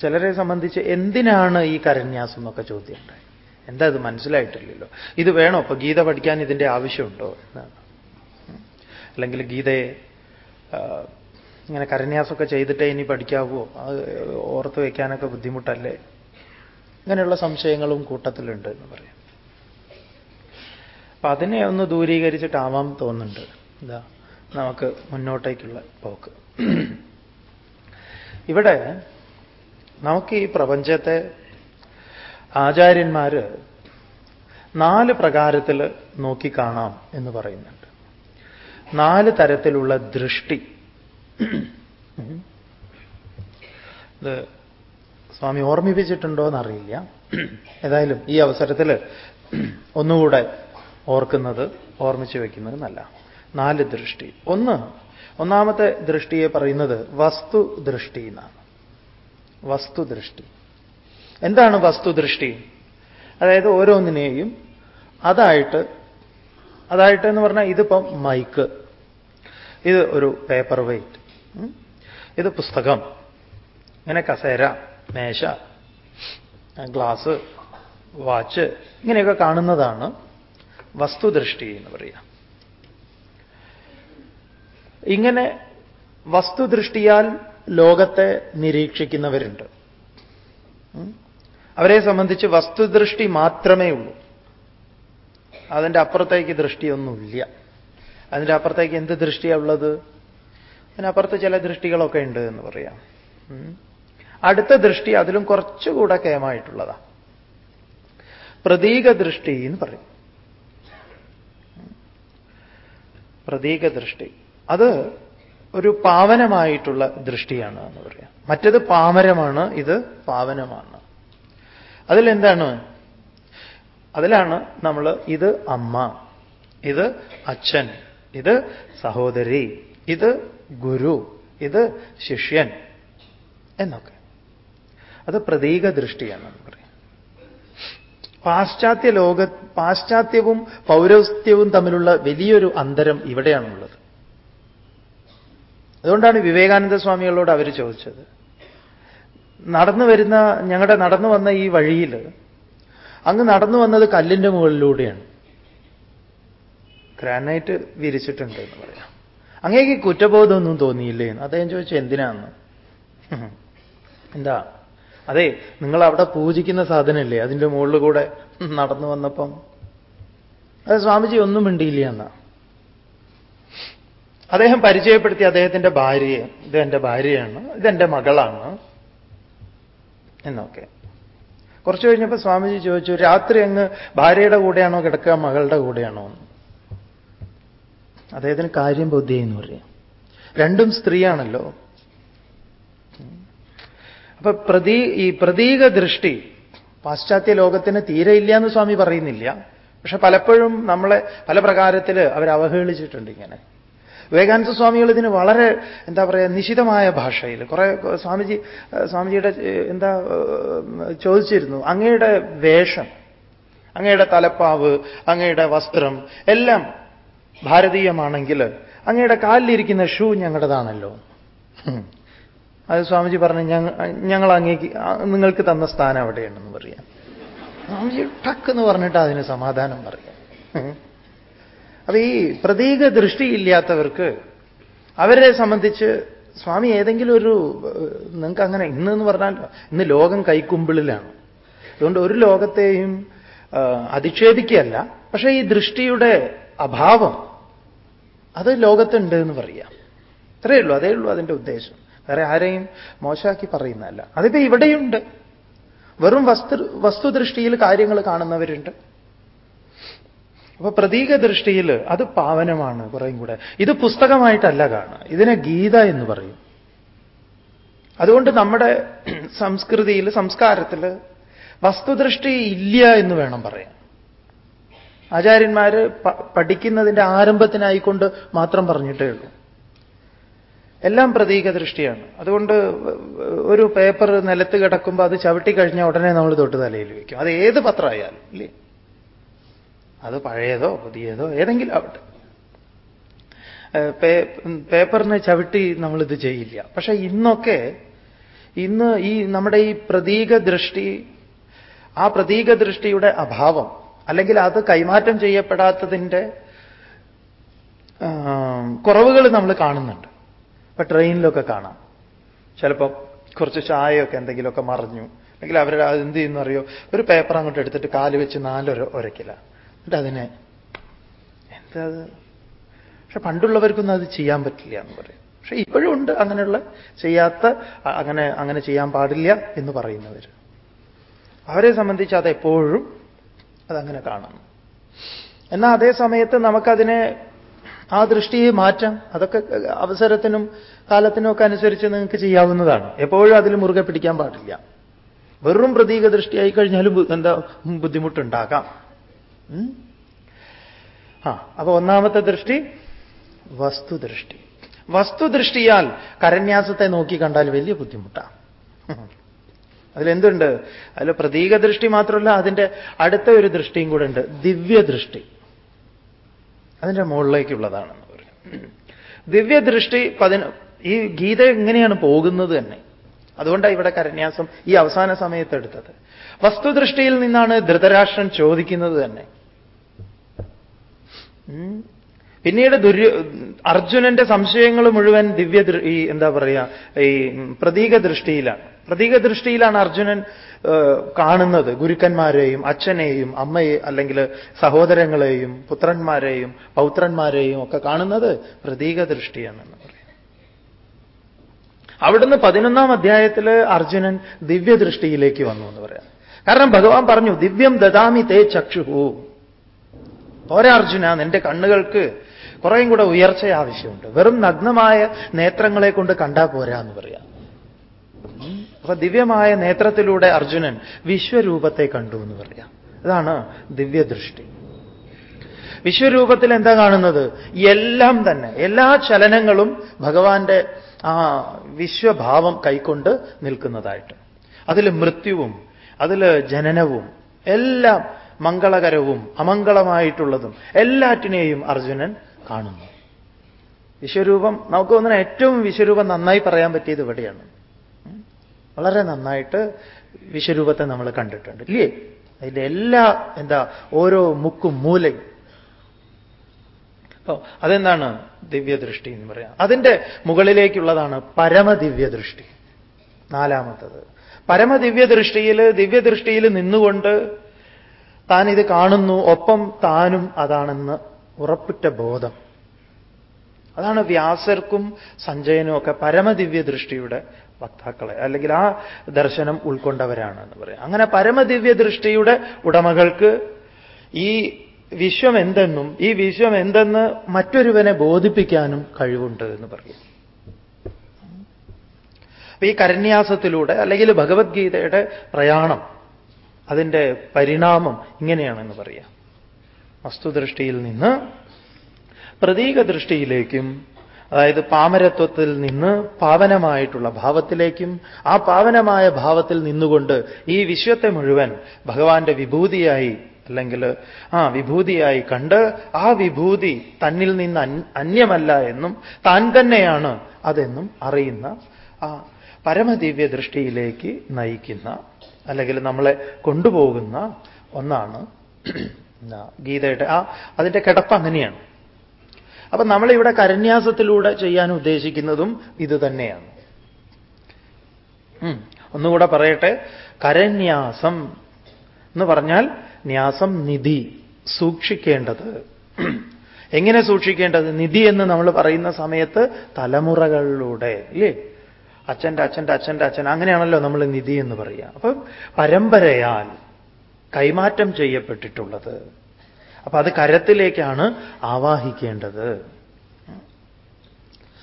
ചിലരെ സംബന്ധിച്ച് എന്തിനാണ് ഈ കരന്യാസം എന്നൊക്കെ ചോദ്യം ഉണ്ടായി എന്താ ഇത് മനസ്സിലായിട്ടില്ലല്ലോ. ഇത് വേണോ? ഇപ്പൊ ഗീത പഠിക്കാൻ ഇതിന്റെ ആവശ്യമുണ്ടോ എന്നാണ് അല്ലെങ്കിൽ ഗീതയെ ഇങ്ങനെ കരന്യാസമൊക്കെ ചെയ്തിട്ടേ ഇനി പഠിക്കാവോ. അത് ഓർത്ത് വയ്ക്കാനൊക്കെ ബുദ്ധിമുട്ടല്ലേ? ഇങ്ങനെയുള്ള സംശയങ്ങളും കൂട്ടത്തിലുണ്ട് എന്ന് പറയാം. അപ്പൊ അതിനെ ഒന്ന് ദൂരീകരിച്ചിട്ടാവാം തോന്നുന്നുണ്ട്. എന്താ നമുക്ക് മുന്നോട്ടേക്കുള്ള പോക്ക്. ഇവിടെ നമുക്ക് ഈ പ്രപഞ്ചത്തെ ആചാര്യന്മാർ നാല് പ്രകാരത്തിൽ നോക്കിക്കാണാം എന്ന് പറയുന്നുണ്ട്. നാല് തരത്തിലുള്ള ദൃഷ്ടി. ഇത് സ്വാമി ഓർമ്മിപ്പിച്ചിട്ടുണ്ടോ എന്നറിയില്ല ഏതായാലും ഈ അവസരത്തിൽ ഒന്നുകൂടെ ഓർക്കുന്നത് ഓർമ്മിച്ചു വയ്ക്കുന്നത് നല്ല നാല് ദൃഷ്ടി. ഒന്ന് ഒന്നാമത്തെ ദൃഷ്ടിയെ പറയുന്നത് വസ്തു ദൃഷ്ടി എന്നാണ്. വസ്തുദൃഷ്ടി. എന്താണ് വസ്തുദൃഷ്ടി? അതായത് ഓരോന്നിനെയും അതായിട്ട് അതായിട്ട് എന്ന് പറഞ്ഞാൽ ഇതിപ്പം മൈക്ക് ഇത് ഒരു പേപ്പർ വെയിറ്റ് ഇത് പുസ്തകം. ഇങ്ങനെ കസേര മേശ ഗ്ലാസ് വാച്ച് ഇങ്ങനെയൊക്കെ കാണുന്നതാണ് വസ്തുദൃഷ്ടി എന്ന് പറയാം ഇങ്ങനെ വസ്തുദൃഷ്ടിയാൽ ലോകത്തെ നിരീക്ഷിക്കുന്നവരുണ്ട്. അവരെ സംബന്ധിച്ച് വസ്തുദൃഷ്ടി മാത്രമേ ഉള്ളൂ. അതിന്റെ അപ്പുറത്തേക്ക് ദൃഷ്ടിയൊന്നുമില്ല. അതിന്റെ അപ്പുറത്തേക്ക് എന്ത് ദൃഷ്ടിയാണ് ഉള്ളത്? അതിനപ്പുറത്ത് ചില ദൃഷ്ടികളൊക്കെ ഉണ്ട് എന്ന് പറയാം. അടുത്ത ദൃഷ്ടി അതിലും കുറച്ചുകൂടെ കേമായിട്ടുള്ളതാണ് പ്രതീക ദൃഷ്ടി എന്ന് പറയും. പ്രതീക ദൃഷ്ടി. അത് ഒരു പാവനമായിട്ടുള്ള ദൃഷ്ടിയാണ് എന്ന് പറയാം. മറ്റത് പാമരമാണ് ഇത് പാവനമാണ്. അതിലെന്താണ്? അതിലാണ് നമ്മൾ ഇത് അമ്മ ഇത് അച്ഛൻ ഇത് സഹോദരി ഇത് ഗുരു ഇത് ശിഷ്യൻ എന്നൊക്കെ. അത് പ്രതീക ദൃഷ്ടിയാണ് പറയാം. പാശ്ചാത്യ ലോക പാശ്ചാത്യവും പൗരസ്ത്യവും തമ്മിലുള്ള വലിയൊരു അന്തരം ഇവിടെയാണുള്ളത്. അതുകൊണ്ടാണ് വിവേകാനന്ദ സ്വാമികളോട് അവർ ചോദിച്ചത്. നടന്നു വരുന്ന ഞങ്ങളുടെ നടന്നു വന്ന ഈ വഴിയിൽ അങ്ങ് നടന്നു വന്നത് കല്ലിന്റെ മുകളിലൂടെയാണ്. ഗ്രാനൈറ്റ് വിരിച്ചിട്ടുണ്ട് എന്ന് പറയാം. അങ്ങേക്ക് കുറ്റബോധമൊന്നും തോന്നിയില്ലേ അദ്ദേഹം ചോദിച്ചു എന്തിനാന്ന്? എന്താ? അതെ നിങ്ങൾ അവിടെ പൂജിക്കുന്ന സാധനമല്ലേ അതിന്റെ മുകളിൽ കൂടെ നടന്നു വന്നപ്പം? അത് സ്വാമിജി ഒന്നും മിണ്ടിയില്ല എന്നാ. അദ്ദേഹം പരിചയപ്പെടുത്തി അദ്ദേഹത്തിന്റെ ഭാര്യയെ ഇത് എന്റെ ഭാര്യയാണ് ഇതെന്റെ മകളാണ് എന്നൊക്കെ. കുറച്ചു കഴിഞ്ഞപ്പോൾ സ്വാമിജി ചോദിച്ചു രാത്രി അങ്ങ് ഭാര്യയുടെ കൂടെയാണോ കിടക്കുക മകളുടെ കൂടെയാണോ എന്ന്. അദ്ദേഹത്തിന് കാര്യം ബുദ്ധി എന്ന് പറയാം രണ്ടും സ്ത്രീയാണല്ലോ. അപ്പൊ പ്രതീ ഈ പ്രതീക ദൃഷ്ടി പാശ്ചാത്യ ലോകത്തിന് തീരെ ഇല്ല എന്ന് സ്വാമി പറയുന്നില്ല. പക്ഷെ പലപ്പോഴും നമ്മളെ പല പ്രകാരത്തിൽ അവർ അവഹേളിച്ചിട്ടുണ്ട് ഇങ്ങനെ. വിവേകാനന്ദ സ്വാമികൾ ഇതിന് വളരെ എന്താ പറയുക നിശിതമായ ഭാഷയിൽ. കുറെ സ്വാമിജി സ്വാമിജിയുടെ എന്താ ചോദിച്ചിരുന്നു അങ്ങയുടെ വേഷം അങ്ങയുടെ തലപ്പാവ് അങ്ങയുടെ വസ്ത്രം എല്ലാം ഭാരതീയമാണെങ്കിൽ അങ്ങയുടെ കാലിലിരിക്കുന്ന ഷൂ ഞങ്ങളുടേതാണല്ലോ. അത് സ്വാമിജി പറഞ്ഞു ഞങ്ങൾ അങ്ങേക്ക് നിങ്ങൾക്ക് തന്ന സ്ഥാനം അവിടെയാണെന്ന് പറയാം. സ്വാമിജി ടക്ക് എന്ന് പറഞ്ഞിട്ട് അതിന് സമാധാനം പറയാം. അപ്പൊ ഈ പ്രതീക ദൃഷ്ടിയില്ലാത്തവർക്ക് അവരെ സംബന്ധിച്ച് സ്വാമി ഏതെങ്കിലും ഒരു നിങ്ങൾക്ക് അങ്ങനെ ഇന്ന് എന്ന് പറഞ്ഞാൽ ഇന്ന് ലോകം കൈക്കുമ്പിളിലാണ്. അതുകൊണ്ട് ഒരു ലോകത്തെയും അധിക്ഷേപിക്കുകയല്ല. പക്ഷേ ഈ ദൃഷ്ടിയുടെ അഭാവം അത് ലോകത്തുണ്ട് എന്ന് പറയാം. ഇത്രയേ ഉള്ളൂ അതേ ഉള്ളൂ അതിന്റെ ഉദ്ദേശം. വേറെ ആരെയും മോശമാക്കി പറയുന്നതല്ല. അതിപ്പോ ഇവിടെയുണ്ട്. വെറും വസ്തു വസ്തുദൃഷ്ടിയിൽ കാര്യങ്ങൾ കാണുന്നവരുണ്ട്. അപ്പൊ പ്രതീക ദൃഷ്ടിയിൽ അത് പാവനമാണ് കുറേയും കൂടെ. ഇത് പുസ്തകമായിട്ടല്ല കാണുക. ഇതിനെ ഗീത എന്ന് പറയും. അതുകൊണ്ട് നമ്മുടെ സംസ്കൃതിയിൽ സംസ്കാരത്തിൽ വസ്തുദൃഷ്ടി ഇല്ല എന്ന് വേണം പറയാൻ. ആചാര്യന്മാർ പഠിക്കുന്നതിന്റെ ആരംഭത്തിനായിക്കൊണ്ട് മാത്രം പറഞ്ഞിട്ടേ ഉള്ളൂ. എല്ലാം പ്രതീക ദൃഷ്ടിയാണ് അതുകൊണ്ട് ഒരു പേപ്പർ നിലത്ത് കിടക്കുമ്പോൾ അത് ചവിട്ടി കഴിഞ്ഞാൽ ഉടനെ നമ്മൾ തൊട്ട് തലയിൽ വയ്ക്കും അത് ഏത് പത്രമായാലും ഇല്ലേ? അത് പഴയതോ പുതിയതോ ഏതെങ്കിലും ആവട്ടെ. പേപ്പറിനെ ചവിട്ടി നമ്മളിത് ചെയ്യില്ല. പക്ഷേ ഇന്നൊക്കെ ഇന്ന് ഈ നമ്മുടെ ഈ പ്രതീക ദൃഷ്ടി ആ പ്രതീക ദൃഷ്ടിയുടെ അഭാവം അല്ലെങ്കിൽ അത് കൈമാറ്റം ചെയ്യപ്പെടാത്തതിന്റെ കുറവുകൾ നമ്മൾ കാണുന്നുണ്ട്. ഇപ്പൊ ട്രെയിനിലൊക്കെ കാണാം. ചിലപ്പോൾ കുറച്ച് ചായയൊക്കെ എന്തെങ്കിലുമൊക്കെ മറിഞ്ഞു. അല്ലെങ്കിൽ അവരുടെ എന്ത് ചെയ്യുന്നു അറിയോ? ഒരു പേപ്പർ അങ്ങോട്ട് എടുത്തിട്ട് കാൽ വെച്ച് നാലൊരു ഒരക്കില്ല എന്നിട്ട് അതിനെ എന്താ പക്ഷെ പണ്ടുള്ളവർക്കൊന്നും അത് ചെയ്യാൻ പറ്റില്ല എന്ന് പറയും. പക്ഷെ ഇപ്പോഴും ഉണ്ട് അങ്ങനെയുള്ള ചെയ്യാത്ത അങ്ങനെ അങ്ങനെ ചെയ്യാൻ പാടില്ല എന്ന് പറയുന്നവർ അവരെ സംബന്ധിച്ച് അത് എപ്പോഴും അതങ്ങനെ കാണുന്നു എന്നാൽ അതേ സമയത്ത് നമുക്കതിനെ ആ ദൃഷ്ടിയെ മാറ്റാം. അതൊക്കെ അവസരത്തിനും കാലത്തിനും ഒക്കെ അനുസരിച്ച് നിങ്ങൾക്ക് ചെയ്യാവുന്നതാണ്. എപ്പോഴും അതിൽ മുറുകെ പിടിക്കാൻ പാടില്ല. വെറും പ്രതീക ദൃഷ്ടിയായി കഴിഞ്ഞാലും എന്താ ബുദ്ധിമുട്ടുണ്ടാകാം. ആ അപ്പൊ ഒന്നാമത്തെ ദൃഷ്ടി വസ്തുദൃഷ്ടി. വസ്തുദൃഷ്ടിയാൽ കരന്യാസത്തെ നോക്കി കണ്ടാൽ വലിയ ബുദ്ധിമുട്ടാണ് അതിലെന്തുണ്ട്? അതിൽ പ്രതീക ദൃഷ്ടി മാത്രമല്ല അതിന്റെ അടുത്ത ഒരു ദൃഷ്ടിയും കൂടെ ഉണ്ട്. ദിവ്യദൃഷ്ടി. അതിന്റെ മുകളിലേക്കുള്ളതാണെന്ന് പറയും ദിവ്യദൃഷ്ടി പതിന ഈ ഗീത എങ്ങനെയാണ് പോകുന്നത് തന്നെ? അതുകൊണ്ടാണ് ഇവിടെ കരന്യാസം ഈ അവസാന സമയത്ത് എടുത്തത് വസ്തുദൃഷ്ടിയിൽ നിന്നാണ് ധൃതരാഷ്ട്രൻ ചോദിക്കുന്നത് തന്നെ. പിന്നീട് ദുര്യ അർജുനന്റെ സംശയങ്ങൾ മുഴുവൻ ദിവ്യ ഈ എന്താ പറയുക ഈ പ്രതീക ദൃഷ്ടിയിലാണ്. പ്രതീക ദൃഷ്ടിയിലാണ് അർജുനൻ കാണുന്നത് ഗുരുക്കന്മാരെയും അച്ഛനെയും അമ്മയെ അല്ലെങ്കിൽ സഹോദരങ്ങളെയും പുത്രന്മാരെയും പൗത്രന്മാരെയും ഒക്കെ കാണുന്നത് പ്രതീക ദൃഷ്ടിയാണെന്ന് പറയും. അവിടുന്ന് പതിനൊന്നാം അധ്യായത്തിൽ അർജുനൻ ദിവ്യദൃഷ്ടിയിലേക്ക് വന്നു എന്ന് പറയാം. കാരണം ഭഗവാൻ പറഞ്ഞു ദിവ്യം ദദാമി തേ ചക്ഷുഹു. പോരാ അർജുന നിന്റെ കണ്ണുകൾക്ക് കുറേയും കൂടെ ഉയർച്ച ആവശ്യമുണ്ട്. വെറും നഗ്നമായ നേത്രങ്ങളെ കൊണ്ട് കണ്ടാ പോരാ എന്ന് പറയാം. അപ്പൊ ദിവ്യമായ നേത്രത്തിലൂടെ അർജുനൻ വിശ്വരൂപത്തെ കണ്ടു എന്ന് പറയാം. അതാണ് ദിവ്യദൃഷ്ടി. വിശ്വരൂപത്തിൽ എന്താ കാണുന്നത്? എല്ലാം തന്നെ എല്ലാ ചലനങ്ങളും ഭഗവാന്റെ ആ വിശ്വഭാവം കൈക്കൊണ്ട് നിൽക്കുന്നതായിട്ട്. അതിൽ മൃത്യുവും അതിൽ ജനനവും എല്ലാം മംഗളകരവും അമംഗളമായിട്ടുള്ളതും എല്ലാറ്റിനെയും അർജുനൻ കാണുന്നു. വിശ്വരൂപം നമുക്ക് തോന്നുന്ന ഏറ്റവും വിശ്വരൂപം നന്നായി പറയാൻ പറ്റിയത് ഇവിടെയാണ്. വളരെ നന്നായിട്ട് വിശ്വരൂപത്തെ നമ്മൾ കണ്ടിട്ടുണ്ട്. ഇല്ലേ? അതിന്റെ എല്ലാ എന്താ ഓരോ മുക്കും മൂലയും. അപ്പോ അതെന്താണ് ദിവ്യദൃഷ്ടി എന്ന് പറയാം. അതിന്റെ മുകളിലേക്കുള്ളതാണ് പരമദിവ്യദൃഷ്ടി. നാലാമത്തത്. പരമദിവ്യദൃഷ്ടിയിൽ ദിവ്യദൃഷ്ടിയിൽ നിന്നുകൊണ്ട് താൻ ഇത് കാണുന്നു ഒപ്പം താനും അതാണെന്ന് ഉറപ്പിറ്റ ബോധം. അതാണ് വ്യാസർക്കും സഞ്ജയനും ഒക്കെ പരമദിവ്യ ദൃഷ്ടിയുടെ വക്താക്കളെ. അല്ലെങ്കിൽ ആ ദർശനം ഉൾക്കൊണ്ടവരാണ് എന്ന് പറയാം. അങ്ങനെ പരമദിവ്യ ദൃഷ്ടിയുടെ ഉടമകൾക്ക് ഈ വിശ്വം എന്തെന്നും ഈ വിശ്വം എന്തെന്ന് മറ്റൊരുവനെ ബോധിപ്പിക്കാനും കഴിവുണ്ട് എന്ന് പറയും. ഈ കരന്യാസത്തിലൂടെ അല്ലെങ്കിൽ ഭഗവത്ഗീതയുടെ പ്രയാണം അതിന്റെ പരിണാമം ഇങ്ങനെയാണെന്ന് പറയാം. വസ്തുദൃഷ്ടിയിൽ നിന്ന് പ്രതീക ദൃഷ്ടിയിലേക്കും അതായത് പാമരത്വത്തിൽ നിന്ന് പാവനമായിട്ടുള്ള ഭാവത്തിലേക്കും ആ പാവനമായ ഭാവത്തിൽ നിന്നുകൊണ്ട് ഈ വിശ്വത്തെ മുഴുവൻ ഭഗവാന്റെ വിഭൂതിയായി അല്ലെങ്കിൽ ആ വിഭൂതിയായി കണ്ട് ആ വിഭൂതി തന്നിൽ നിന്ന് അന്യമല്ല എന്നും താൻ തന്നെയാണ് അതെന്നും അറിയുന്ന ആ പരമദിവ്യ ദൃഷ്ടിയിലേക്ക് നയിക്കുന്ന അല്ലെങ്കിൽ നമ്മളെ കൊണ്ടുപോകുന്ന ഒന്നാണ് ഗീതയുടെ. ആ അതിന്റെ കിടപ്പ് അങ്ങനെയാണ്. അപ്പൊ നമ്മളിവിടെ കരന്യാസത്തിലൂടെ ചെയ്യാൻ ഉദ്ദേശിക്കുന്നതും ഇത് തന്നെയാണ്. ഒന്നുകൂടെ പറയട്ടെ. കരന്യാസം എന്ന് പറഞ്ഞാൽ ന്യാസം നിധി സൂക്ഷിക്കേണ്ടത്. എങ്ങനെ സൂക്ഷിക്കേണ്ടത്? നിധി എന്ന് നമ്മൾ പറയുന്ന സമയത്ത് തലമുറകളിലൂടെ ഇല്ലേ? അച്ഛന്റെ അച്ഛന്റെ അച്ഛന്റെ അച്ഛൻ. അങ്ങനെയാണല്ലോ നമ്മൾ നിധി എന്ന് പറയുക. അപ്പം പരമ്പരയാൽ കൈമാറ്റം ചെയ്യപ്പെട്ടിട്ടുള്ളത്. അപ്പൊ അത് കരത്തിലേക്കാണ് ആവാഹിക്കേണ്ടത്.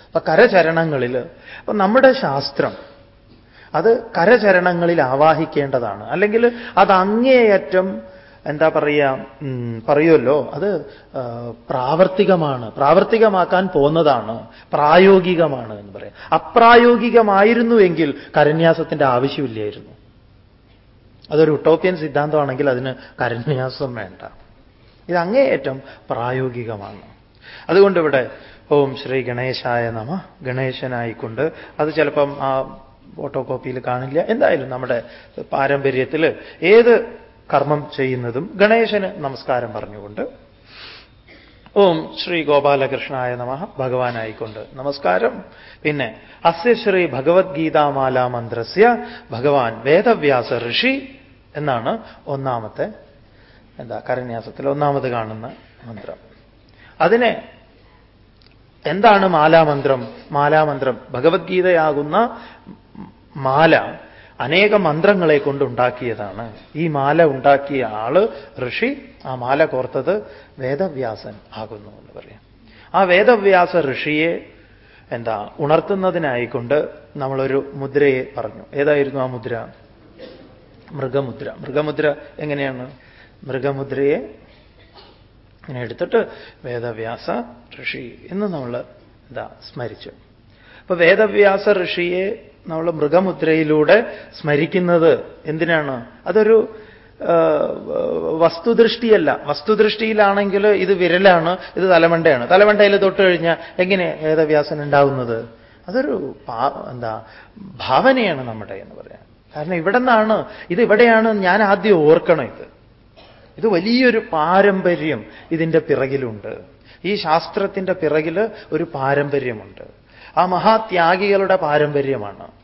അപ്പൊ കരചരണങ്ങളിൽ അപ്പൊ നമ്മുടെ ശാസ്ത്രം അത് കരചരണങ്ങളിൽ ആവാഹിക്കേണ്ടതാണ്. അല്ലെങ്കിൽ അത് അങ്ങേയറ്റം എന്താ പറയുക പറയുമല്ലോ അത് പ്രാവർത്തികമാണ്. പ്രാവർത്തികമാക്കാൻ പോന്നതാണ് പ്രായോഗികമാണ് എന്ന് പറയാം. അപ്രായോഗികമായിരുന്നുവെങ്കിൽ കരന്യാസത്തിന്റെ ആവശ്യമില്ലായിരുന്നു. അതൊരു ഉട്ടോപ്യൻ സിദ്ധാന്തമാണെങ്കിൽ അതിന് കരന്യാസം വേണ്ട. ഇത് അങ്ങേയറ്റം പ്രായോഗികമാണ്. അതുകൊണ്ട് ഇവിടെ ഓം ശ്രീ ഗണേശായ നമ ഗണേശനായിക്കൊണ്ട് അത് ചിലപ്പം ആ ഫോട്ടോ കോപ്പിയിൽ കാണില്ല. എന്തായാലും നമ്മുടെ പാരമ്പര്യത്തിൽ ഏത് കർമ്മം ചെയ്യുന്നതും ഗണേശന് നമസ്കാരം പറഞ്ഞുകൊണ്ട് ഓം ശ്രീ ഗോപാലകൃഷ്ണായ നമ. ഭഗവാനായിക്കൊണ്ട് നമസ്കാരം. പിന്നെ അസ്യ ശ്രീ ഭഗവത്ഗീതാമാലാ മന്ത്രസ്യ ഭഗവാൻ വേദവ്യാസ ഋഷി എന്നാണ് ഒന്നാമത്തെ എന്താ കരന്യാസത്തിൽ ഒന്നാമത് കാണുന്ന മന്ത്രം. അതിനെ എന്താണ് മാലാമന്ത്രം? മാലാമന്ത്രം ഭഗവത്ഗീതയാകുന്ന മാല അനേക മന്ത്രങ്ങളെ കൊണ്ടുണ്ടാക്കിയതാണ്. ഈ മാല ഉണ്ടാക്കിയ ആൾ ഋഷി ആ മാല കോർത്തത് വേദവ്യാസൻ ആകുന്നു എന്ന് പറയാം. ആ വേദവ്യാസ ഋഷിയെ എന്താ ഉണർത്തുന്നതിനായിക്കൊണ്ട് നമ്മളൊരു മുദ്രയെ പറഞ്ഞു. ഏതായിരുന്നു ആ മുദ്ര? മൃഗമുദ്ര. മൃഗമുദ്ര എങ്ങനെയാണ്? മൃഗമുദ്രയെ ഇങ്ങനെ എടുത്തിട്ട് വേദവ്യാസ ഋഷി എന്ന് നമ്മൾ എന്താ സ്മരിച്ചു. അപ്പൊ വേദവ്യാസ ഋഷിയെ നമ്മൾ മൃഗമുദ്രയിലൂടെ സ്മരിക്കുന്നത് എന്തിനാണ്? അതൊരു വസ്തുദൃഷ്ടിയല്ല. വസ്തുദൃഷ്ടിയിലാണെങ്കിൽ ഇത് വിരലാണ് ഇത് തലമണ്ടയാണ്. തലമണ്ടയിൽ തൊട്ട് കഴിഞ്ഞാൽ എങ്ങനെ വേദവ്യാസൻ ഉണ്ടാവുന്നത്? അതൊരു എന്താ ഭാവനയാണ് നമ്മുടെ എന്ന് പറയാം കാരണം ഇവിടെ നിന്നാണ് ഇത് ഇവിടെയാണ് ഞാൻ ആദ്യം ഓർക്കണം ഇത്. ഇത് വലിയൊരു പാരമ്പര്യം ഇതിന്റെ പിറകിലുണ്ട്. ഈ ശാസ്ത്രത്തിന്റെ പിറകിൽ ഒരു പാരമ്പര്യമുണ്ട്. ആ മഹാത്യാഗികളുടെ പാരമ്പര്യമാണ്.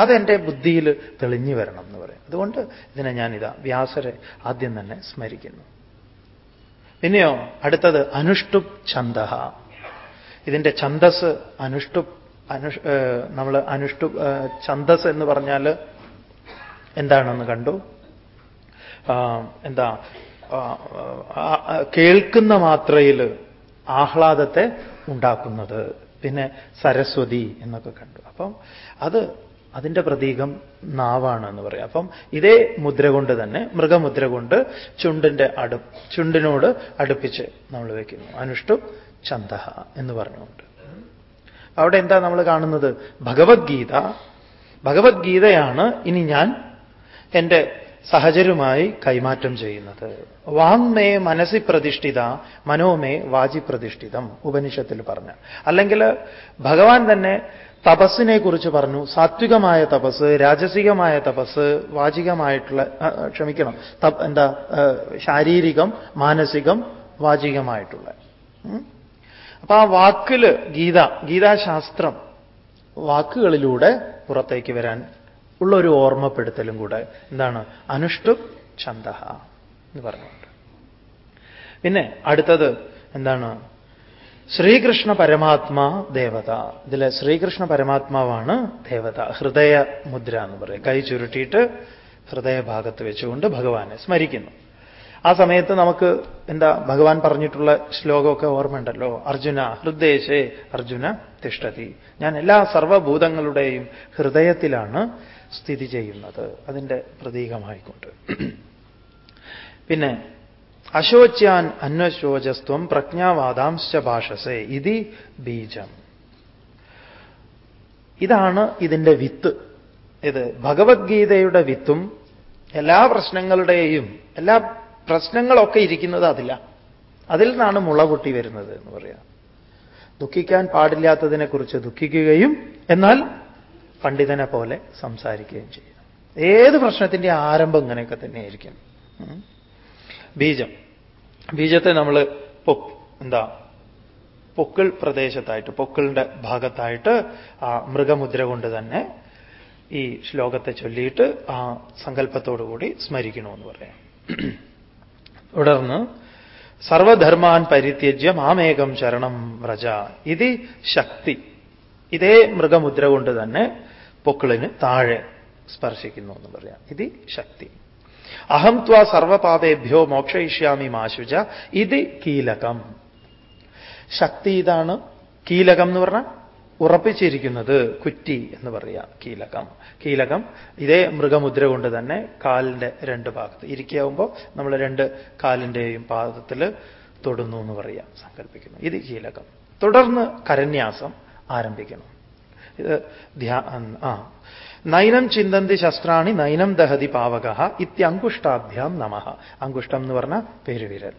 അതെന്റെ ബുദ്ധിയിൽ തെളിഞ്ഞു വരണം എന്ന് പറയും. അതുകൊണ്ട് ഇതിനെ ഞാനിതാ വ്യാസരെ ആദ്യം തന്നെ സ്മരിക്കുന്നു. പിന്നെയോ അടുത്തത് അനുഷ്ടുപ് ഛന്ദ ഇതിന്റെ ഛന്ദസ് അനുഷ്ടുപ് അനുഷ് നമ്മൾ അനുഷ്ടു ഛന്ദസ് എന്ന് പറഞ്ഞാൽ എന്താണെന്ന് കണ്ടു? എന്താ കേൾക്കുന്ന മാത്രയിൽ ആഹ്ലാദത്തെ ഉണ്ടാക്കുന്നത്. പിന്നെ സരസ്വതി എന്നൊക്കെ കണ്ടു. അപ്പം അത് അതിന്റെ പ്രതീകം നാവാണ് എന്ന് പറയാം. അപ്പം ഇതേ മുദ്ര കൊണ്ട് തന്നെ മൃഗമുദ്ര കൊണ്ട് ചുണ്ടിന്റെ അടു ചുണ്ടിനോട് അടുപ്പിച്ച് നമ്മൾ വയ്ക്കുന്നു അനുഷ്ടു ചന്തഹ എന്ന് പറഞ്ഞുകൊണ്ട്. അവിടെ എന്താ നമ്മൾ കാണുന്നത്? ഭഗവത്ഗീത. ഭഗവത്ഗീതയാണ് ഇനി ഞാൻ എന്റെ സഹചരുമായി കൈമാറ്റം ചെയ്യുന്നത്. വാങ്മേ മനസ്സി പ്രതിഷ്ഠിത മനോമേ വാചി പ്രതിഷ്ഠിതം ഉപനിഷത്തിൽ പറഞ്ഞ. അല്ലെങ്കിൽ ഭഗവാൻ തന്നെ തപസ്സിനെ കുറിച്ച് പറഞ്ഞു. സാത്വികമായ തപസ് രാജസികമായ തപസ് വാചികമായിട്ടുള്ള ക്ഷമിക്കണം എന്താ ശാരീരികം മാനസികം വാചികമായിട്ടുള്ള. അപ്പൊ ആ വാക്കിൽ ഗീത ഗീതാശാസ്ത്രം വാക്കുകളിലൂടെ പുറത്തേക്ക് വരാൻ ഉള്ള ഒരു ഓർമ്മപ്പെടുത്തലും കൂടെ എന്താണ്? അനുഷ്ടു ഛന്ദ എന്ന് പറഞ്ഞുകൊണ്ട്. പിന്നെ അടുത്തത് എന്താണ്? ശ്രീകൃഷ്ണ പരമാത്മാ ദേവത. ഇതിലെ ശ്രീകൃഷ്ണ പരമാത്മാവാണ് ദേവത. ഹൃദയ മുദ്ര എന്ന് പറയും. കൈ ചുരുട്ടിയിട്ട് ഹൃദയഭാഗത്ത് വെച്ചുകൊണ്ട് ഭഗവാനെ സ്മരിക്കുന്നു. ആ സമയത്ത് നമുക്ക് എന്താ ഭഗവാൻ പറഞ്ഞിട്ടുള്ള ശ്ലോകമൊക്കെ ഓർമ്മയുണ്ടല്ലോ. അർജുന ഹൃദയശേ അർജുന തിഷ്ടതി ഞാൻ എല്ലാ സർവഭൂതങ്ങളുടെയും ഹൃദയത്തിലാണ് സ്ഥിതി ചെയ്യുന്നത്. അതിന്റെ പ്രതീകമായിക്കൊണ്ട്. പിന്നെ അശോച്യാൻ അന്വശോചസ്ത്വം പ്രജ്ഞാവാദാംശ ഭാഷസേ ഇതി ബീജം. ഇതാണ് ഇതിന്റെ വിത്ത്. ഇത് ഭഗവത്ഗീതയുടെ വിത്തും എല്ലാ പ്രശ്നങ്ങളുടെയും എല്ലാ പ്രശ്നങ്ങളൊക്കെ ഇരിക്കുന്നത് അതില്ല അതിൽ നിന്നാണ് മുള വരുന്നത് എന്ന് പറയാം. ദുഃഖിക്കാൻ പാടില്ലാത്തതിനെക്കുറിച്ച് ദുഃഖിക്കുകയും എന്നാൽ പണ്ഡിതനെ പോലെ സംസാരിക്കുകയും ചെയ്യും. ഏത് പ്രശ്നത്തിന്റെ ആരംഭം ഇങ്ങനെയൊക്കെ തന്നെയായിരിക്കും. ബീജം. ബീജത്തെ നമ്മൾ എന്താ പൊക്കിൾ പ്രദേശത്തായിട്ട് പൊക്കിളിന്റെ ഭാഗത്തായിട്ട് ആ മൃഗമുദ്ര കൊണ്ട് തന്നെ ഈ ശ്ലോകത്തെ ചൊല്ലിയിട്ട് ആ സങ്കല്പത്തോടുകൂടി സ്മരിക്കണമെന്ന് പറയാം. തുടർന്ന് സർവധർമാൻ പരിത്യജ്യ മാമേകം ശരണം വ്രജ. ഇത് ശക്തി. ഇതേ മൃഗമുദ്ര കൊണ്ട് തന്നെ പൊക്കിളിന് താഴെ സ്പർശിക്കുന്നു എന്ന് പറയാം. ഇത് ശക്തി. അഹം ത്വാ സർവപാപേഭ്യോ മോക്ഷയിഷ്യാമി മാശുജ ഇത് കീലകം. ശക്തി ഇതാണ് കീലകം എന്ന് പറഞ്ഞാൽ ഉറപ്പിച്ചിരിക്കുന്നത് കുറ്റി എന്ന് പറയാം കീലകം. കീലകം ഇതേ മൃഗമുദ്ര കൊണ്ട് തന്നെ കാലിന്റെ രണ്ട് ഭാഗത്ത് ഇരിക്കാവുമ്പോൾ നമ്മൾ രണ്ട് കാലിന്റെയും പാദത്തിൽ തൊടുന്നു എന്ന് പറയാം സങ്കല്പിക്കുന്നു. ഇത് കീലകം. തുടർന്ന് കരന്യാസം ആരംഭിക്കണം ഇത് ധ്യാ ആ നൈനം ചിന്തന്തി ശസ്ത്രാണി നൈനം ദഹതി പാവക ഇത്യങ്കുഷ്ടാഭ്യാം നമ. അങ്കുഷ്ടം എന്ന് പറഞ്ഞ പെരുവിരൽ.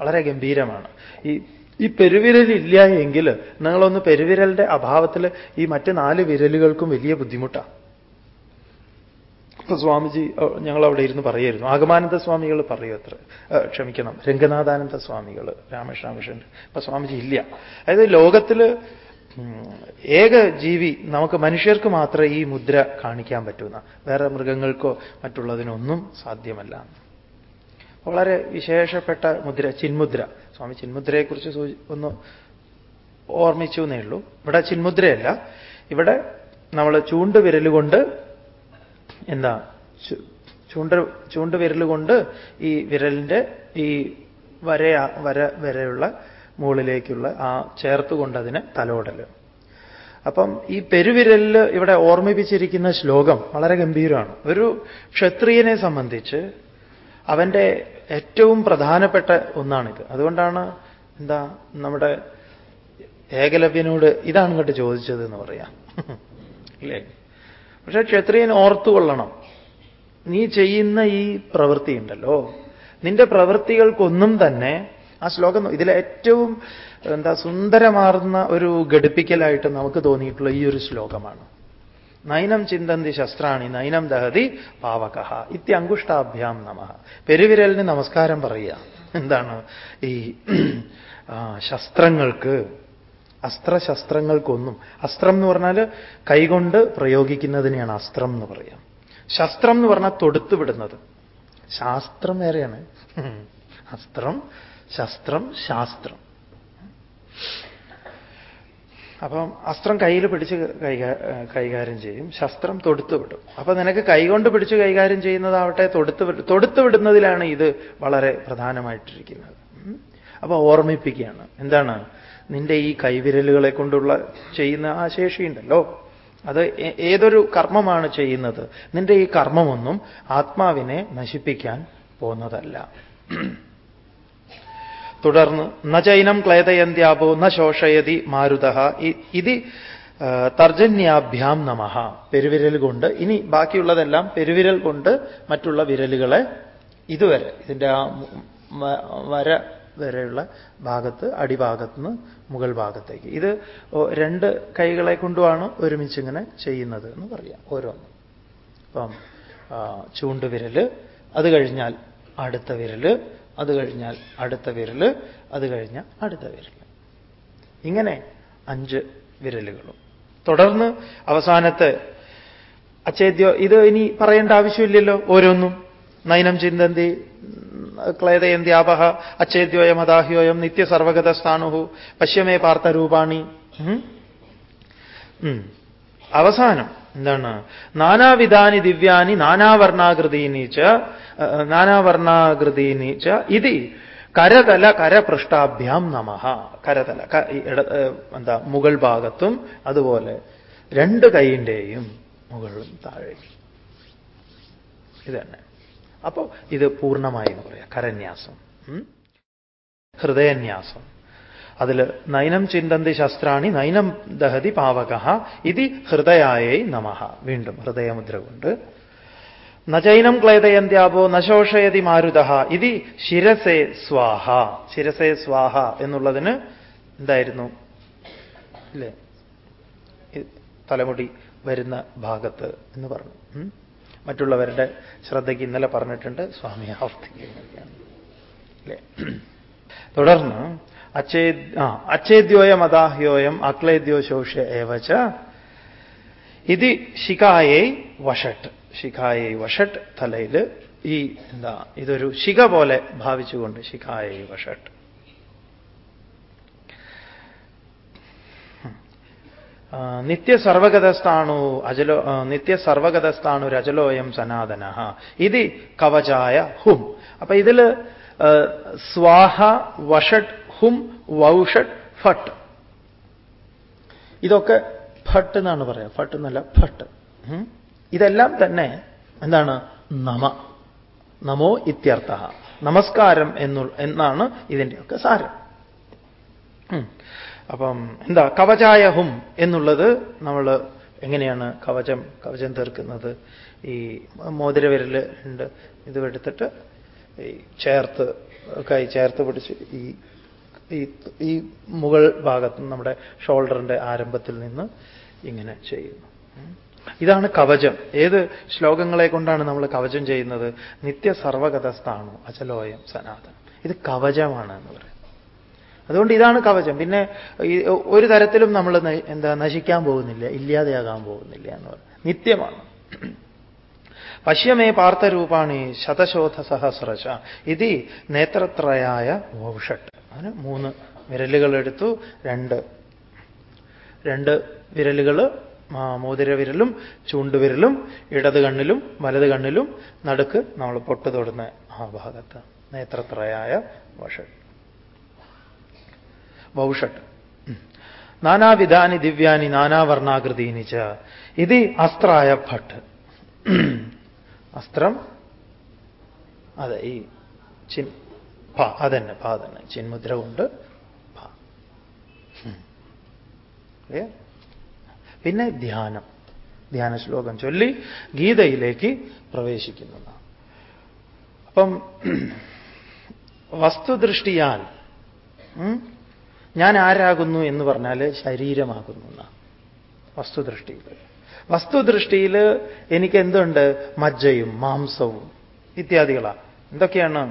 വളരെ ഗംഭീരമാണ്. ഈ ഈ പെരുവിരലില്ല എങ്കിൽ നിങ്ങളൊന്ന് പെരുവിരലിന്റെ അഭാവത്തിൽ ഈ മറ്റ് നാല് വിരലുകൾക്കും വലിയ ബുദ്ധിമുട്ടാണ് ഇപ്പൊ സ്വാമിജി ഞങ്ങൾ അവിടെ ഇരുന്ന് പറയായിരുന്നു ആഗമാനന്ദ സ്വാമികൾ പറയൂ അത്ര. ക്ഷമിക്കണം. രംഗനാഥാനന്ദ സ്വാമികൾ രാമകൃഷ്ണ മിഷൻ ഇപ്പൊ സ്വാമിജി ഇല്ല. അതായത് ലോകത്തിൽ ഏക ജീവി നമുക്ക് മനുഷ്യർക്ക് മാത്രമേ ഈ മുദ്ര കാണിക്കാൻ പറ്റുന്ന. വേറെ മൃഗങ്ങൾക്കോ മറ്റുള്ളതിനൊന്നും സാധ്യമല്ല. വളരെ വിശേഷപ്പെട്ട മുദ്ര ചിന്മുദ്ര. സ്വാമി ചിന്മുദ്രയെക്കുറിച്ച് ഒന്ന് ഓർമ്മിച്ചു എന്നേ ഉള്ളൂ. ഇവിടെ ചിന്മുദ്രയല്ല. ഇവിടെ നമ്മൾ ചൂണ്ട് ചൂണ്ടുവിരലുകൊണ്ട് എന്താ ചൂണ്ട ചൂണ്ടുവിരലുകൊണ്ട് ഈ വിരലിന്റെ ഈ വര വര വരെയുള്ള മുകളിലേക്കുള്ള ആ ചേർത്തുകൊണ്ടതിന് തലോടൽ അപ്പം ഈ പെരുവിരലിൽ ഇവിടെ ഓർമ്മിപ്പിച്ചിരിക്കുന്ന ശ്ലോകം വളരെ ഗംഭീരമാണ്. ഒരു ക്ഷത്രിയനെ സംബന്ധിച്ച് അവന്റെ ഏറ്റവും പ്രധാനപ്പെട്ട ഒന്നാണിത്. അതുകൊണ്ടാണ് എന്താ നമ്മുടെ ഏകലവ്യനോട് ഇതാണ് ഇങ്ങോട്ട് ചോദിച്ചത് എന്ന് പറയാം. അല്ലേ? പക്ഷേ ക്ഷത്രിയൻ ഓർത്തുകൊള്ളണം. നീ ചെയ്യുന്ന ഈ പ്രവൃത്തി ഉണ്ടല്ലോ നിന്റെ പ്രവൃത്തികൾക്കൊന്നും തന്നെ ആ ശ്ലോകം ഇതിലെ ഏറ്റവും എന്താ സുന്ദരമാർന്ന ഒരു ഘടിപ്പിക്കലായിട്ട് നമുക്ക് തോന്നിയിട്ടുള്ള ഈ ഒരു ശ്ലോകമാണ്. നൈനം ചിന്തന്തി ശസ്ത്രാണി നൈനം ദഹതി പാവകഹ ഇത്യങ്കുഷ്ടാഭ്യാം നമ. പെരുവിരലിന് നമസ്കാരം പറയുക. എന്താണ് ഈ ശസ്ത്രങ്ങൾക്ക് അസ്ത്രശസ്ത്രങ്ങൾക്കൊന്നും അസ്ത്രം എന്ന് പറഞ്ഞാൽ കൈകൊണ്ട് പ്രയോഗിക്കുന്നതിനെയാണ് അസ്ത്രം എന്ന് പറയാം. ശസ്ത്രം എന്ന് പറഞ്ഞാൽ തൊടുത്തു വിടുന്നത്. ശാസ്ത്രം വേറെയാണ്. അസ്ത്രം ശസ്ത്രം ശാസ്ത്രം. അപ്പം അസ്ത്രം കയ്യിൽ പിടിച്ച് കൈകാര്യം ചെയ്യും. ശസ്ത്രം തൊടുത്തു വിടും. അപ്പൊ നിനക്ക് കൈകൊണ്ട് പിടിച്ച് കൈകാര്യം ചെയ്യുന്നതാവട്ടെ തൊടുത്തു തൊടുത്തു വിടുന്നതിലാണ് ഇത് വളരെ പ്രധാനമായിട്ടിരിക്കുന്നത്. അപ്പൊ ഓർമ്മിപ്പിക്കുകയാണ്. എന്താണ്? നിന്റെ ഈ കൈവിരലുകളെ കൊണ്ടുള്ള ചെയ്യുന്ന ആ ശേഷിയുണ്ടല്ലോ. അത് ഏതൊരു കർമ്മമാണ് ചെയ്യുന്നത്? നിന്റെ ഈ കർമ്മമൊന്നും ആത്മാവിനെ നശിപ്പിക്കാൻ പോകുന്നതല്ല. തുടർന്ന് നചൈനം ക്ലേതയന്ത്യാപോ ന ശോഷയതി മാരുത ഇത് തർജന്യാഭ്യാം നമ പെരുവിരൽ കൊണ്ട്. ഇനി ബാക്കിയുള്ളതെല്ലാം പെരുവിരൽ കൊണ്ട് മറ്റുള്ള വിരലുകളെ ഇതുവരെ ഇതിന്റെ ആ വര വരെയുള്ള ഭാഗത്ത് അടിഭാഗത്ത് നിന്ന് മുകൾ ഭാഗത്തേക്ക്. ഇത് രണ്ട് കൈകളെ കൊണ്ടുമാണ് ഒരുമിച്ച് ഇങ്ങനെ ചെയ്യുന്നത് എന്ന് പറയാം ഓരോന്ന്. അപ്പം ചൂണ്ടുവിരൽ അത് കഴിഞ്ഞാൽ അടുത്ത വിരൽ അത് കഴിഞ്ഞാൽ അടുത്ത വിരൽ അത് കഴിഞ്ഞാൽ അടുത്ത വിരൽ. ഇങ്ങനെ അഞ്ച് വിരലുകളും. തുടർന്ന് അവസാനത്തെ അച്ചേദ്യോ ഇത് ഇനി പറയേണ്ട ആവശ്യമില്ലല്ലോ ഓരോന്നും. നൈനം ചിന്തന്തി ക്ലേദയന്ത്യാപഹ അച്ചേദ്യോയം അദാഹ്യോയം നിത്യസർവഗത സ്ഥാണുഹു പശ്യമേ പാർത്ഥരൂപാണി. അവസാനം എന്താണ്? നാനാവിധാനി ദിവ്യാനി നാനാവർണാകൃതീനി ച നാനാവർണാകൃതീനി ച ഇത് കരതല കരപൃഷ്ടാഭ്യാം നമ. കരതല എന്താ മുകൾ ഭാഗത്തും അതുപോലെ രണ്ട് കൈയിന്റെയും മുകളിലും താഴെ ഇത് തന്നെ അപ്പോൾ ഇത് പൂർണമായി എന്ന് പറയാം. കരന്യാസം ഹൃദയന്യാസം. അതിൽ നൈനം ചിന്തന്തി ശസ്ത്രാണി നൈനം ദഹതി പാവക ഇതി ഹൃദയായേ നമ. വീണ്ടും ഹൃദയമുദ്ര കൊണ്ട് നചൈനം ക്ലേദയന്ത്യാപോ നശോഷയതി മാരുത ഇതി ശിരസേ സ്വാഹ. ശിരസേ സ്വാഹ എന്നുള്ളതിന് എന്തായിരുന്നു? അല്ലേ തലമുടി വരുന്ന ഭാഗത്ത് എന്ന് പറഞ്ഞു. മറ്റുള്ളവരുടെ ശ്രദ്ധയ്ക്ക് ഇന്നലെ പറഞ്ഞിട്ടുണ്ട് സ്വാമി ആവർത്തിക്കുകയാണ് അല്ലേ തുടർന്ന് അച്ചേ ആ അച്ഛേദ്യോയം അദാഹ്യോയം അക്ലേദ്യോ ശോഷ ഏവച്ച ഇത് ശിഖായേ വഷട്ട്. ശിഖായേ വഷട്ട് തലയിൽ ഈ എന്താ ഇതൊരു ശിഖ പോലെ ഭാവിച്ചുകൊണ്ട് ശിഖായേ വഷട്ട്. നിത്യ സർവഗതസ്ഥാണു അജലോ നിത്യ സർവഗതസ്ഥാണു രജലോയം സനാതന. ഇത് കവചായ ഹും. അപ്പൊ ഇതിൽ സ്വാഹ വഷട്ട് ഹും വൗഷഡ് ഫട്ട്. ഇതൊക്കെ ഫട്ട് എന്നാണ് പറയാം. ഫട്ട് എന്നല്ല ഫട്ട്. ഇതെല്ലാം തന്നെ എന്താണ്? നമ. നമോ ഇത്യർത്ഥ. നമസ്കാരം എന്നു എന്നാണ് ഇതിന്റെയൊക്കെ സാരം. അപ്പം എന്താ? കവചായഹും എന്നുള്ളത് നമ്മൾ എങ്ങനെയാണ് കവചം കവചം തീർക്കുന്നത്? ഈ മോതിരവിരൽ ഉണ്ട് ഇത് എടുത്തിട്ട് ഈ ചേർത്ത് കൈ ചേർത്ത് പിടിച്ച് ഈ ഈ ഈ മുകൾ ഭാഗത്ത് നമ്മുടെ ഷോൾഡറിന്റെ ആരംഭത്തിൽ നിന്ന് ഇങ്ങനെ ചെയ്യുന്നു. ഇതാണ് കവചം. ഏത് ശ്ലോകങ്ങളെ കൊണ്ടാണ് നമ്മൾ കവചം ചെയ്യുന്നത്? നിത്യ സർവകഥസ്ഥാണു അചലോയം സനാതനം. ഇത് കവചമാണ് എന്ന് പറയുന്നത് അതുകൊണ്ട് ഇതാണ് കവചം. പിന്നെ ഒരു തരത്തിലും നമ്മൾ എന്താ നശിക്കാൻ പോകുന്നില്ല ഇല്ലാതെയാകാൻ പോകുന്നില്ല എന്ന് പറയുന്നത് നിത്യമാണ്. പശ്യമേ പാർത്ഥരൂപാണി ശതശോധ സഹസ്രശ. ഇതി നേത്രത്രയായ വൗഷട്ട്. അതിന് മൂന്ന് വിരലുകൾ എടുത്തു രണ്ട് രണ്ട് വിരലുകൾ മോതിര വിരലും ചൂണ്ടുവിരലും ഇടത് കണ്ണിലും വലത് കണ്ണിലും നടുക്ക് നമ്മൾ പൊട്ടു തൊടുന്ന ആ ഭാഗത്ത്. നേത്രത്രയായ വഷട്ട്. വൗഷട്ട്. നാനാവിധാനി ദിവ്യാനി നാനാവർണാകൃതീനിച്ച ഇത് അസ്ത്രായ ഭട്ട്. അസ്ത്രം അതെ ഈ ഭ അതന്നെ പ തന്നെ. ചിന്മുദ്ര കൊണ്ട് പിന്നെ ധ്യാനം. ധ്യാന ശ്ലോകം ചൊല്ലി ഗീതയിലേക്ക് പ്രവേശിക്കുന്നതാണ് അപ്പം വസ്തുദൃഷ്ടിയാൽ ഞാൻ ആരാകുന്നു എന്ന് പറഞ്ഞാൽ ശരീരമാകുന്നു. വസ്തുദൃഷ്ടിയിൽ വസ്തുദൃഷ്ടിയിൽ എനിക്ക് എന്തുണ്ട് മജ്ജയും മാംസവും ഇത്യാദികളാണ് എന്തൊക്കെയാണ്?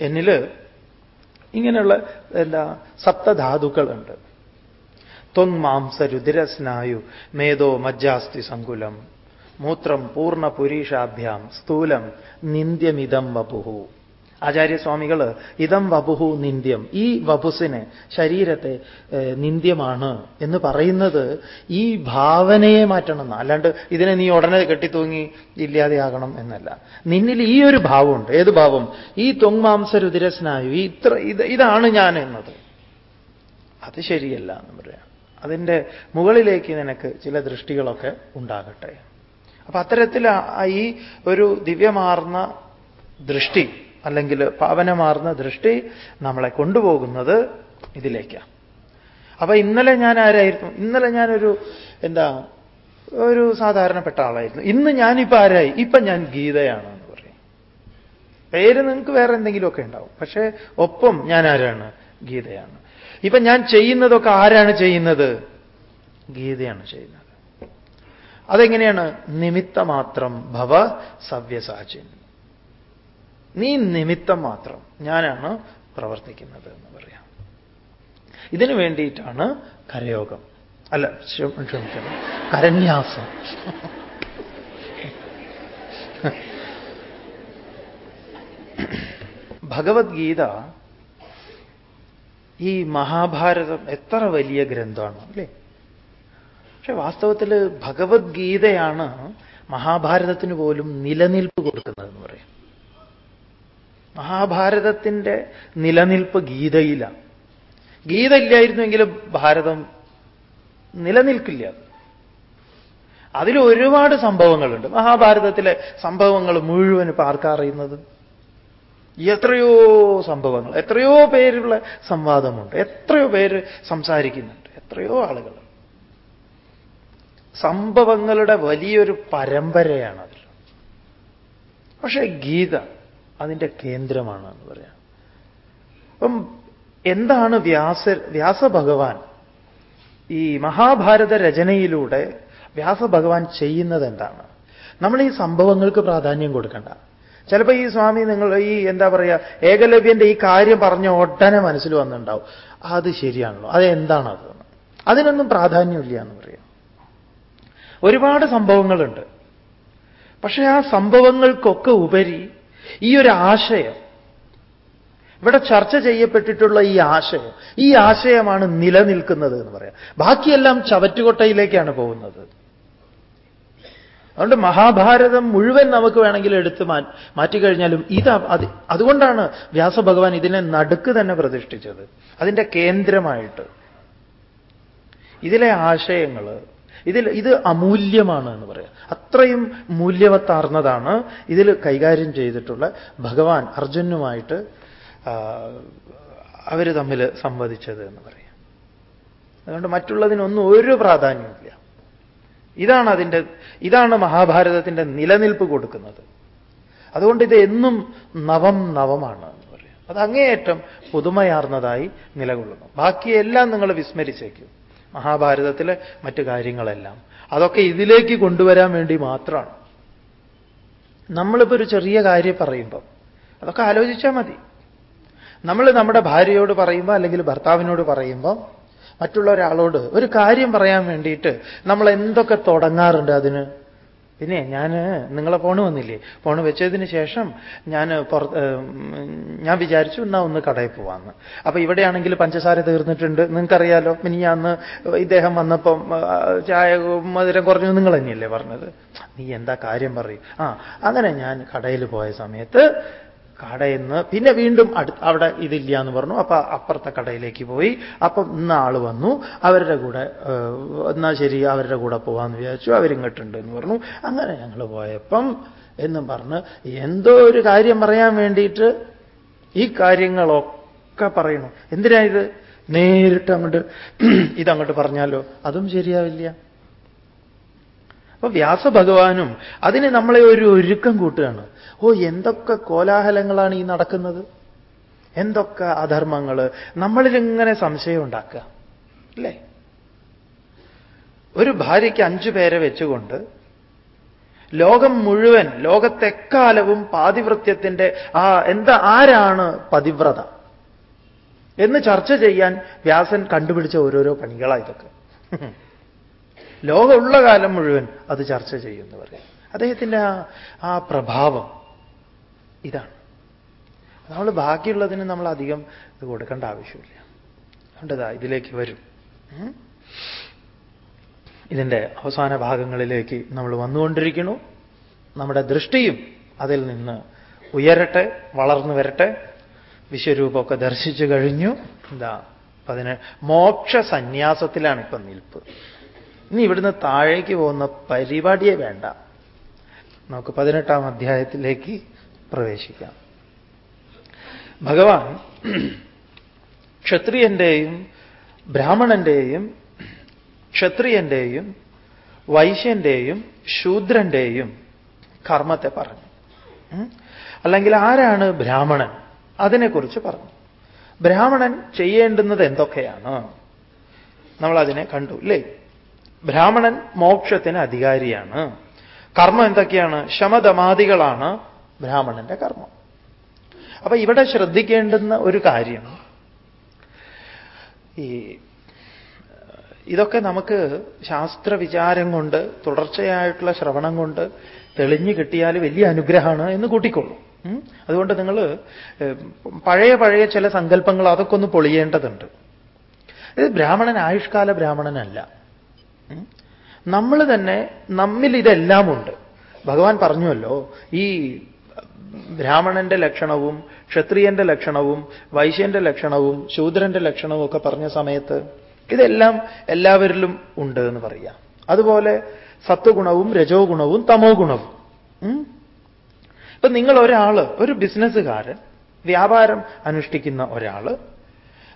എന്നിൽ ഇങ്ങനെയുള്ള എന്താ സപ്തധാതുക്കളുണ്ട്. ത്വന്മാംസ രുതിരസ്നായു മേധോ മജ്ജാസ്തി സങ്കുലം. മൂത്രം പൂർണ പുരീഷാഭ്യാം സ്ഥൂലം നിന്ദ്യമിതം വപുഹു. ആചാര്യസ്വാമികൾ ഇതം വപുഹു നിന്ദ്യം. ഈ വപുസിന് ശരീരത്തെ നിന്ദ്യമാണ് എന്ന് പറയുന്നത് ഈ ഭാവനയെ മാറ്റണം അല്ലാണ്ട് ഇതിനെ നീ ഉടനെ കെട്ടിത്തൂങ്ങി ഇല്ലാതെയാകണം എന്നല്ല. നിന്നിൽ ഈ ഒരു ഭാവമുണ്ട്. ഏത് ഭാവം? ഈ തൊങ്മാംസ രുതിരസ്നായു ഈ ഇത്ര ഇത് ഇതാണ് ഞാൻ എന്നത്. അത് ശരിയല്ല എന്ന് പറയാം. അതിന്റെ മുകളിലേക്ക് നിനക്ക് ചില ദൃഷ്ടികളൊക്കെ ഉണ്ടാകട്ടെ. അപ്പൊ അത്തരത്തിൽ ഈ ഒരു ദിവ്യമാർന്ന ദൃഷ്ടി അല്ലെങ്കിൽ പാവനമാർന്ന ദൃഷ്ടി നമ്മളെ കൊണ്ടുപോകുന്നത് ഇതിലേക്കാണ് അപ്പൊ ഇന്നലെ ഞാൻ ആരായിരുന്നു? ഇന്നലെ ഞാനൊരു എന്താ ഒരു സാധാരണപ്പെട്ട ആളായിരുന്നു. ഇന്ന് ഞാനിപ്പോ ആരായി? ഇപ്പൊ ഞാൻ ഗീതയാണ് എന്ന് പറയും. പേര് നിങ്ങൾക്ക് വേറെ എന്തെങ്കിലുമൊക്കെ ഉണ്ടാവും. പക്ഷേ ഒപ്പം ഞാൻ ആരാണ്? ഗീതയാണ്. ഇപ്പൊ ഞാൻ ചെയ്യുന്നതൊക്കെ ആരാണ് ചെയ്യുന്നത്? ഗീതയാണ് ചെയ്യുന്നത്. അതെങ്ങനെയാണ്? നിമിത്തമാത്രം ഭവ സവ്യസാചിൻ. നീ നിമിത്തം മാത്രം ഞാനാണ് പ്രവർത്തിക്കുന്നത് എന്ന് പറയാം. ഇതിനു വേണ്ടിയിട്ടാണ് കരയോഗം. അല്ല ക്ഷമിക്കണം കരന്യാസം. ഭഗവത്ഗീത ഈ മഹാഭാരതം എത്ര വലിയ ഗ്രന്ഥമാണ് അല്ലേ? പക്ഷെ വാസ്തവത്തിൽ ഭഗവത്ഗീതയാണ് മഹാഭാരതത്തിന് പോലും നിലനിൽപ്പ് കൊടുക്കുന്നതെന്ന് പറയും മഹാഭാരതത്തിന്റെ നിലനിൽപ്പ് ഗീതയിലാണ് ഗീത ഇല്ലായിരുന്നുവെങ്കിൽ ഭാരതം നിലനിൽക്കില്ല. അതിൽ ഒരുപാട് സംഭവങ്ങളുണ്ട്. മഹാഭാരതത്തിലെ സംഭവങ്ങൾ മുഴുവൻ ഇപ്പൊ ആർക്കറിയുന്നത് എത്രയോ സംഭവങ്ങൾ എത്രയോ പേരുള്ള സംവാദമുണ്ട് എത്രയോ പേര് സംസാരിക്കുന്നുണ്ട് എത്രയോ ആളുകൾ. സംഭവങ്ങളുടെ വലിയൊരു പരമ്പരയാണ് അതിൽ പക്ഷേ ഗീത അതിന്റെ കേന്ദ്രമാണ് എന്ന് പറയാം. അപ്പം എന്താണ് വ്യാസ വ്യാസഭഗവാൻ ഈ മഹാഭാരത രചനയിലൂടെ വ്യാസഭഗവാൻ ചെയ്യുന്നത് എന്താണ്? നമ്മൾ ഈ സംഭവങ്ങൾക്ക് പ്രാധാന്യം കൊടുക്കണ്ട. ചിലപ്പോൾ ഈ സ്വാമി നിങ്ങൾ ഈ എന്താ പറയുക ഏകലവ്യന്റെ ഈ കാര്യം പറഞ്ഞ ഉടനെ മനസ്സിൽ വന്നിട്ടുണ്ടാവും. അത് ശരിയാണല്ലോ. അത് എന്താണ് അത് അതിനൊന്നും പ്രാധാന്യമില്ല എന്ന് പറയാം. ഒരുപാട് സംഭവങ്ങളുണ്ട്. പക്ഷേ ആ സംഭവങ്ങൾക്കൊക്കെ ഉപരി ഈ ഒരു ആശയം. ഇവിടെ ചർച്ച ചെയ്യപ്പെട്ടിട്ടുള്ള ഈ ആശയം ഈ ആശയമാണ് നിലനിൽക്കുന്നത് എന്ന് പറയാം. ബാക്കിയെല്ലാം ചവറ്റുകൊട്ടയിലേക്കാണ് പോകുന്നത്. അതുകൊണ്ട് മഹാഭാരതം മുഴുവൻ നമുക്ക് വേണമെങ്കിൽ എടുത്ത് മാറ്റിക്കഴിഞ്ഞാലും ഇത് അത് അതുകൊണ്ടാണ് വ്യാസഭഗവാൻ ഇതിനെ നടുക്ക് തന്നെ പ്രതിഷ്ഠിച്ചത്. അതിന്റെ കേന്ദ്രമായിട്ട്. ഇതിലെ ആശയങ്ങൾ ഇതിൽ ഇത് അമൂല്യമാണ് എന്ന് പറയാം. അത്രയും മൂല്യവത്താർന്നതാണ് ഇതിൽ കൈകാര്യം ചെയ്തിട്ടുള്ള ഭഗവാൻ അർജുനുമായിട്ട് അവർ തമ്മിൽ സംവദിച്ചത് എന്ന് പറയാം. അതുകൊണ്ട് മറ്റുള്ളതിനൊന്നും ഒരു പ്രാധാന്യമില്ല ഇതാണ് അതിന്റെ ഇതാണ് മഹാഭാരതത്തിന്റെ നിലനിൽപ്പ് കൊടുക്കുന്നത്. അതുകൊണ്ട് ഇത് എന്നും നവം നവമാണ് എന്ന് പറയാം. അത് അങ്ങേയറ്റം പുതുമയാർന്നതായി നിലകൊള്ളുന്നു. ബാക്കിയെല്ലാം നിങ്ങൾ വിസ്മരിച്ചേക്കും. മഹാഭാരതത്തിലെ മറ്റു കാര്യങ്ങളെല്ലാം. അതൊക്കെ ഇതിലേക്ക് കൊണ്ടുവരാൻ വേണ്ടി മാത്രമാണ്. നമ്മളിപ്പോൾ ഒരു ചെറിയ കാര്യം പറയുമ്പം അതൊക്കെ ആലോചിച്ചാൽ മതി. നമ്മൾ നമ്മുടെ ഭാര്യയോട് പറയുമ്പോൾ അല്ലെങ്കിൽ ഭർത്താവിനോട് പറയുമ്പോൾ മറ്റുള്ള ഒരാളോട് ഒരു കാര്യം പറയാൻ വേണ്ടിയിട്ട് നമ്മൾ എന്തൊക്കെ തുടങ്ങാറുണ്ട് അതിന്? പിന്നെ ഞാൻ നിങ്ങളെ ഫോൺ വന്നില്ലേ? ഫോൺ വെച്ചതിന് ശേഷം ഞാൻ പുറത്ത് ഞാൻ വിചാരിച്ചു എന്നാ ഒന്ന് കടയിൽ പോവാന്ന്. അപ്പൊ ഇവിടെയാണെങ്കിൽ പഞ്ചസാര തീർന്നിട്ടുണ്ട്. നിങ്ങൾക്കറിയാലോ ഇനി അന്ന് ഇദ്ദേഹം വന്നപ്പം ചായ മധുരം കുറഞ്ഞു. നിങ്ങൾ തന്നെയല്ലേ പറഞ്ഞത്? നീ എന്താ കാര്യം പറയും? ആ അങ്ങനെ ഞാൻ കടയിൽ പോയ സമയത്ത് കടയിൽ നിന്ന് പിന്നെ വീണ്ടും അവിടെ ഇതില്ല എന്ന് പറഞ്ഞു. അപ്പൊ അപ്പുറത്തെ കടയിലേക്ക് പോയി. അപ്പം ഇന്ന ആൾ വന്നു. അവരുടെ കൂടെ എന്നാ ശരി അവരുടെ കൂടെ പോവാന്ന് വിചാരിച്ചു. അവരിങ്ങോട്ടുണ്ട് എന്ന് പറഞ്ഞു. അങ്ങനെ ഞങ്ങൾ പോയപ്പം എന്നും പറഞ്ഞ് എന്തോ ഒരു കാര്യം പറയാൻ വേണ്ടിയിട്ട് ഈ കാര്യങ്ങളൊക്കെ പറയണം. എന്തിനാ ഇത്? നേരിട്ട് അങ്ങോട്ട് ഇതങ്ങോട്ട് പറഞ്ഞാലോ? അതും ശരിയാവില്ല. അപ്പൊ വ്യാസഭഗവാനും അതിന് നമ്മളെ ഒരു ഒരുക്കം കൂട്ടുകയാണ്. ഓ എന്തൊക്കെ കോലാഹലങ്ങളാണ് ഈ നടക്കുന്നത്? എന്തൊക്കെ അധർമ്മങ്ങൾ നമ്മളിലിങ്ങനെ സംശയം ഉണ്ടാക്കുക അല്ലേ? ഒരു ഭാര്യയ്ക്ക് അഞ്ചു പേരെ വെച്ചുകൊണ്ട് ലോകം മുഴുവൻ ലോകത്തെക്കാലവും പാതിവൃത്യത്തിന്റെ ആ എന്താ ആരാണ് പതിവ്രത? എന്ന് ചർച്ച ചെയ്യാൻ വ്യാസൻ കണ്ടുപിടിച്ച ഓരോരോ പണികളാണ് ഇതൊക്കെ. ലോകമുള്ള കാലം മുഴുവൻ അത് ചർച്ച ചെയ്യുന്നവർ അദ്ദേഹത്തിന്റെ ആ പ്രഭാവം ഇതാണ്. നമ്മൾ ബാക്കിയുള്ളതിന് നമ്മൾ അധികം ഇത് കൊടുക്കേണ്ട ആവശ്യമില്ല. അതുകൊണ്ടതാ ഇതിലേക്ക് വരും. ഇതിന്റെ അവസാന ഭാഗങ്ങളിലേക്ക് നമ്മൾ വന്നുകൊണ്ടിരിക്കുന്നു. നമ്മുടെ ദൃഷ്ടിയും അതിൽ നിന്ന് ഉയരട്ടെ വളർന്നു വരട്ടെ. വിശ്വരൂപമൊക്കെ ദർശിച്ചു കഴിഞ്ഞു. എന്താ അതിന് മോക്ഷ സന്യാസത്തിലാണ് ഇപ്പം നിൽപ്പ്. ഇനി ഇവിടുന്ന് താഴേക്ക് പോകുന്ന പരിപാടിയെ വേണ്ട. നമുക്ക് പതിനെട്ടാം അധ്യായത്തിലേക്ക് പ്രവേശിക്കാം. ഭഗവാൻ ക്ഷത്രിയന്റെയും ബ്രാഹ്മണന്റെയും ക്ഷത്രിയന്റെയും വൈശ്യന്റെയും ശൂദ്രന്റെയും കർമ്മത്തെ പറഞ്ഞു. അല്ലെങ്കിൽ ആരാണ് ബ്രാഹ്മണൻ? അതിനെക്കുറിച്ച് പറഞ്ഞു. ബ്രാഹ്മണൻ ചെയ്യേണ്ടുന്നത് എന്തൊക്കെയാണ്? നമ്മൾ അതിനെ കണ്ടു ഇല്ലേ? ബ്രാഹ്മണൻ മോക്ഷത്തിന് അധികാരിയാണ്. കർമ്മം എന്തൊക്കെയാണ്? ശമദമാദികളാണ് ബ്രാഹ്മണന്റെ കർമ്മം. അപ്പൊ ഇവിടെ ശ്രദ്ധിക്കേണ്ടുന്ന ഒരു കാര്യം ഈ ഇതൊക്കെ നമുക്ക് ശാസ്ത്ര വിചാരം കൊണ്ട് തുടർച്ചയായിട്ടുള്ള ശ്രവണം കൊണ്ട് തെളിഞ്ഞു കിട്ടിയാൽ വലിയ അനുഗ്രഹമാണ് എന്ന് കൂട്ടിക്കൊള്ളൂ. അതുകൊണ്ട് നിങ്ങൾ പഴയ പഴയ ചില സങ്കല്പങ്ങൾ അതൊക്കെ ഒന്ന് പൊളിയേണ്ടതുണ്ട്. ഇത് ബ്രാഹ്മണൻ ആയുഷ്കാല ബ്രാഹ്മണനല്ല. നമ്മൾ തന്നെ നമ്മിൽ ഇതെല്ലാമുണ്ട്. ഭഗവാൻ പറഞ്ഞുവല്ലോ ഈ ബ്രാഹ്മണന്റെ ലക്ഷണവും ക്ഷത്രിയന്റെ ലക്ഷണവും വൈശ്യന്റെ ലക്ഷണവും ശൂദ്രന്റെ ലക്ഷണവും ഒക്കെ പറഞ്ഞ സമയത്ത് ഇതെല്ലാം എല്ലാവരിലും ഉണ്ട് എന്ന് പറയാം. അതുപോലെ സത്വഗുണവും രജോ ഗുണവും തമോ ഗുണവും ഇപ്പൊ നിങ്ങൾ ഒരാൾ ഒരു ബിസിനസ്സുകാരൻ വ്യാപാരം അനുഷ്ഠിക്കുന്ന ഒരാൾ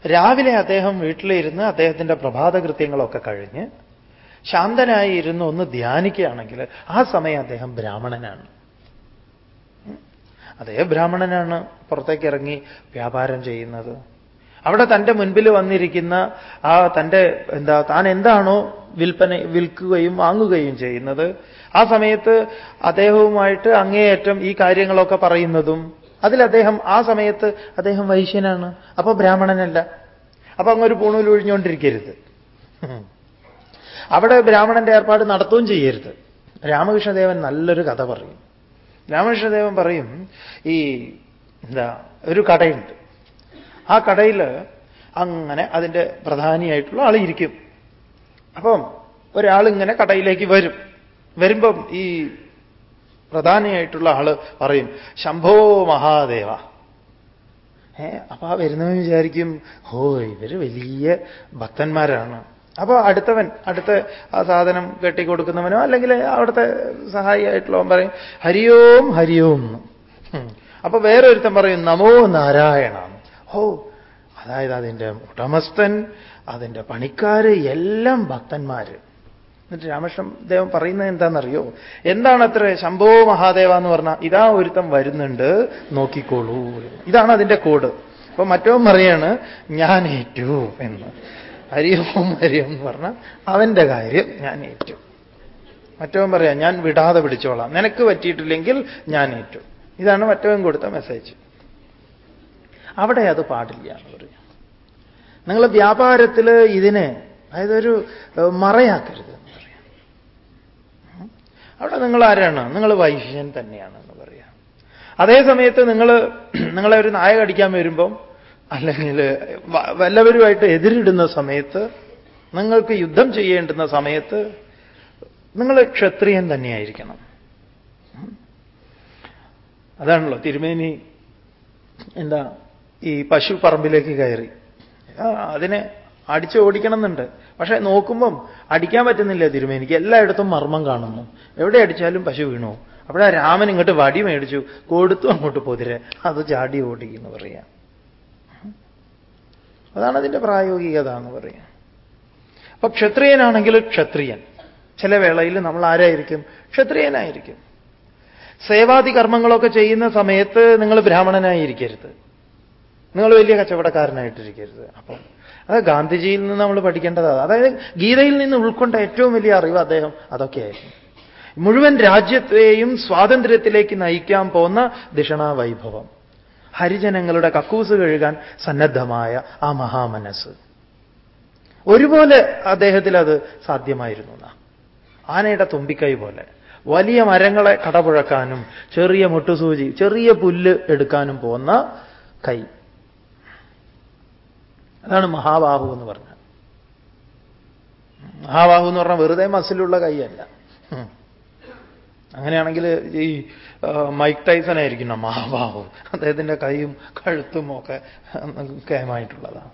രാവിലെ അദ്ദേഹം വീട്ടിലിരുന്ന് അദ്ദേഹത്തിന്റെ പ്രഭാത കൃത്യങ്ങളൊക്കെ കഴിഞ്ഞ് ശാന്തനായി ഇരുന്ന് ഒന്ന് ധ്യാനിക്കുകയാണെങ്കിൽ ആ സമയം അദ്ദേഹം ബ്രാഹ്മണനാണ്. അതേ ബ്രാഹ്മണനാണ് പുറത്തേക്ക് ഇറങ്ങി വ്യാപാരം ചെയ്യുന്നത്. അവിടെ തന്റെ മുൻപിൽ വന്നിരിക്കുന്ന ആ തന്റെ എന്താ താൻ എന്താണോ വിൽപ്പന വിൽക്കുകയും വാങ്ങുകയും ചെയ്യുന്നത്. ആ സമയത്ത് അദ്ദേഹവുമായിട്ട് അങ്ങേയറ്റം ഈ കാര്യങ്ങളൊക്കെ പറയുന്നതും അതിൽ അദ്ദേഹം ആ സമയത്ത് അദ്ദേഹം വൈശ്യനാണ് അപ്പൊ ബ്രാഹ്മണനല്ല. അപ്പൊ അങ്ങൊരു പൂണൂൽ ഒഴിഞ്ഞുകൊണ്ടിരിക്കരുത് അവിടെ ബ്രാഹ്മണന്റെ ഏർപ്പാട് നടത്തുകയും ചെയ്യരുത്. രാമകൃഷ്ണദേവൻ നല്ലൊരു കഥ പറയും. രാമകൃഷ്ണദേവൻ പറയും ഈ എന്താ ഒരു കടയുണ്ട്. ആ കടയിൽ അങ്ങനെ അതിന്റെ പ്രധാനിയായിട്ടുള്ള ആൾ ഇരിക്കും അപ്പം ഒരാളിങ്ങനെ കടയിലേക്ക് വരും. വരുമ്പം ഈ പ്രധാനിയായിട്ടുള്ള ആൾ പറയും ശംഭോ മഹാദേവ. ഏ അപ്പൊ ആ വരുന്നവൻ വിചാരിക്കും ഓ ഇവർ വലിയ ഭക്തന്മാരാണ്. അപ്പൊ അടുത്തവൻ അടുത്ത ആ സാധനം കെട്ടിക്കൊടുക്കുന്നവനോ അല്ലെങ്കിൽ അവിടുത്തെ സഹായിയായിട്ടുള്ളവൻ പറയും ഹരിയോം ഹരിയോം അപ്പൊ വേറൊരുത്തൻ പറയും നമോ നാരായണ. ഓ അതായത് അതിന്റെ ഉടമസ്ഥൻ അതിന്റെ പണിക്കാര് എല്ലാം ഭക്തന്മാര്. എന്നിട്ട് രാമകൃഷ്ണൻ ദേവൻ പറയുന്നത് എന്താണെന്നറിയോ? എന്താണ് അത്ര ശംഭോ മഹാദേവ എന്ന് പറഞ്ഞാൽ ഇതാ ഒരുത്തം വരുന്നുണ്ട് നോക്കിക്കോളൂ ഇതാണ് അതിന്റെ കോഡ്. അപ്പൊ മറ്റവൻ പറയാണ് ഞാൻ ഏറ്റു എന്ന്. ഹരിയോം ഹരിയോം എന്ന് പറഞ്ഞാൽ അവന്റെ കാര്യം ഞാൻ ഏറ്റു. മറ്റവൻ പറയാം ഞാൻ വിടാതെ പിടിച്ചോളാം. നിനക്ക് പറ്റിയിട്ടില്ലെങ്കിൽ ഞാൻ ഏറ്റു. ഇതാണ് മറ്റവൻ കൊടുത്ത മെസ്സേജ് അവിടെ അത് പാടില്ല എന്ന് പറയാം. നിങ്ങൾ വ്യാപാരത്തിൽ ഇതിനെ അതായത് ഒരു മറയാക്കരുത് എന്ന് പറയാം. അവിടെ നിങ്ങൾ ആരാണ്? നിങ്ങൾ വൈശ്യൻ തന്നെയാണ് എന്ന് പറയാം. അതേ സമയത്ത് നിങ്ങൾ നിങ്ങളെ ഒരു നായ കടിക്കാൻ വരുമ്പം അല്ലെങ്കിൽ വല്ലവരുമായിട്ട് എതിരിടുന്ന സമയത്ത് നിങ്ങൾക്ക് യുദ്ധം ചെയ്യേണ്ടുന്ന സമയത്ത് നിങ്ങൾ ക്ഷത്രിയൻ തന്നെയായിരിക്കണം. അതാണല്ലോ തിരുമേനി എന്താ ഈ പശു പറമ്പിലേക്ക് കയറി. അതിനെ അടിച്ച് ഓടിക്കണം എന്നുണ്ട് പക്ഷെ നോക്കുമ്പം അടിക്കാൻ പറ്റുന്നില്ല തിരുമേനിക്ക്. എല്ലായിടത്തും മർമ്മം കാണുന്നു. എവിടെ അടിച്ചാലും പശു വീണു. അപ്പോഴാ രാമൻ ഇങ്ങോട്ട് വടി മേടിച്ചു. കൊടുത്തു അങ്ങോട്ട് പൊതിരെ. അത് ചാടി ഓടിക്കുന്നു പറയാം. അതാണ് അതിന്റെ പ്രായോഗികത എന്ന് പറയാം. അപ്പൊ ക്ഷത്രിയനാണെങ്കിൽ ക്ഷത്രിയൻ. ചില വേളയിൽ നമ്മൾ ആരായിരിക്കും? ക്ഷത്രിയനായിരിക്കും. സേവാദി കർമ്മങ്ങളൊക്കെ ചെയ്യുന്ന സമയത്ത് നിങ്ങൾ ബ്രാഹ്മണനായിരിക്കരുത്. നിങ്ങൾ വലിയ കച്ചവടക്കാരനായിട്ടിരിക്കരുത്. അപ്പം അത് ഗാന്ധിജിയിൽ നിന്ന് നമ്മൾ പഠിക്കേണ്ടതാണ് അതായത് ഗീതയിൽ നിന്ന് ഉൾക്കൊണ്ട ഏറ്റവും വലിയ അറിവ് അദ്ദേഹം അതൊക്കെയായിരുന്നു മുഴുവൻ രാജ്യത്തെയും സ്വാതന്ത്ര്യത്തിലേക്ക് നയിക്കാൻ പോകുന്ന ദിഷണ വൈഭവം. ഹരിജനങ്ങളുടെ കക്കൂസ് കഴുകാൻ സന്നദ്ധമായ ആ മഹാമനസ് ഒരുപോലെ അദ്ദേഹത്തിൽ അത് സാധ്യമായിരുന്നു ആനയുടെ തുമ്പിക്കൈ പോലെ. വലിയ മരങ്ങളെ കടപുഴക്കാനും ചെറിയ മുട്ടുസൂചി ചെറിയ പുല്ല് എടുക്കാനും പോന്ന കൈ. അതാണ് മഹാബാഹു എന്ന് പറഞ്ഞത്. മഹാബാഹു എന്ന് പറഞ്ഞാൽ വെറുതെ മസിലുള്ള കൈയല്ല. അങ്ങനെയാണെങ്കിൽ ഈ മൈക്ക് ടൈസൺ ആയിരിക്കണം മഹാബാഹു അദ്ദേഹത്തിന്റെ കൈയും കഴുത്തും ഒക്കെ കേമായിട്ടുള്ളതാണ്.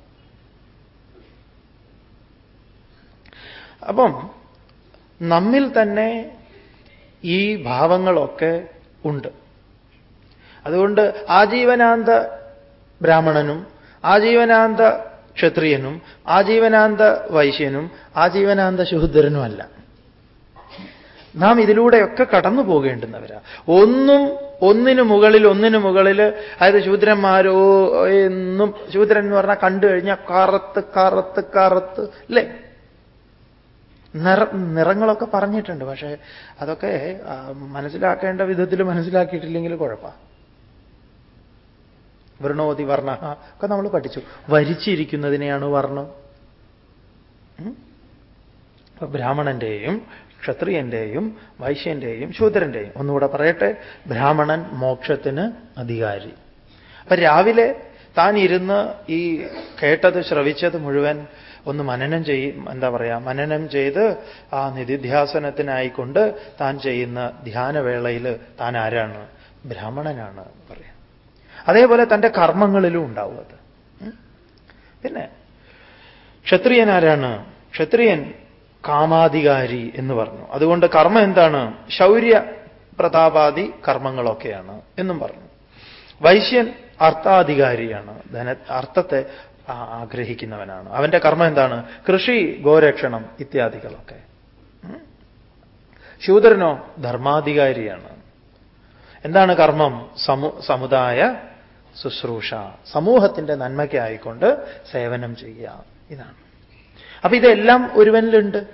അപ്പം നമ്മിൽ തന്നെ ഈ ഭാവങ്ങളൊക്കെ ഉണ്ട്. അതുകൊണ്ട് ആജീവനാന്ത ബ്രാഹ്മണനും ആജീവനാന്ത ക്ഷത്രിയനും ആജീവനാന്ത വൈശ്യനും ആജീവനാന്ത ശൂദ്രനുമല്ല നാം ഇതിലൂടെയൊക്കെ കടന്നു പോകേണ്ടുന്നവരാ. ഒന്നും ഒന്നിനു മുകളിൽ ഒന്നിനു മുകളിൽ അതായത് ശൂദ്രന്മാരോ എന്നും ശൂദ്രൻ എന്ന് പറഞ്ഞാൽ കണ്ടു കഴിഞ്ഞാൽ കറുത്ത് കറുത്ത് കറുത്ത് അല്ലേ നിറ നിറങ്ങളൊക്കെ പറഞ്ഞിട്ടുണ്ട്. പക്ഷേ അതൊക്കെ മനസ്സിലാക്കേണ്ട വിധത്തിൽ മനസ്സിലാക്കിയിട്ടില്ലെങ്കിൽ കുഴപ്പമാണ് വൃണോതി വർണ ഒക്കെ നമ്മൾ പഠിച്ചു. വരിച്ചിരിക്കുന്നതിനെയാണ് വർണം. ബ്രാഹ്മണന്റെയും ക്ഷത്രിയന്റെയും വൈശ്യന്റെയും ശൂദ്രന്റെയും. ഒന്നുകൂടെ പറയട്ടെ. ബ്രാഹ്മണൻ മോക്ഷത്തിന് അധികാരി. അപ്പൊ രാവിലെ താൻ ഇരുന്ന് ഈ കേട്ടത് ശ്രവിച്ചത് മുഴുവൻ ഒന്ന് മനനം ചെയ്യും എന്താ പറയാ മനനം ചെയ്ത് ആ നിധിധ്യാസനത്തിനായിക്കൊണ്ട് താൻ ചെയ്യുന്ന ധ്യാനവേളയിൽ താൻ ആരാണ്? ബ്രാഹ്മണനാണ് പറയാ. അതേപോലെ തന്റെ കർമ്മങ്ങളിലും ഉണ്ടാവുന്നത് പിന്നെ ക്ഷത്രിയൻ ആരാണ്? ക്ഷത്രിയൻ കാമാധികാരി എന്ന് പറഞ്ഞു. അതുകൊണ്ട് കർമ്മം എന്താണ്? ശൗര്യ പ്രതാപാദി കർമ്മങ്ങളൊക്കെയാണ് എന്നും പറഞ്ഞു. വൈശ്യൻ അർത്ഥാധികാരിയാണ്. ധന അർത്ഥത്തെ ആഗ്രഹിക്കുന്നവനാണ്. അവന്റെ കർമ്മം എന്താണ്? കൃഷി ഗോരക്ഷണം ഇത്യാദികളൊക്കെ. ശൂദ്രനോ ധർമാധികാരിയാണ്. എന്താണ് കർമ്മം? സമു സമുദായ ശുശ്രൂഷ. സമൂഹത്തിന്റെ നന്മയ്ക്കായിക്കൊണ്ട് സേവനം ചെയ്യുക. ഇതാണ്. അപ്പൊ ഇതെല്ലാം ഒരുവനിലുണ്ട്.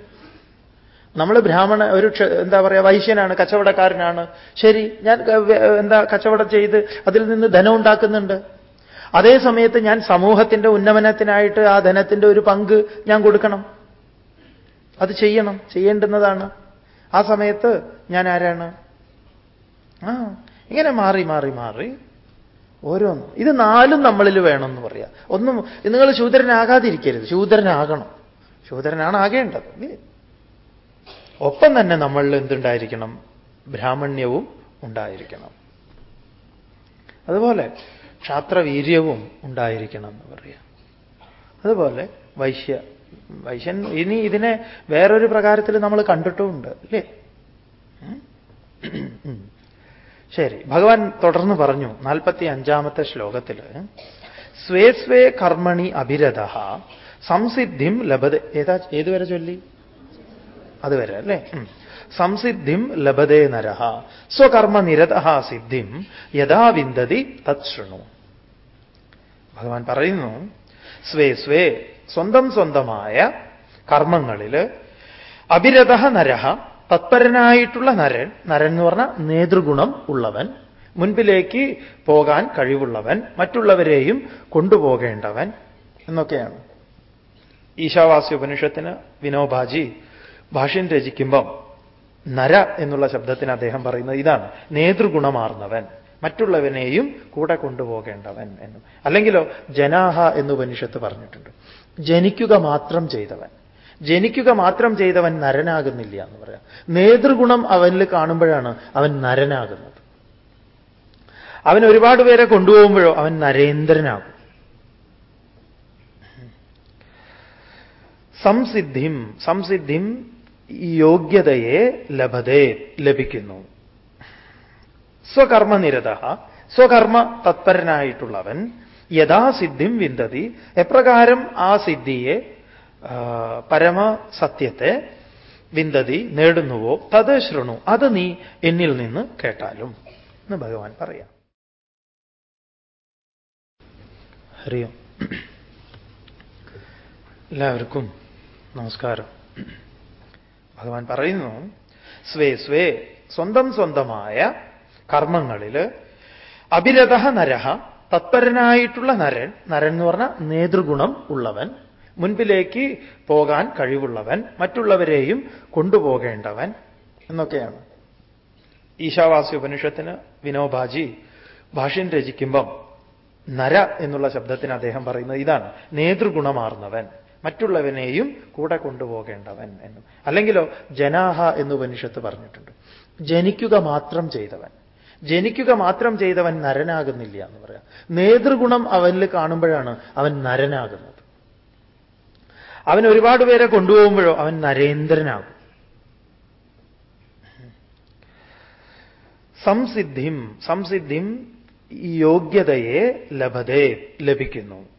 നമ്മൾ ബ്രാഹ്മണ ഒരു എന്താ പറയുക വൈശ്യനാണ് കച്ചവടക്കാരനാണ്. ശരി ഞാൻ എന്താ കച്ചവടം ചെയ്ത് അതിൽ നിന്ന് ധനം ഉണ്ടാക്കുന്നുണ്ട്. അതേ സമയത്ത് ഞാൻ സമൂഹത്തിന്റെ ഉന്നമനത്തിനായിട്ട് ആ ധനത്തിന്റെ ഒരു പങ്ക് ഞാൻ കൊടുക്കണം. അത് ചെയ്യണം ചെയ്യേണ്ടുന്നതാണ്. ആ സമയത്ത് ഞാൻ ആരാണ്? ആ ഇങ്ങനെ മാറി മാറി മാറി. ഓരോന്നും. ഇത് നാലും നമ്മളിൽ വേണമെന്ന് പറയാം. ഒന്നും നിങ്ങൾ ശൂദ്രനാകാതിരിക്കരുത്. ശൂദ്രനാകണം. ശൂദ്രനാണ് ആകേണ്ടത്. ഒപ്പം തന്നെ നമ്മളിൽ എന്തുണ്ടായിരിക്കണം? ബ്രാഹ്മണ്യവും ഉണ്ടായിരിക്കണം. അതുപോലെ ക്ഷാത്രവീര്യവും ഉണ്ടായിരിക്കണം എന്ന് പറയാം. അതുപോലെ വൈശ്യ വൈശ്യൻ ഇനി ഇതിനെ വേറൊരു പ്രകാരത്തിൽ നമ്മൾ കണ്ടിട്ടുമുണ്ട് അല്ലേ? ശരി ഭഗവാൻ തുടർന്ന് പറഞ്ഞു നാൽപ്പത്തി അഞ്ചാമത്തെ ശ്ലോകത്തിൽ സ്വേ സ്വേ കർമ്മണി അഭിരഥ സംസിദ്ധിം ലഭത ഏതാ ഏതുവരെ ചൊല്ലി? അതുവരെ അല്ലേ? സംസിദ്ധിം ലഭതേ നരഹ. സ്വകർമ്മനിരത സിദ്ധിം. യഥാ വിന്ദതി തത് ശൃണു. ഭഗവാൻ പറയുന്നു സ്വേ സ്വേ സ്വന്തം സ്വന്തമായ കർമ്മങ്ങളിൽ അഭിരത നരഹ തത്പരനായിട്ടുള്ള നരൻ നരൻ എന്ന് പറഞ്ഞ നേതൃഗുണം ഉള്ളവൻ മുൻപിലേക്ക് പോകാൻ കഴിവുള്ളവൻ മറ്റുള്ളവരെയും കൊണ്ടുപോകേണ്ടവൻ എന്നൊക്കെയാണ്. ഈശാവാസ്യ ഉപനിഷത്തിന് വിനോബാജി ഭാഷ്യം രചിക്കുമ്പം നര എന്നുള്ള ശബ്ദത്തിന് അദ്ദേഹം പറയുന്നത് ഇതാണ്. നേതൃഗുണമാർന്നവൻ. മറ്റുള്ളവനെയും കൂടെ കൊണ്ടുപോകേണ്ടവൻ എന്നും. അല്ലെങ്കിലോ ജനാഹ എന്ന് ഉപനിഷത്ത് പറഞ്ഞിട്ടുണ്ട്. ജനിക്കുക മാത്രം ചെയ്തവൻ. ജനിക്കുക മാത്രം ചെയ്തവൻ നരനാകുന്നില്ല എന്ന് പറയാം. നേതൃഗുണം അവനിൽ കാണുമ്പോഴാണ് അവൻ നരനാകുന്നത്. അവൻ ഒരുപാട് പേരെ കൊണ്ടുപോകുമ്പോഴോ അവൻ നരേന്ദ്രനാകും. സംസിദ്ധിം സംസിദ്ധിം യോഗ്യതയെ ലഭതേ ലഭിക്കുന്നു. സ്വകർമ്മനിരത സ്വകർമ്മ തത്പരനായിട്ടുള്ളവൻ യഥാസിദ്ധിം വിന്തതി എപ്രകാരം ആ സിദ്ധിയെ പരമസത്യത്തെ വിന്തതി നേടുന്നുവോ തത് ശൃണു അത് നീ എന്നിൽ നിന്ന് കേട്ടാലും എന്ന് ഭഗവാൻ പറയാം. ഹരിയോ. എല്ലാവർക്കും നമസ്കാരം. ഭഗവാൻ പറയുന്നു സ്വേ സ്വേ സ്വന്തം സ്വന്തമായ കർമ്മങ്ങളിൽ അഭിരത നരഹ തത്പരനായിട്ടുള്ള നരൻ നരൻ എന്ന് പറഞ്ഞ നേതൃഗുണം ഉള്ളവൻ മുൻപിലേക്ക് പോകാൻ കഴിവുള്ളവൻ മറ്റുള്ളവരെയും കൊണ്ടുപോകേണ്ടവൻ എന്നൊക്കെയാണ്. ഈശാവാസി ഉപനിഷത്തിന് വിനോബാജി ഭാഷ്യം രചിക്കുമ്പം നര എന്നുള്ള ശബ്ദത്തിന് അദ്ദേഹം പറയുന്നത് ഇതാണ് നേതൃഗുണമാർന്നവൻ. മറ്റുള്ളവനെയും കൂടെ കൊണ്ടുപോകേണ്ടവൻ എന്നും. അല്ലെങ്കിലോ ജനാഹ എന്ന് ഉപനിഷത്ത് പറഞ്ഞിട്ടുണ്ട്. ജനിക്കുക മാത്രം ചെയ്തവൻ. ജനിക്കുക മാത്രം ചെയ്തവൻ നരനാകുന്നില്ല എന്ന് പറയാം. നേതൃഗുണം അവനിൽ കാണുമ്പോഴാണ് അവൻ നരനാകുന്നത്. അവൻ ഒരുപാട് പേരെ കൊണ്ടുപോകുമ്പോഴോ അവൻ നരേന്ദ്രനാകും. സംസിദ്ധിം സംസിദ്ധിം യോഗ്യതയെ ലഭതേ ലഭിക്കുന്നു.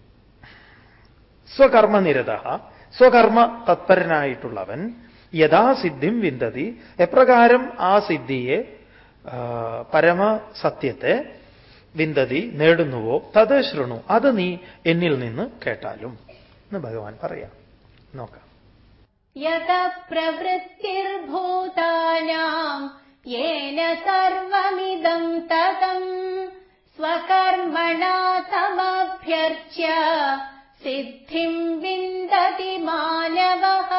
സ്വകർമ്മനിരത സ്വകർമ്മ തത്പരനായിട്ടുള്ളവൻ യഥാസിദ്ധിം വിന്തതി എപ്രകാരം ആ സിദ്ധിയെ പരമസത്യത്തെ വിന്തതി നേടുന്നുവോ തത് ശൃണു അത് നീ എന്നിൽ നിന്ന് കേട്ടാലും. എന്ന് ഭഗവാൻ പറയാം. നോക്കാം. യത പ്രവൃത്തിർഭൂതാനാം യേന സർവമിദം തതം സ്വകർമ്മണാ തമഭ്യർച്ച്യ സിദ്ധിം വിന്ദതി മാനവഃ.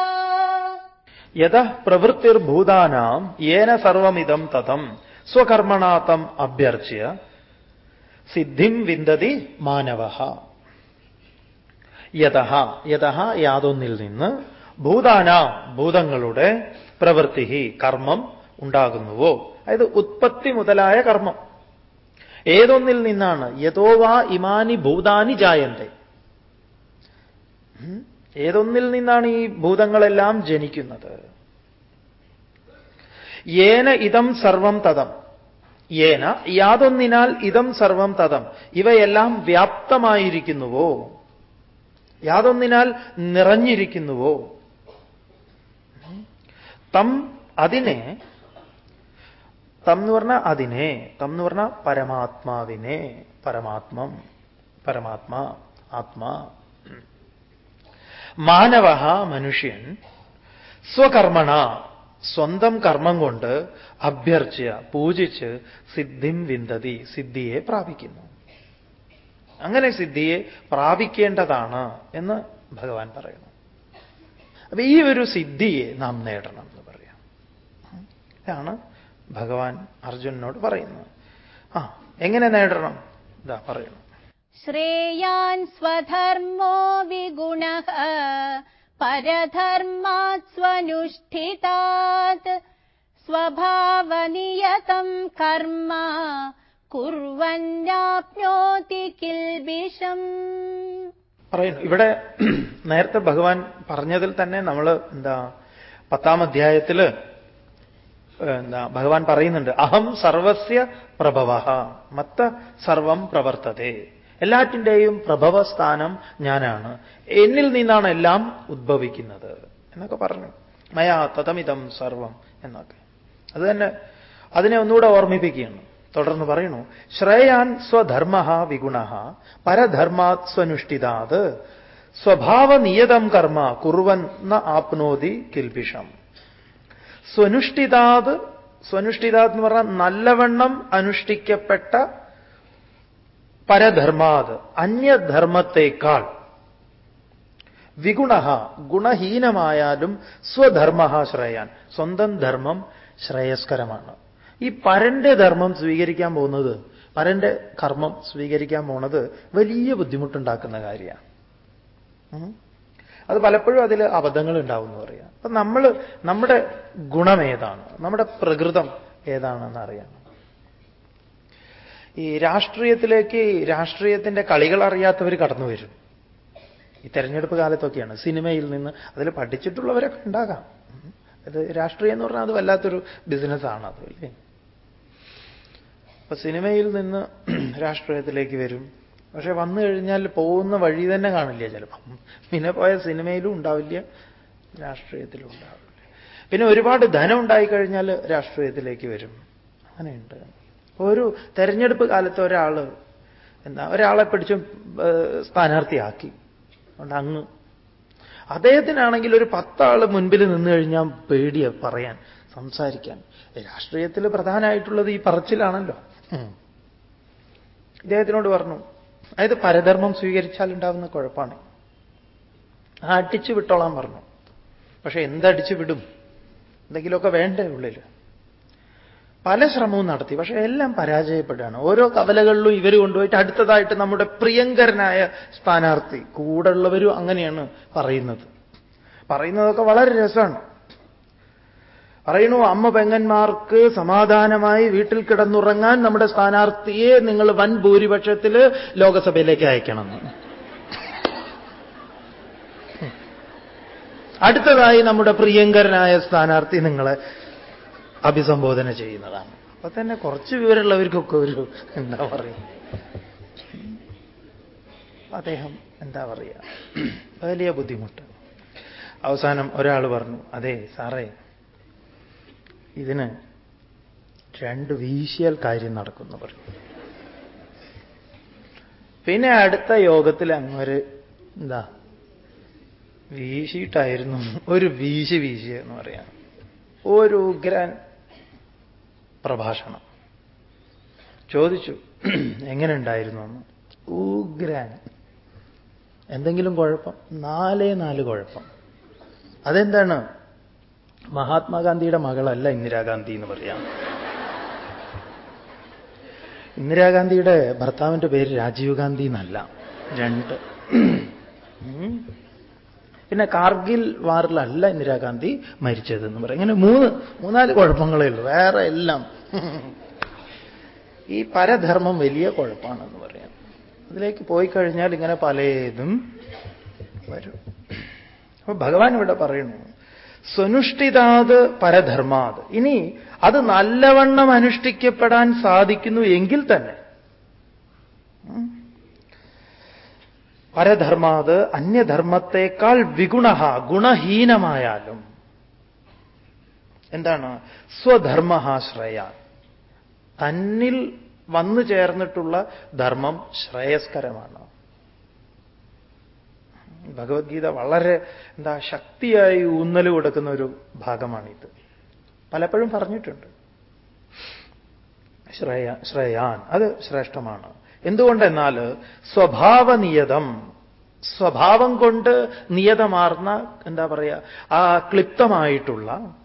യത പ്രവൃത്തിർഭൂതാനാം യേന സർവമിദം തതം സ്വകർമ്മണാത്തം അഭ്യർച്ച്യ സിദ്ധിം വിന്ദതി മാനവ. യഥ യഥ യാതൊന്നിൽ നിന്ന് ഭൂതാന ഭൂതങ്ങളുടെ പ്രവൃത്തി കർമ്മം ഉണ്ടാകുന്നുവോ? അതായത് ഉത്പത്തി മുതലായ കർമ്മം. ഏതൊന്നിൽ നിന്നാണ്? യഥോവാ ഇമാനി ഭൂതാനി ജായന്തെ. ഏതൊന്നിൽ നിന്നാണ് ഈ ഭൂതങ്ങളെല്ലാം ജനിക്കുന്നത്? ഏന ഇതം സർവം തതം ഏന യാതൊന്നിനാൽ ഇതം സർവം തതം ഇവയെല്ലാം വ്യാപ്തമായിരിക്കുന്നുവോ? യാതൊന്നിനാൽ നിറഞ്ഞിരിക്കുന്നുവോ? തം അതിനെ തം എന്ന് പറഞ്ഞാൽ അതിനെ തം എന്ന് പറഞ്ഞാൽ പരമാത്മാവിനെ പരമാത്മം പരമാത്മാ ആത്മാ. മാനവ മനുഷ്യൻ സ്വകർമ്മണ സ്വന്തം കർമ്മം കൊണ്ട് അഭ്യർച്ച പൂജിച്ച് സിദ്ധിം വിന്തതി സിദ്ധിയെ പ്രാപിക്കുന്നു. അങ്ങനെ സിദ്ധിയെ പ്രാപിക്കേണ്ടതാണ് എന്ന് ഭഗവാൻ പറയുന്നു. അപ്പൊ ഈ ഒരു സിദ്ധിയെ നാം നേടണം എന്ന് പറയാം. ഇതാണ് ഭഗവാൻ അർജുനനോട് പറയുന്നത്. ആ എങ്ങനെ നേടണം? ഇതാ പറയണം ശ്രേയാൻ സ്വധർമ്മോ വിഗുണ परधर्मात् സ്വഭാവനിയതം കർമ്മ കുർവന്നാപ്നോതി കിൽബിഷം പറയുന്നു. ഇവിടെ നേരത്തെ ഭഗവാൻ പറഞ്ഞതിൽ തന്നെ നമ്മൾ എന്താ പത്താം അധ്യായത്തിൽ എന്താ ഭഗവാൻ പറയുന്നുണ്ട് അഹം സർവസ്യ പ്രഭവ മത്ത സർവം പ്രവർത്തതേ. എല്ലാറ്റിന്റെയും പ്രഭവസ്ഥാനം ഞാനാണ്. എന്നിൽ നിന്നാണ് എല്ലാം ഉദ്ഭവിക്കുന്നത്. എന്നൊക്കെ പറഞ്ഞു. മയാ തതമിതം സർവം എന്നൊക്കെ. അത് തന്നെ അതിനെ ഒന്നുകൂടെ ഓർമ്മിപ്പിക്കുകയാണ്. തുടർന്ന് പറയുന്നു ശ്രേയാൻ സ്വധർമ്മ വിഗുണ പരധർമാത് സ്വനുഷ്ഠിതാത് സ്വഭാവനിയതം കർമ്മ കുറുവൻ ന ആപ്നോതി കിൽബിഷം സ്വനുഷ്ഠിതാത് സ്വനുഷ്ഠിതാത് എന്ന് പറഞ്ഞാൽ നല്ലവണ്ണം അനുഷ്ഠിക്കപ്പെട്ട പരധർമാത് അന്യധർമ്മത്തേക്കാൾ. വിഗുണ ഗുണഹീനമായാലും സ്വധർമ്മ ശ്രേയാൻ. സ്വന്തം ധർമ്മം ശ്രേയസ്കരമാണ്. ഈ പരന്റെ ധർമ്മം സ്വീകരിക്കാൻ പോകുന്നത് പരന്റെ കർമ്മം സ്വീകരിക്കാൻ പോണത് വലിയ ബുദ്ധിമുട്ടുണ്ടാക്കുന്ന കാര്യമാണ്. അത് പലപ്പോഴും അതിൽ അബദ്ധങ്ങൾ ഉണ്ടാവും എന്ന് പറയാം. അപ്പൊ നമ്മൾ നമ്മുടെ ഗുണം ഏതാണ്? നമ്മുടെ പ്രകൃതം ഏതാണെന്ന് അറിയണം ഈ രാഷ്ട്രീയത്തിലേക്ക് രാഷ്ട്രീയത്തിന്റെ കളികൾ അറിയാത്തവർ കടന്നു വരും. ഈ തെരഞ്ഞെടുപ്പ് കാലത്തൊക്കെയാണ് സിനിമയിൽ നിന്ന് അതിൽ പഠിച്ചിട്ടുള്ളവരൊക്കെ ഉണ്ടാകാം. അത് രാഷ്ട്രീയം എന്ന് പറഞ്ഞാൽ അത് വല്ലാത്തൊരു ബിസിനസ്സാണ് അത് അല്ലേ? അപ്പൊ സിനിമയിൽ നിന്ന് രാഷ്ട്രീയത്തിലേക്ക് വരും. പക്ഷെ വന്നു കഴിഞ്ഞാൽ പോകുന്ന വഴി തന്നെ കാണില്ല ചിലപ്പം. പിന്നെ പോയ സിനിമയിലും ഉണ്ടാവില്ല രാഷ്ട്രീയത്തിലും ഉണ്ടാവില്ല. പിന്നെ ഒരുപാട് ധനം ഉണ്ടായിക്കഴിഞ്ഞാൽ രാഷ്ട്രീയത്തിലേക്ക് വരും. അങ്ങനെയുണ്ട്. ഒരു തെരഞ്ഞെടുപ്പ് കാലത്ത് ഒരാൾ എന്താ ഒരാളെ പിടിച്ച് സ്ഥാനാർത്ഥിയാക്കി. അതുകൊണ്ട് അങ്ങ്. അദ്ദേഹത്തിനാണെങ്കിൽ ഒരു പത്താൾ മുൻപിൽ നിന്ന് കഴിഞ്ഞാൽ പേടിയ പറയാൻ സംസാരിക്കാൻ. രാഷ്ട്രീയത്തിൽ പ്രധാനമായിട്ടുള്ളത് ഈ പറച്ചിലാണല്ലോ. ഇദ്ദേഹത്തിനോട് പറഞ്ഞു അതായത് പരധർമ്മം സ്വീകരിച്ചാൽ ഉണ്ടാവുന്ന കുഴപ്പമാണ് അടിച്ചു വിട്ടോളാൻ പറഞ്ഞു. പക്ഷെ എന്തടിച്ചു വിടും? എന്തെങ്കിലുമൊക്കെ വേണ്ടേ ഉള്ളിൽ പല ശ്രമവും നടത്തി. പക്ഷെ എല്ലാം പരാജയപ്പെടുകയാണ്. ഓരോ കവലകളിലും ഇവർ കൊണ്ടുപോയിട്ട് അടുത്തതായിട്ട് നമ്മുടെ പ്രിയങ്കരനായ സ്ഥാനാർത്ഥി കൂടുള്ളവരും അങ്ങനെയാണ് പറയുന്നത്. പറയുന്നതൊക്കെ വളരെ രസമാണ്. പറയണു അമ്മ പെങ്ങന്മാർക്ക് സമാധാനമായി വീട്ടിൽ കിടന്നുറങ്ങാൻ നമ്മുടെ സ്ഥാനാർത്ഥിയെ നിങ്ങൾ വൻ ഭൂരിപക്ഷത്തിൽ ലോകസഭയിലേക്ക് അയക്കണം. അടുത്തതായി നമ്മുടെ പ്രിയങ്കരനായ സ്ഥാനാർത്ഥി നിങ്ങളെ അഭിസംബോധന ചെയ്യുന്നതാണ്. അപ്പൊ തന്നെ കുറച്ച് വിവരമുള്ളവർക്കൊക്കെ ഒരു എന്താ പറയുക? അദ്ദേഹം എന്താ പറയുക? വലിയ ബുദ്ധിമുട്ട്. അവസാനം ഒരാൾ പറഞ്ഞു അതെ സാറേ ഇതിന് രണ്ട് വീശിയാൽ കാര്യം നടക്കുന്നു പറഞ്ഞു. പിന്നെ അടുത്ത യോഗത്തിൽ അങ്ങൊരു എന്താ വീശിയിട്ടായിരുന്നു. ഒരു വീശി വീശി എന്ന് പറയാം. ഒരു ഉഗ്രൻ പ്രഭാഷണം. ചോദിച്ചു എങ്ങനെ ഉണ്ടായിരുന്നു എന്ന് ഉഗ്രൻ എന്തെങ്കിലും കുഴപ്പം? നാലേ നാല് കുഴപ്പം. അതെന്താണ്? മഹാത്മാഗാന്ധിയുടെ മകളല്ല ഇന്ദിരാഗാന്ധി എന്ന് പറയാം. ഇന്ദിരാഗാന്ധിയുടെ ഭർത്താവിന്റെ പേര് രാജീവ് ഗാന്ധി എന്നല്ല. രണ്ട്. പിന്നെ കാർഗിൽ വാറിലല്ല ഇന്ദിരാഗാന്ധി മരിച്ചതെന്ന് പറയും. ഇങ്ങനെ മൂന്ന് മൂന്നാൽ കുഴപ്പങ്ങളേ ഉള്ളൂ. വേറെ എല്ലാം. ഈ പരധർമ്മം വലിയ കുഴപ്പമാണെന്ന് പറയാം. അതിലേക്ക് പോയി കഴിഞ്ഞാൽ ഇങ്ങനെ പലതും വരും. അപ്പൊ ഭഗവാൻ ഇവിടെ പറയുന്നു സ്വനുഷ്ഠിതാത് പരധർമാത്. ഇനി അത് നല്ലവണ്ണം അനുഷ്ഠിക്കപ്പെടാൻ സാധിക്കുന്നു എങ്കിൽ തന്നെ. പരധർമാത് അന്യധർമ്മത്തെക്കാൾ വിഗുണ ഗുണഹീനമായാലും. എന്താണ്? സ്വധർമ്മ ശ്രേയ തന്നിൽ വന്നു ചേർന്നിട്ടുള്ള ധർമ്മം ശ്രേയസ്കരമാണ്. ഭഗവത്ഗീത വളരെ എന്താ ശക്തിയായി ഊന്നൽ കൊടുക്കുന്ന ഒരു ഭാഗമാണിത്. പലപ്പോഴും പറഞ്ഞിട്ടുണ്ട്. ശ്രേയ ശ്രേയാൻ അത് ശ്രേഷ്ഠമാണ്. എന്തുകൊണ്ടെന്നാൽ സ്വഭാവനിയതം സ്വഭാവം കൊണ്ട് നിയതമാർന്ന എന്താ പറയുക ആ ക്ലിപ്തമായിട്ടുള്ള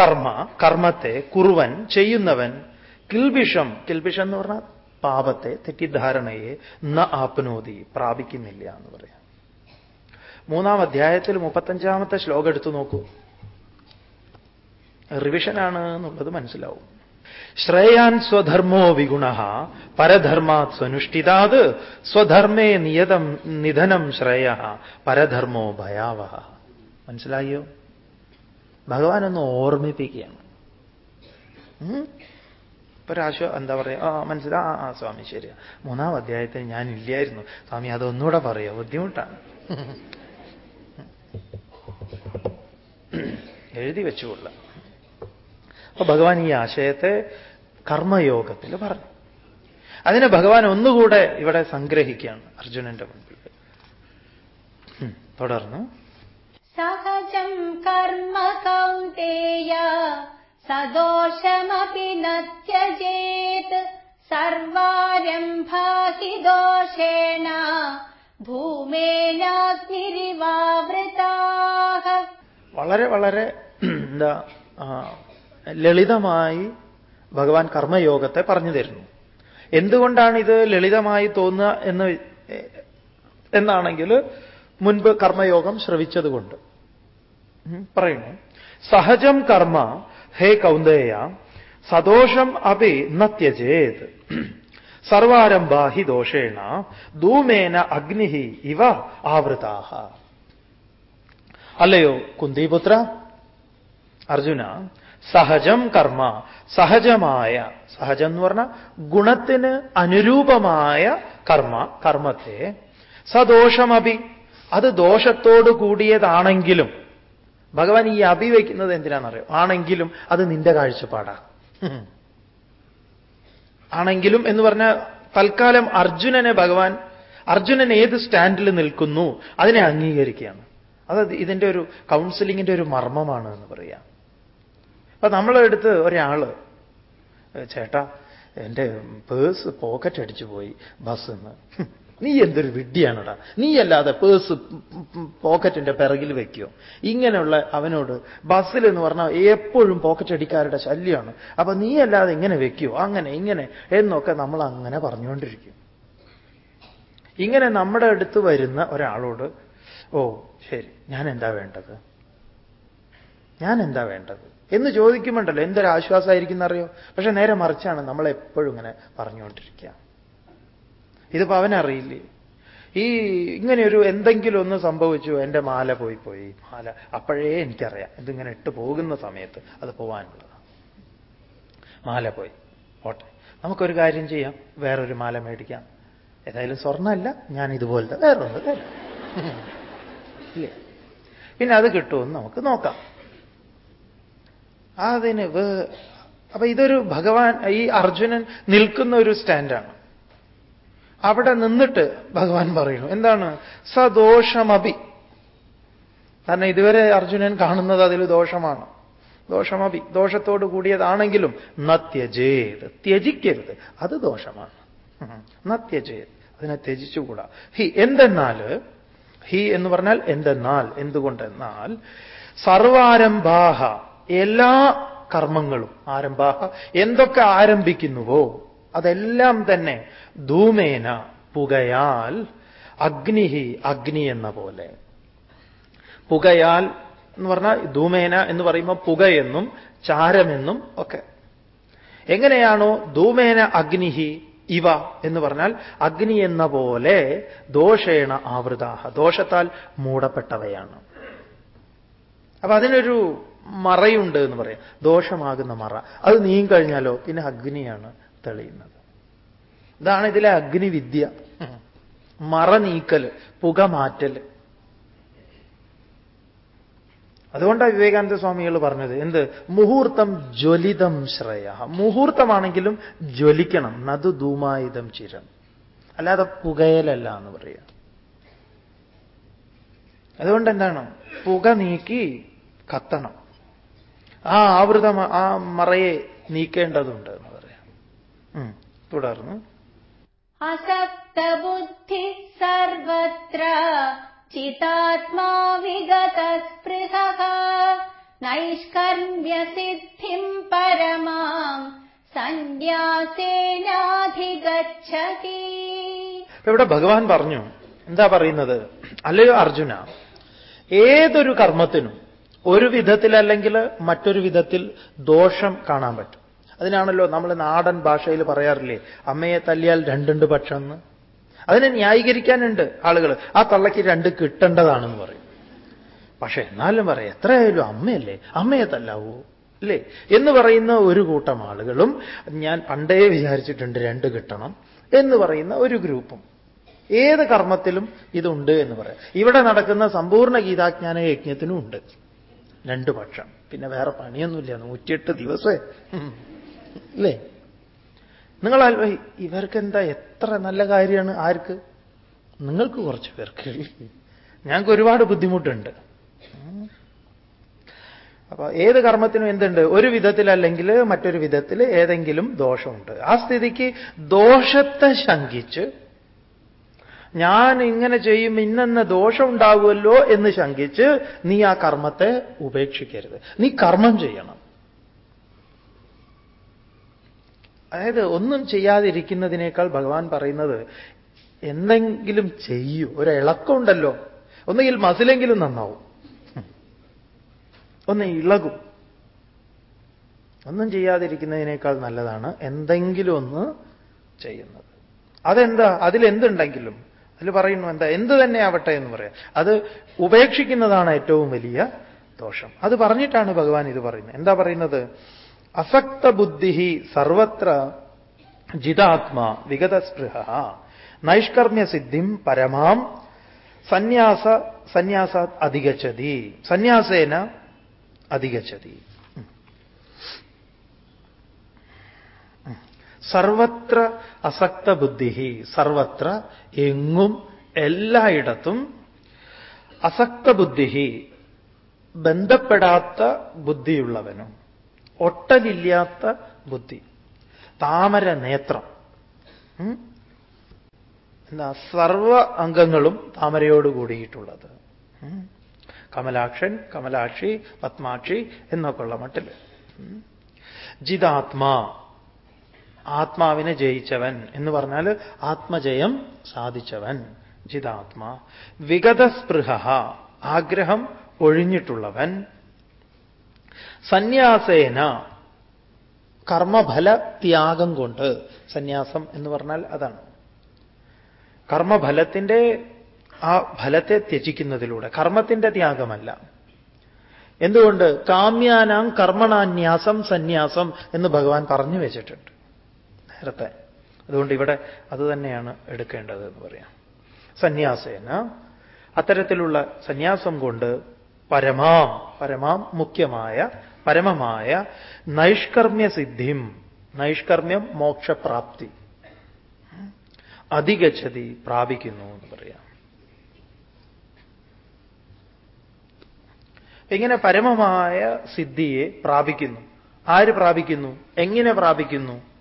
കർമ്മ കർമ്മത്തെ കുറുവൻ ചെയ്യുന്നവൻ കിൽബിഷം കിൽബിഷം എന്ന് പറഞ്ഞാൽ പാപത്തെ തെറ്റിദ്ധാരണയെ ന ആപ്നോതി പ്രാപിക്കുന്നില്ല എന്ന് പറയാം. മൂന്നാം അധ്യായത്തിൽ മുപ്പത്തഞ്ചാമത്തെ ശ്ലോകം എടുത്തു നോക്കൂ. റിവിഷനാണ് എന്നുള്ളത് മനസ്സിലാവും. ശ്രേയാൻ സ്വധർമ്മോ വിഗുണ പരധർമാത് സ്വനുഷ്ഠിതാത് സ്വധർമ്മേ നിയതം നിധനം ശ്രേയ പരധർമ്മോ ഭയാവഹ. മനസ്സിലായോ? ഭഗവാൻ ഒന്ന് ഓർമ്മിപ്പിക്കുകയാണ് ഒരാശോ എന്താ പറയുക ആ മനസ്സിലാ? ആ ആ സ്വാമി ശരിയാ. മൂന്നാം അധ്യായത്തിൽ ഞാൻ ഇല്ലായിരുന്നു സ്വാമി അതൊന്നുകൂടെ പറയുക ബുദ്ധിമുട്ടാണ്. എഴുതി വെച്ചുകൊള്ളുക. അപ്പൊ ഭഗവാൻ ഈ ആശയത്തെ കർമ്മയോഗത്തിൽ പറഞ്ഞു. അതിനെ ഭഗവാൻ ഒന്നുകൂടെ ഇവിടെ സംഗ്രഹിക്കുകയാണ് അർജുനന്റെ മുൻപിൽ. തുടർന്ന്. സഹജം കർമ്മ കൗന്ദേയ സദോഷമപി നത്യജേത് സർവാരംഭാഹി ദോഷേണ ഭൂമേനാഗ്നിരിവാവൃതാഹ. വളരെ വളരെ എന്താ ലളിതമായി ഭഗവാൻ കർമ്മയോഗത്തെ പറഞ്ഞു തരുന്നു. എന്തുകൊണ്ടാണ് ഇത് ലളിതമായി തോന്നുക എന്ന് എന്നാണെങ്കിൽ മുൻപ് കർമ്മയോഗം ശ്രവിച്ചതുകൊണ്ട്. പറയുന്നു. സഹജം കർമ്മ ഹേ കൗന്ദേയ സദോഷം അപി നത്യജേത് ത്യജേത്. സർവാരംഭാ ഹി ദോഷേണ ധൂമേന അഗ്നി ഇവ ആവൃതാഹ. അല്ലയോ കുന്തിപുത്ര അർജുന സഹജം കർമ്മ സഹജമായ സഹജം എന്ന് പറഞ്ഞാൽ ഗുണത്തിന് അനുരൂപമായ കർമ്മ കർമ്മത്തെ സദോഷമഭി അത് ദോഷത്തോടു കൂടിയതാണെങ്കിലും ഭഗവാൻ ഈ അഭി വയ്ക്കുന്നത് എന്തിനാണെന്നറിയോ? ആണെങ്കിലും അത് നിന്റെ കാഴ്ചപ്പാടാ. ആണെങ്കിലും എന്ന് പറഞ്ഞ തൽക്കാലം അർജുനനെ ഭഗവാൻ അർജുനൻ ഏത് സ്റ്റാൻഡിൽ നിൽക്കുന്നു അതിനെ അംഗീകരിക്കുകയാണ്. അത് ഇതിന്റെ ഒരു കൗൺസിലിങ്ങിന്റെ ഒരു മർമ്മമാണ് എന്ന് പറയാം. അപ്പൊ നമ്മളെടുത്ത് ഒരാൾ "ഏ, ചേട്ടാ എന്റെ പേഴ്സ് പോക്കറ്റ് അടിച്ചു പോയി ബസ്സിൽ നീ എന്തൊരു വിഡ്ഡിയാണടാ നീ അല്ലാതെ പേഴ്സ് പോക്കറ്റിന്റെ പിറകിൽ വെക്കുമോ ഇങ്ങനെയുള്ള അവനോട് ബസ്സിൽ എന്ന് പറഞ്ഞാൽ എപ്പോഴും പോക്കറ്റ് അടിക്കാരുടെ ശല്യമാണ്. അപ്പൊ നീ അല്ലാതെ ഇങ്ങനെ വെക്കുമോ അങ്ങനെ ഇങ്ങനെ എന്നൊക്കെ നമ്മൾ അങ്ങനെ പറഞ്ഞുകൊണ്ടിരിക്കും. ഇങ്ങനെ നമ്മുടെ അടുത്ത് വരുന്ന ഒരാളോട് ഓ ശരി ഞാൻ എന്താ വേണ്ടത്? ഞാൻ എന്താ വേണ്ടത്? എന്ന് ചോദിക്കുമ്പോണ്ടല്ലോ എന്തൊരു എന്നറിയോ? പക്ഷെ നേരെ മറിച്ചാണ് നമ്മളെപ്പോഴും ഇങ്ങനെ പറഞ്ഞുകൊണ്ടിരിക്കുക. ഇതിപ്പോ അവനറിയില്ലേ? ഈ ഇങ്ങനെയൊരു എന്തെങ്കിലും ഒന്ന് സംഭവിച്ചു എന്റെ മാല പോയി പോയി. മാല അപ്പോഴേ എനിക്കറിയാം. ഇതിങ്ങനെ ഇട്ട് പോകുന്ന സമയത്ത് അത് പോവാനുള്ളതാണ്. മാല പോയി. ഓട്ടെ നമുക്കൊരു കാര്യം ചെയ്യാം. വേറൊരു മാല മേടിക്കാം. ഏതായാലും സ്വർണമല്ല ഞാൻ ഇതുപോലത്തെ വേറൊന്ന് തരാം ഇല്ലേ? പിന്നെ അത് കിട്ടുമെന്ന് നമുക്ക് നോക്കാം. അതിന് വേ അപ്പൊ ഇതൊരു ഭഗവാൻ ഈ അർജുനൻ നിൽക്കുന്ന ഒരു സ്റ്റാൻഡാണ്. അവിടെ നിന്നിട്ട് ഭഗവാൻ പറയുന്നു. എന്താണ്? സദോഷമഭി കാരണം ഇതുവരെ അർജുനൻ കാണുന്നത് അതിൽ ദോഷമാണ്. ദോഷമഭി ദോഷത്തോട് കൂടിയതാണെങ്കിലും നത്യജേത്. ത്യജിക്കരുത്. അത് ദോഷമാണ്. നത്യജേത്. അതിനെ ത്യജിച്ചുകൂടാ. ഹി എന്തെന്നാൽ? ഹി എന്ന് പറഞ്ഞാൽ എന്തെന്നാൽ? എന്തുകൊണ്ടെന്നാൽ സർവാരംഭാഹ എല്ലാ കർമ്മങ്ങളും ആരംഭാഹ എന്തൊക്കെ ആരംഭിക്കുന്നുവോ? അതെല്ലാം തന്നെ ധൂമേന പുകയാൽ അഗ്നിഹി അഗ്നി എന്ന പോലെ. പുകയാൽ എന്ന് പറഞ്ഞാൽ ധൂമേന എന്ന് പറയുമ്പോൾ പുകയെന്നും ചാരമെന്നും ഒക്കെ. എങ്ങനെയാണോ ധൂമേന അഗ്നിഹി ഇവ എന്ന് പറഞ്ഞാൽ അഗ്നി എന്ന പോലെ ദോഷേണ ആവൃതാഹ. ദോഷത്താൽ മൂടപ്പെട്ടവയാണ്. അപ്പൊ അതിനൊരു മറയുണ്ട് എന്ന് പറയാം. ദോഷമാകുന്ന മറ. അത് നീങ്ങി കഴിഞ്ഞാലോ? പിന്നെ അഗ്നിയാണ് തെളിയുന്നത്. ഇതാണ് ഇതിലെ അഗ്നിവിദ്യ. മറ നീക്കൽ പുക മാറ്റൽ അതുകൊണ്ടാണ് വിവേകാനന്ദ സ്വാമികൾ പറഞ്ഞത്. എന്ത്? മുഹൂർത്തം ജ്വലിതം ശ്രേയ. മുഹൂർത്തമാണെങ്കിലും ജ്വലിക്കണം. നതു ധൂമായുധം ചിരം. അല്ലാതെ പുകയലല്ല എന്ന് പറയാം. അതുകൊണ്ട് എന്താണ് പുക നീക്കി കത്തണം. ആ ആവൃത ആ മറയെ നീക്കേണ്ടതുണ്ട് എന്ന് പറയാം. തുടർന്ന്. അസക്തബുദ്ധി സർവത്ര ചിതാത്മാവിഗത സ്പൃഹ നൈഷ്കർമ്മ്യ നൈഷ്കർമ്മ്യസിദ്ധിം പരമാം സന്യാസേനാധിഗച്ഛതി. ഇവിടെ ഭഗവാൻ പറഞ്ഞു. എന്താ പറയുന്നത്? അല്ലയോ അർജുന ഏതൊരു കർമ്മത്തിനും ഒരു വിധത്തിലല്ലെങ്കിൽ മറ്റൊരു വിധത്തിൽ ദോഷം കാണാൻ പറ്റും. അതിനാണല്ലോ നമ്മൾ നാടൻ ഭാഷയിൽ പറയാറില്ലേ അമ്മയെ തല്ലിയാൽ രണ്ടുണ്ട് പക്ഷം എന്ന് അതിനെ ന്യായീകരിക്കാനുണ്ട് ആളുകൾ. ആ തള്ളയ്ക്ക് രണ്ട് കിട്ടേണ്ടതാണെന്ന് പറയും. പക്ഷെ എന്നാലും പറയാം എത്രയായാലും അമ്മയല്ലേ അമ്മയെ തല്ലാവൂ അല്ലേ? എന്ന് പറയുന്ന ഒരു കൂട്ടം ആളുകളും ഞാൻ പണ്ടേ വിചാരിച്ചിട്ടുണ്ട് രണ്ട് കിട്ടണം എന്ന് പറയുന്ന ഒരു ഗ്രൂപ്പും. ഏത് കർമ്മത്തിലും ഇതുണ്ട് എന്ന് പറയാം. ഇവിടെ നടക്കുന്ന സമ്പൂർണ ഗീതാജ്ഞാന യജ്ഞത്തിനും ഉണ്ട്. രണ്ടു പക്ഷം പിന്നെ വേറെ പണിയൊന്നുമില്ല. നൂറ്റിയെട്ട് ദിവസേ. അല്ലേ? നിങ്ങൾ ഇവർക്ക് എന്താ എത്ര നല്ല കാര്യമാണ്? ആർക്ക്? നിങ്ങൾക്ക് കുറച്ച് പേർക്ക്. ഞങ്ങൾക്ക് ഒരുപാട് ബുദ്ധിമുട്ടുണ്ട്. അപ്പൊ ഏത് കർമ്മത്തിനും എന്തുണ്ട്? ഒരു വിധത്തിലല്ലെങ്കിൽ മറ്റൊരു വിധത്തിൽ ഏതെങ്കിലും ദോഷമുണ്ട്. ആ സ്ഥിതിക്ക് ദോഷത്തെ ശങ്കിച്ച് ഞാൻ ഇങ്ങനെ ചെയ്യും ഇന്നെന്ന ദോഷം ഉണ്ടാകുമല്ലോ എന്ന് ശങ്കിച്ച് നീ ആ കർമ്മത്തെ ഉപേക്ഷിക്കരുത്. നീ കർമ്മം ചെയ്യണം. അതായത് ഒന്നും ചെയ്യാതിരിക്കുന്നതിനേക്കാൾ ഭഗവാൻ പറയുന്നത് എന്തെങ്കിലും ചെയ്യൂ. ഒരു ഇളക്കമുണ്ടല്ലോ ഒന്നുകിൽ മസിലെങ്കിലും നന്നാവും. ഒന്ന് ഇളകും. ഒന്നും ചെയ്യാതിരിക്കുന്നതിനേക്കാൾ നല്ലതാണ് എന്തെങ്കിലും ഒന്ന് ചെയ്യുന്നത്. അതെന്താ? അതിലെന്തുണ്ടെങ്കിലും. അതിൽ പറയുന്നു എന്താ എന്ത് തന്നെ ആവട്ടെ എന്ന് പറയാം. അത് ഉപേക്ഷിക്കുന്നതാണ് ഏറ്റവും വലിയ ദോഷം. അത് പറഞ്ഞിട്ടാണ് ഭഗവാൻ ഇത് പറയുന്നത്. എന്താ പറയുന്നത്? അസക്ത ബുദ്ധി സർവത്ര ജിതാത്മാ വിഗതസ്പൃഹ. നൈഷ്കർമ്മ്യ സിദ്ധിം പരമാം സന്യാസ സന്യാസാത് അധികച്ചതി സന്യാസേന അധിഗച്ഛതി. സർവത്ര അസക്ത ബുദ്ധി സർവത്ര എങ്ങും എല്ലായിടത്തും അസക്ത ബുദ്ധി ബന്ധപ്പെടാത്ത ബുദ്ധിയുള്ളവനും ഒട്ടലില്ലാത്ത ബുദ്ധി താമര നേത്രം? എന്താ സർവ അംഗങ്ങളും താമരയോട് കൂടിയിട്ടുള്ളത്. കമലാക്ഷൻ കമലാക്ഷി പത്മാക്ഷി എന്നൊക്കെയുള്ള മട്ടിൽ ജിതാത്മാ ആത്മാവിനെ ജയിച്ചവൻ എന്ന് പറഞ്ഞാൽ ആത്മജയം സാധിച്ചവൻ. ചിതാത്മാ വിഗതസ്പൃഹ ആഗ്രഹം ഒഴിഞ്ഞിട്ടുള്ളവൻ. സന്യാസേന. കർമ്മഫല ത്യാഗം കൊണ്ട്. സന്യാസം എന്ന് പറഞ്ഞാൽ അതാണ്. കർമ്മഫലത്തിന്റെ ആ ഫലത്തെ ത്യജിക്കുന്നതിലൂടെ. കർമ്മത്തിന്റെ ത്യാഗമല്ല. എന്തുകൊണ്ട്? കാമ്യാനാം കർമ്മണാന്യാസം സന്യാസം എന്ന് ഭഗവാൻ പറഞ്ഞു വെച്ചിട്ടുണ്ട്. നേരത്തെ. അതുകൊണ്ട് ഇവിടെ അത് തന്നെയാണ് എടുക്കേണ്ടത് എന്ന് പറയാം. സന്യാസേന. അത്തരത്തിലുള്ള സന്യാസം കൊണ്ട് പരമാം പരമാം മുഖ്യമായ പരമമായ നൈഷ്കർമ്മ്യ സിദ്ധിം നൈഷ്കർമ്മ്യം മോക്ഷപ്രാപ്തി അധികച്ചതി പ്രാപിക്കുന്നു എന്ന് പറയാം. ഇങ്ങനെ പരമമായ സിദ്ധിയെ പ്രാപിക്കുന്നു. ആര് പ്രാപിക്കുന്നു? എങ്ങനെ പ്രാപിക്കുന്നു?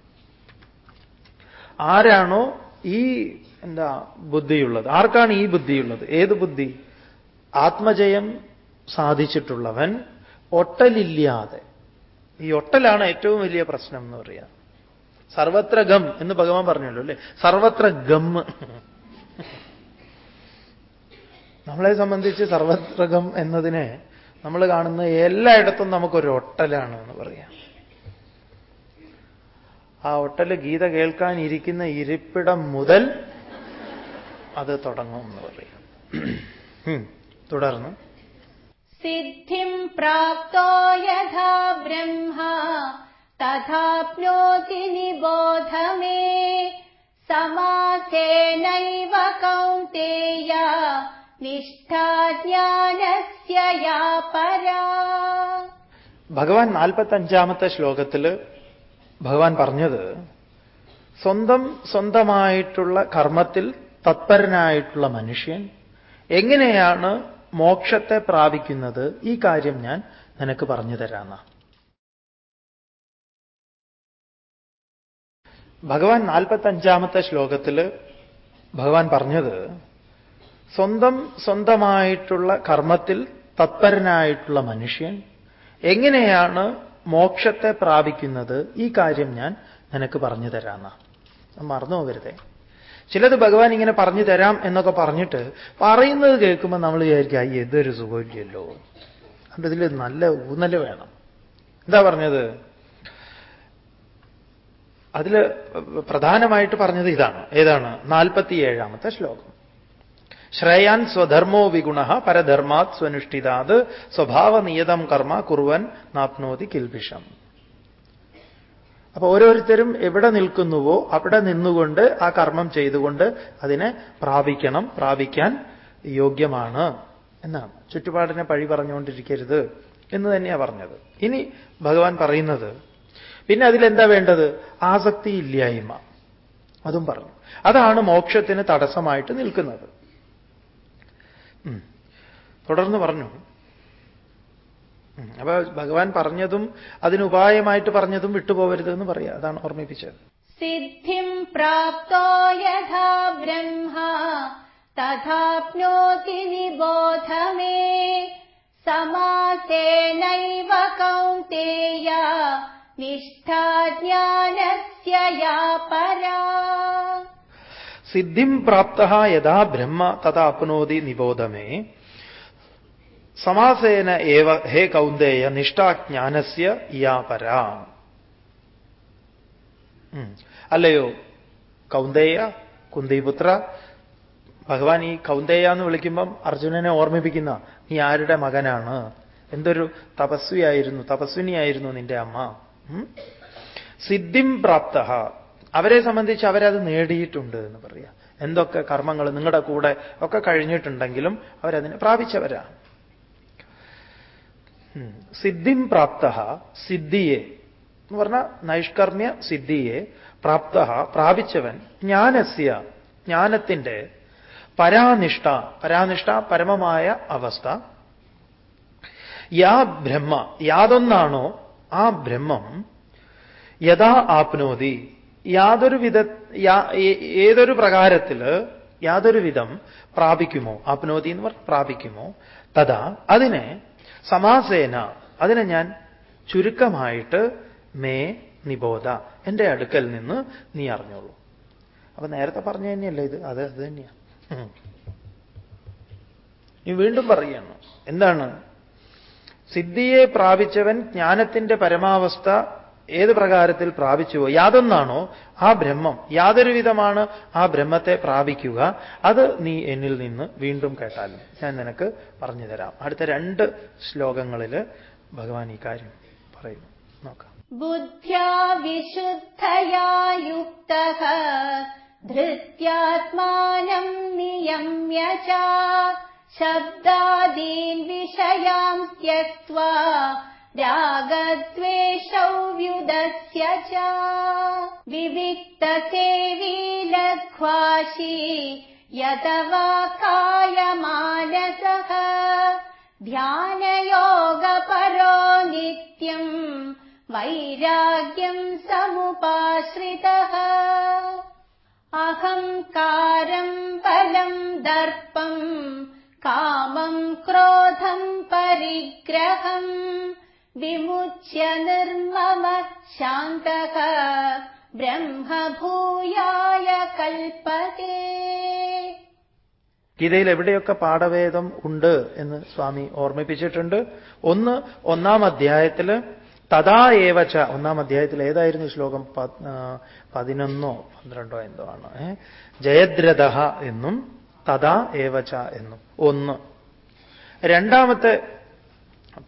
ആരാണോ ഈ എന്താ ബുദ്ധിയുള്ളത്? ആർക്കാണ് ഈ ബുദ്ധിയുള്ളത്? ഏത് ബുദ്ധി? ആത്മജയം സാധിച്ചിട്ടുള്ളവൻ ഒട്ടലില്ലാതെ. ഈ ഒട്ടലാണ് ഏറ്റവും വലിയ പ്രശ്നം എന്ന് പറയാം. സർവത്ര ഗം എന്ന് ഭഗവാൻ പറഞ്ഞല്ലോ അല്ലേ? സർവത്ര ഗം. നമ്മളെ സംബന്ധിച്ച് സർവത്ര ഗം എന്നതിനെ നമ്മൾ കാണുന്ന എല്ലായിടത്തും നമുക്കൊരു ഒട്ടലാണ് എന്ന് പറയാം. ആ ഒട്ടൽ ഗീത കേൾക്കാനിരിക്കുന്ന ഇരിപ്പിടം മുതൽ അത് തുടങ്ങുമെന്ന് പറയും. തുടർന്ന്. സിദ്ധിം പ്രാപ്തോ യഥാ ബ്രഹ്മ തഥാപ്നോതി നിബോധമേ സമാസേനൈവ കൗന്തേയ നിഷ്ഠാജ്ഞാനസ്യ പരാ. ഭഗവാൻ നാൽപ്പത്തഞ്ചാമത്തെ ശ്ലോകത്തിൽ ഭഗവാൻ പറഞ്ഞത് സ്വന്തം സ്വന്തമായിട്ടുള്ള കർമ്മത്തിൽ തത്പരനായിട്ടുള്ള മനുഷ്യൻ എങ്ങനെയാണ് മോക്ഷത്തെ പ്രാപിക്കുന്നത്? ഈ കാര്യം ഞാൻ നിനക്ക് പറഞ്ഞു തരാന്ന ഭഗവാൻ നാൽപ്പത്തഞ്ചാമത്തെ ശ്ലോകത്തിൽ ഭഗവാൻ പറഞ്ഞത് സ്വന്തം സ്വന്തമായിട്ടുള്ള കർമ്മത്തിൽ തത്പരനായിട്ടുള്ള മനുഷ്യൻ എങ്ങനെയാണ് മോക്ഷത്തെ പ്രാപിക്കുന്നത് ഈ കാര്യം ഞാൻ നിനക്ക് പറഞ്ഞു തരാന്ന. മറന്നു പോകരുതേ. ചിലത് ഭഗവാൻ ഇങ്ങനെ പറഞ്ഞു തരാം എന്നൊക്കെ പറഞ്ഞിട്ട് പറയുന്നത് കേൾക്കുമ്പോൾ നമ്മൾ വിചാരിക്കുക ഈ ഇതൊരു സുഖമില്ലല്ലോ. അപ്പൊ ഇതിൽ നല്ല ഊന്നൽ വേണം. എന്താ പറഞ്ഞത്? അതിൽ പ്രധാനമായിട്ട് പറഞ്ഞത് ഇതാണ്. ഏതാണ്? നാൽപ്പത്തിയേഴാമത്തെ ശ്ലോകം. ശ്രേയാൻ സ്വധർമ്മോ വിഗുണ പരധർമാത് സ്വനുഷ്ഠിതാത് സ്വഭാവനിയതം കർമ്മ കുറുവൻ നാപ്നോതി കിൽബിഷം അപ്പൊ ഓരോരുത്തരും എവിടെ നിൽക്കുന്നുവോ അവിടെ നിന്നുകൊണ്ട് ആ കർമ്മം ചെയ്തുകൊണ്ട് അതിനെ പ്രാപിക്കണം പ്രാപിക്കാൻ യോഗ്യമാണ് എന്നാണ്. ചുറ്റുപാടിനെ പഴി പറഞ്ഞുകൊണ്ടിരിക്കരുത് എന്ന് തന്നെയാണ് പറഞ്ഞത്. ഇനി ഭഗവാൻ പറയുന്നത് പിന്നെ അതിലെന്താ വേണ്ടത്? ആസക്തി ഇല്ലായ്മ. അതും പറഞ്ഞു. അതാണ് മോക്ഷത്തിന് തടസ്സമായിട്ട് നിൽക്കുന്നത്. തുടർന്ന് പറഞ്ഞു. അപ്പൊ ഭഗവാൻ പറഞ്ഞതും അതിനുപായമായിട്ട് പറഞ്ഞതും വിട്ടുപോകരുത് എന്ന് പറയാം. അതാണ് ഓർമ്മിപ്പിച്ചത്. സിദ്ധിം പ്രാപ്തോ യഥാ ബ്രഹ്മ തഥാപ്നോതി നിബോധമേ സമാസേനൈവ കൗന്തേയ നിഷ്ഠാജ്ഞാനസ്യ പരാ। സിദ്ധിം പ്രാപ്ത യഥാ ബ്രഹ്മ തഥാ അപ്നോതി നിബോധമേ. സമാസേന ഏവ ഹേ കൗന്ദേയ നിഷ്ഠാജ്ഞാനസ്യ ഇയാപര. അല്ലയോ? കൗന്ദേയ കുന്തിപുത്ര ഭഗവാൻ ഈ കൗന്ദേയ എന്ന് വിളിക്കുമ്പം അർജുനനെ ഓർമ്മിപ്പിക്കുന്ന നീ ആരുടെ മകനാണ്? എന്തൊരു തപസ്വിയായിരുന്നു തപസ്വിനിയായിരുന്നു നിന്റെ അമ്മ. സിദ്ധിം പ്രാപ്ത. അവരെ സംബന്ധിച്ച് അവരത് നേടിയിട്ടുണ്ട് എന്ന് പറയാം. എന്തൊക്കെ കർമ്മങ്ങൾ നിങ്ങളുടെ കൂടെ ഒക്കെ കഴിഞ്ഞിട്ടുണ്ടെങ്കിലും അവരതിനെ പ്രാപിച്ചവരാണ് ഉം. സിദ്ധിം പ്രാപ്ത സിദ്ധിയെ. എന്ന് പറഞ്ഞാൽ നൈഷ്കർമ്മ്യ സിദ്ധിയെ പ്രാപ്ത പ്രാപിച്ചവൻ ജ്ഞാനസ്യ ജ്ഞാനത്തിന്റെ പരാനിഷ്ഠ പരാനിഷ്ഠ പരമമായ അവസ്ഥ. യാ ബ്രഹ്മ യാതൊന്നാണോ ആ ബ്രഹ്മം യഥാ ആപ്നോതി. യാതൊരു വിധ ഏതൊരു പ്രകാരത്തിൽ യാതൊരു വിധം പ്രാപിക്കുമോ? ആപ്നോതി എന്ന് പറഞ്ഞ് പ്രാപിക്കുമോ? തഥാ അതിനെ സമാസേന അതിനെ ഞാൻ ചുരുക്കമായിട്ട് മേ നിബോധ എന്റെ അടുക്കൽ നിന്ന് നീ അറിഞ്ഞോളൂ. അപ്പൊ നേരത്തെ പറഞ്ഞു തന്നെയല്ലേ ഇത്? അത് അത് തന്നെയാണ് നീ വീണ്ടും പറയുകയാണ്. എന്താണ്? സിദ്ധിയെ പ്രാപിച്ചവൻ ജ്ഞാനത്തിന്റെ പരമാവസ്ഥ ഏത് പ്രകാരത്തിൽ പ്രാപിച്ചുവോ യാതൊന്നാണോ ആ ബ്രഹ്മം യാതൊരു വിധമാണ് ആ ബ്രഹ്മത്തെ പ്രാപിക്കുക. അത് നീ എന്നിൽ നിന്ന് വീണ്ടും കേട്ടാലും ഞാൻ നിനക്ക് പറഞ്ഞു തരാം. അടുത്ത രണ്ട് ശ്ലോകങ്ങളിൽ ഭഗവാൻ ഈ കാര്യം പറയുന്നു. നോക്കാം. ബുദ്ധ്യാ വിശുദ്ധയായുക്ത ധൃത്യാത്മാനം നിയമ്യ ശബ്ദാദീൻ വിഷയാം ത്യക്വാ रागद्वेषौ व्युदस्य च विविक्तसेवी लघ्वाशी यतवा कायमानसः ध्यानयोगपरो नित्यम् वैराग्यम् समुपाश्रितः। अहङ्कारम् बलम् दर्पम् कामम् क्रोधम् परिग्रहम् विमुच्य निर्मम शान्तः ब्रह्मभूयाय कल्पते ഗീതയിൽ എവിടെയൊക്കെ പാഠവേദം ഉണ്ട് എന്ന് സ്വാമി ഓർമ്മിപ്പിച്ചിട്ടുണ്ട് ഒന്ന് ഒന്നാം അധ്യായത്തില് തഥാ ഏവച്ച ഒന്നാം അധ്യായത്തിൽ ഏതായിരുന്നു ശ്ലോകം പ- ആ, പതിനൊന്നോ പന്ത്രണ്ടോ എന്തോ ആണ് ഏ? ജയദ്രഥ എന്നും തഥാ ഏവച്ച എന്നും ഒന്ന് രണ്ടാമത്തെ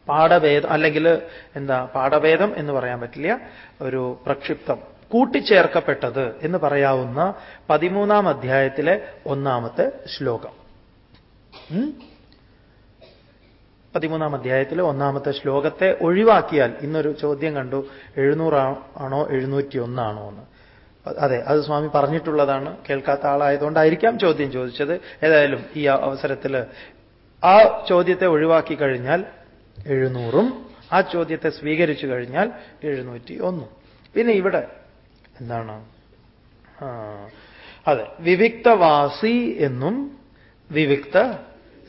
പാഠഭേദം അല്ലെങ്കിൽ എന്താ പാഠഭേദം എന്ന് പറയാൻ പറ്റില്ല ഒരു പ്രക്ഷിപ്തം. കൂട്ടിച്ചേർക്കപ്പെട്ടത് എന്ന് പറയാവുന്ന പതിമൂന്നാം അധ്യായത്തിലെ ഒന്നാമത്തെ ശ്ലോകം? പതിമൂന്നാം അധ്യായത്തിലെ ഒന്നാമത്തെ ശ്ലോകത്തെ ഒഴിവാക്കിയാൽ ഇന്നൊരു ചോദ്യം കണ്ടു എഴുന്നൂറ് ആണോ എഴുന്നൂറ്റി ഒന്നാണോ എന്ന്. അതെ അത് സ്വാമി പറഞ്ഞിട്ടുള്ളതാണ് കേൾക്കാത്ത ആളായതുകൊണ്ടായിരിക്കാം ചോദ്യം ചോദിച്ചത്. ഏതായാലും ഈ അവസരത്തിൽ ആ ചോദ്യത്തെ ഒഴിവാക്കി കഴിഞ്ഞാൽ എഴുന്നൂറും. ആ ചോദ്യത്തെ സ്വീകരിച്ചു കഴിഞ്ഞാൽ എഴുന്നൂറ്റി ഒന്നും പിന്നെ ഇവിടെ എന്താണ്? അതെ വിവിക്തവാസി എന്നും വിവിക്ത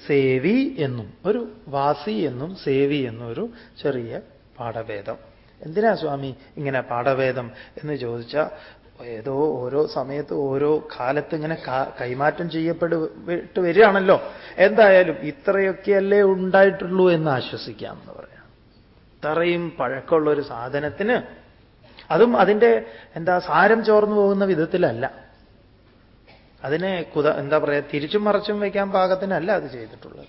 സേവി എന്നും ഒരു വാസി എന്നും സേവി എന്നും ഒരു ചെറിയ പാഠഭേദം. എന്തിനാ സ്വാമി ഇങ്ങനെ പാഠഭേദം എന്ന് ചോദിച്ചാൽ ഏതോ ഓരോ സമയത്ത് ഓരോ കാലത്ത് ഇങ്ങനെ കൈമാറ്റം ചെയ്യപ്പെട്ട് വരികയാണല്ലോ. എന്തായാലും ഇത്രയൊക്കെയല്ലേ ഉണ്ടായിട്ടുള്ളൂ എന്ന് ആശ്വസിക്കാം എന്ന് പറയാം. ഇത്രയും പഴക്കമുള്ള ഒരു സാധനത്തിന് അതും അതിന്റെ എന്താ സാരം ചോർന്നു പോകുന്ന വിധത്തിലല്ല. അതിനെ കുത എന്താ പറയുക തിരിച്ചും മറച്ചും വയ്ക്കാൻ പാകത്തിനല്ല അത് ചെയ്തിട്ടുള്ളത്.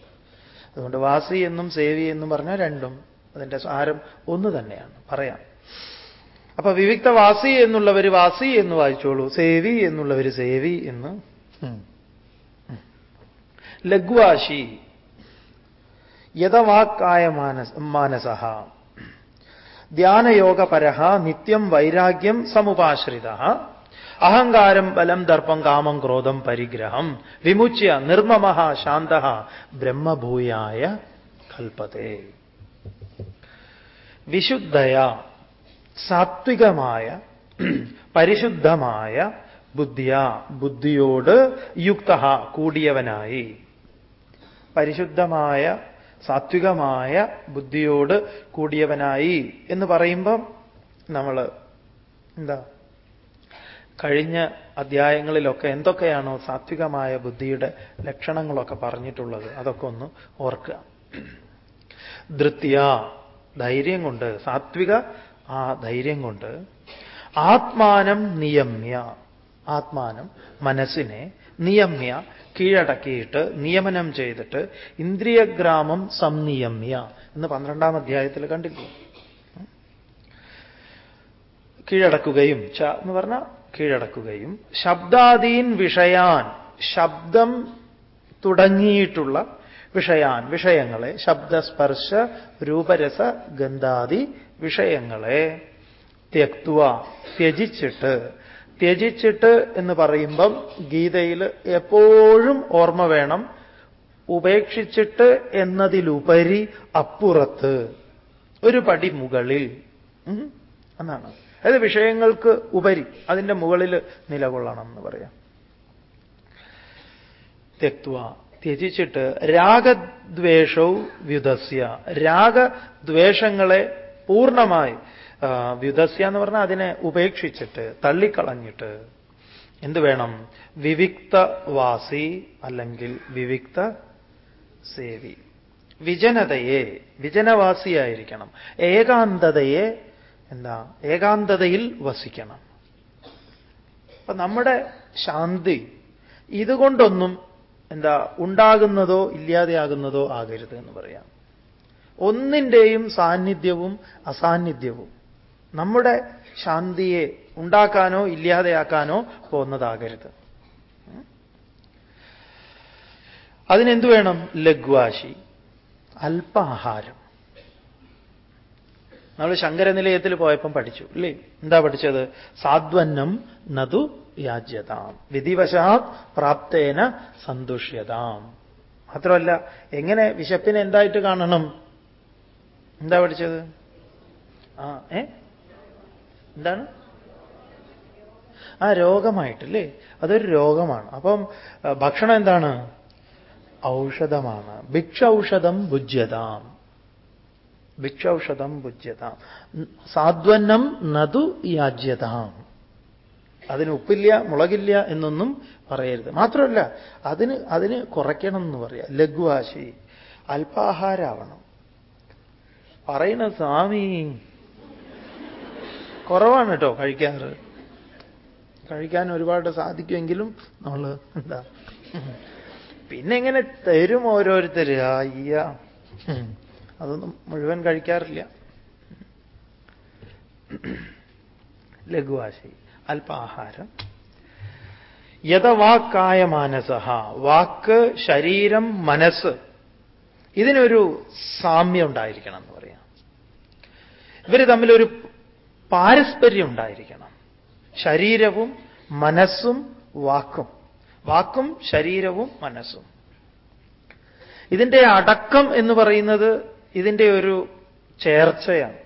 അതുകൊണ്ട് വാസി എന്നും സേവി എന്നും പറഞ്ഞാൽ രണ്ടും അതിന്റെ സാരം ഒന്ന് തന്നെയാണ്. പറയാം. അപ്പൊ വിവിക്ത വാസി എന്നുള്ളവർ വാസി എന്ന് വായിച്ചോളൂ. സേവി എന്നുള്ളവർ സേവി എന്ന്. ലഘ്വാശി. യഥവാക്കായ മാനസ മാനസ ധ്യാനയോഗപര നിത്യം വൈരാഗ്യം സമുപാശ്രിത അഹങ്കാരം ബലം ദർപ്പം കാമം ക്രോധം പരിഗ്രഹം. വിമുച്യ നിർമ്മമ ശാന്ത ബ്രഹ്മഭൂയായ കൽപ്പത്തെ. വിശുദ്ധയ. സാത്വികമായ പരിശുദ്ധമായ ബുദ്ധിയ ബുദ്ധിയോട് യുക്ത കൂടിയവനായി. പരിശുദ്ധമായ സാത്വികമായ ബുദ്ധിയോട് കൂടിയവനായി എന്ന് പറയുമ്പം നമ്മൾ എന്താ? കഴിഞ്ഞ അധ്യായങ്ങളിലൊക്കെ എന്തൊക്കെയാണോ സാത്വികമായ ബുദ്ധിയുടെ ലക്ഷണങ്ങളൊക്കെ പറഞ്ഞിട്ടുള്ളത് അതൊക്കെ ഒന്ന് ഓർക്കുക. ധൃത്യ ധൈര്യം കൊണ്ട് സാത്വിക ആ ധൈര്യം കൊണ്ട് ആത്മാനം നിയമ്യ. ആത്മാനം മനസ്സിനെ നിയമ്യ കീഴടക്കിയിട്ട് നിയമനം ചെയ്തിട്ട് ഇന്ദ്രിയഗ്രാമം സംനിയമ്യ എന്ന് പന്ത്രണ്ടാം അധ്യായത്തിൽ കണ്ടില്ലേ? കീഴടക്കുകയും ച എന്ന് പറഞ്ഞാൽ കീഴടക്കുകയും ശബ്ദാദീൻ വിഷയാൻ ശബ്ദം തുടങ്ങിയിട്ടുള്ള വിഷയാൻ വിഷയങ്ങളെ ശബ്ദസ്പർശ രൂപരസ ഗന്ധാദി വിഷയങ്ങളെ ത്യക്തുവ ത്യജിച്ചിട്ട്. ത്യജിച്ചിട്ട് എന്ന് പറയുമ്പം ഗീതയിൽ എപ്പോഴും ഓർമ്മ വേണം. ഉപേക്ഷിച്ചിട്ട് എന്നതിലുപരി അപ്പുറത്ത്. ഒരു പടി മുകളിൽ. എന്നാണ് അതായത് വിഷയങ്ങൾക്ക് ഉപരി അതിന്റെ മുകളിൽ നിലകൊള്ളണം എന്ന് പറയാം. തെക്വ ത്യജിച്ചിട്ട് രാഗദ്വേഷവും വ്യുതസ്യ രാഗദ്വേഷങ്ങളെ പൂർണമായി വ്യുതസ്യ എന്ന് പറഞ്ഞാൽ അതിനെ ഉപേക്ഷിച്ചിട്ട് തള്ളിക്കളഞ്ഞിട്ട് എന്ത് വേണം? വിവിക്തവാസി അല്ലെങ്കിൽ വിവിക്ത സേവി. വിജനതയെ വിജനവാസിയായിരിക്കണം. ഏകാന്തതയെ എന്താ? ഏകാന്തതയിൽ വസിക്കണം. അപ്പൊ നമ്മുടെ ശാന്തി ഇതുകൊണ്ടൊന്നും എന്താ ഉണ്ടാകുന്നതോ ഇല്ലാതെയാകുന്നതോ ആകരുത് എന്ന് പറയാം. ഒന്നിന്റെയും സാന്നിധ്യവും അസാന്നിധ്യവും നമ്മുടെ ശാന്തിയെ ഉണ്ടാക്കാനോ ഇല്ലാതെയാക്കാനോ പോകുന്നതാകരുത്. അതിനെന്തു വേണം? ലഘ്വാശി. അല്പാഹാരം. നമ്മൾ ശങ്കരനിലയത്തിൽ പോയപ്പം പഠിച്ചു അല്ലേ എന്താ പഠിച്ചത്? സാധ്വന്നം നതു യാജ്യതാം. വിധിവശാത് പ്രാപ്തേന സന്തുഷ്യതാം. മാത്രമല്ല എങ്ങനെ വിശപ്പിനെ എന്തായിട്ട് കാണണം? എന്താ പഠിച്ചത്? ആ ഏ? എന്താണ്? ആ രോഗമായിട്ടല്ലേ? അതൊരു രോഗമാണ്. അപ്പം ഭക്ഷണം എന്താണ്? ഔഷധമാണ്. ഭിക്ഷൌഷധം ഭുജ്യതാം. ഭിക്ഷൌഷധം ഭുജ്യതാം. സാധ്വന്നം നതു യാജ്യതാം. അതിന് ഉപ്പില്ല മുളകില്ല എന്നൊന്നും പറയരുത്. മാത്രമല്ല അതിന് അതിന് കുറയ്ക്കണം എന്ന് പറയാം. ലഘുവാശി. അല്പാഹാരാവണം പറയണ സ്വാമി കുറവാണ് കേട്ടോ കഴിക്കാറ്. കഴിക്കാൻ ഒരുപാട് സാധിക്കുമെങ്കിലും നമ്മൾ എന്താ? പിന്നെ എങ്ങനെ തരും ഓരോരുത്തർ അയ്യ. അതൊന്നും മുഴുവൻ കഴിക്കാറില്ല. ലഘുവാശി. അല്പാഹാരം. യഥവാക്കായ മാനസ വാക്ക് ശരീരം മനസ്സ്. ഇതിനൊരു സാമ്യം ഉണ്ടായിരിക്കണം ഇവർ തമ്മിലൊരു പാരസ്പര്യം ഉണ്ടായിരിക്കണം. ശരീരവും മനസ്സും വാക്കും. വാക്കും ശരീരവും മനസ്സും. ഇതിന്റെ അടക്കം എന്ന് പറയുന്നത് ഇതിന്റെ ഒരു ചേർച്ചയാണ്.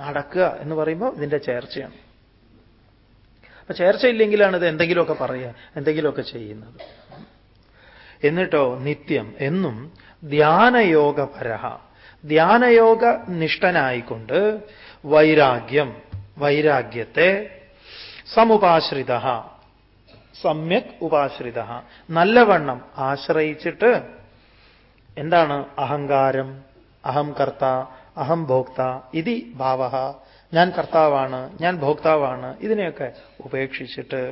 അടക്കുക എന്ന് പറയുമ്പോൾ ഇതിന്റെ ചേർച്ചയാണ്. അപ്പൊ ചേർച്ചയില്ലെങ്കിലാണ് ഇത് എന്തെങ്കിലുമൊക്കെ പറയുക എന്തെങ്കിലുമൊക്കെ ചെയ്യുന്നത്. എന്നിട്ടോ നിത്യം എന്നും ധ്യാനയോഗപരഹ ധ്യാനയോഗ നിഷ്ഠനായിക്കൊണ്ട് വൈരാഗ്യം വൈരാഗ്യത്തെ സമുപാശ്രിത സമ്യക് ഉപാശ്രിത നല്ലവണ്ണം ആശ്രയിച്ചിട്ട് എന്താണ് അഹങ്കാരം അഹം കർത്ത അഹം ഭോക്ത ഇതി ഭാവ ഞാൻ കർത്താവാണ് ഞാൻ ഭോക്താവാണ് ഇതിനെയൊക്കെ ഉപേക്ഷിച്ചിട്ട്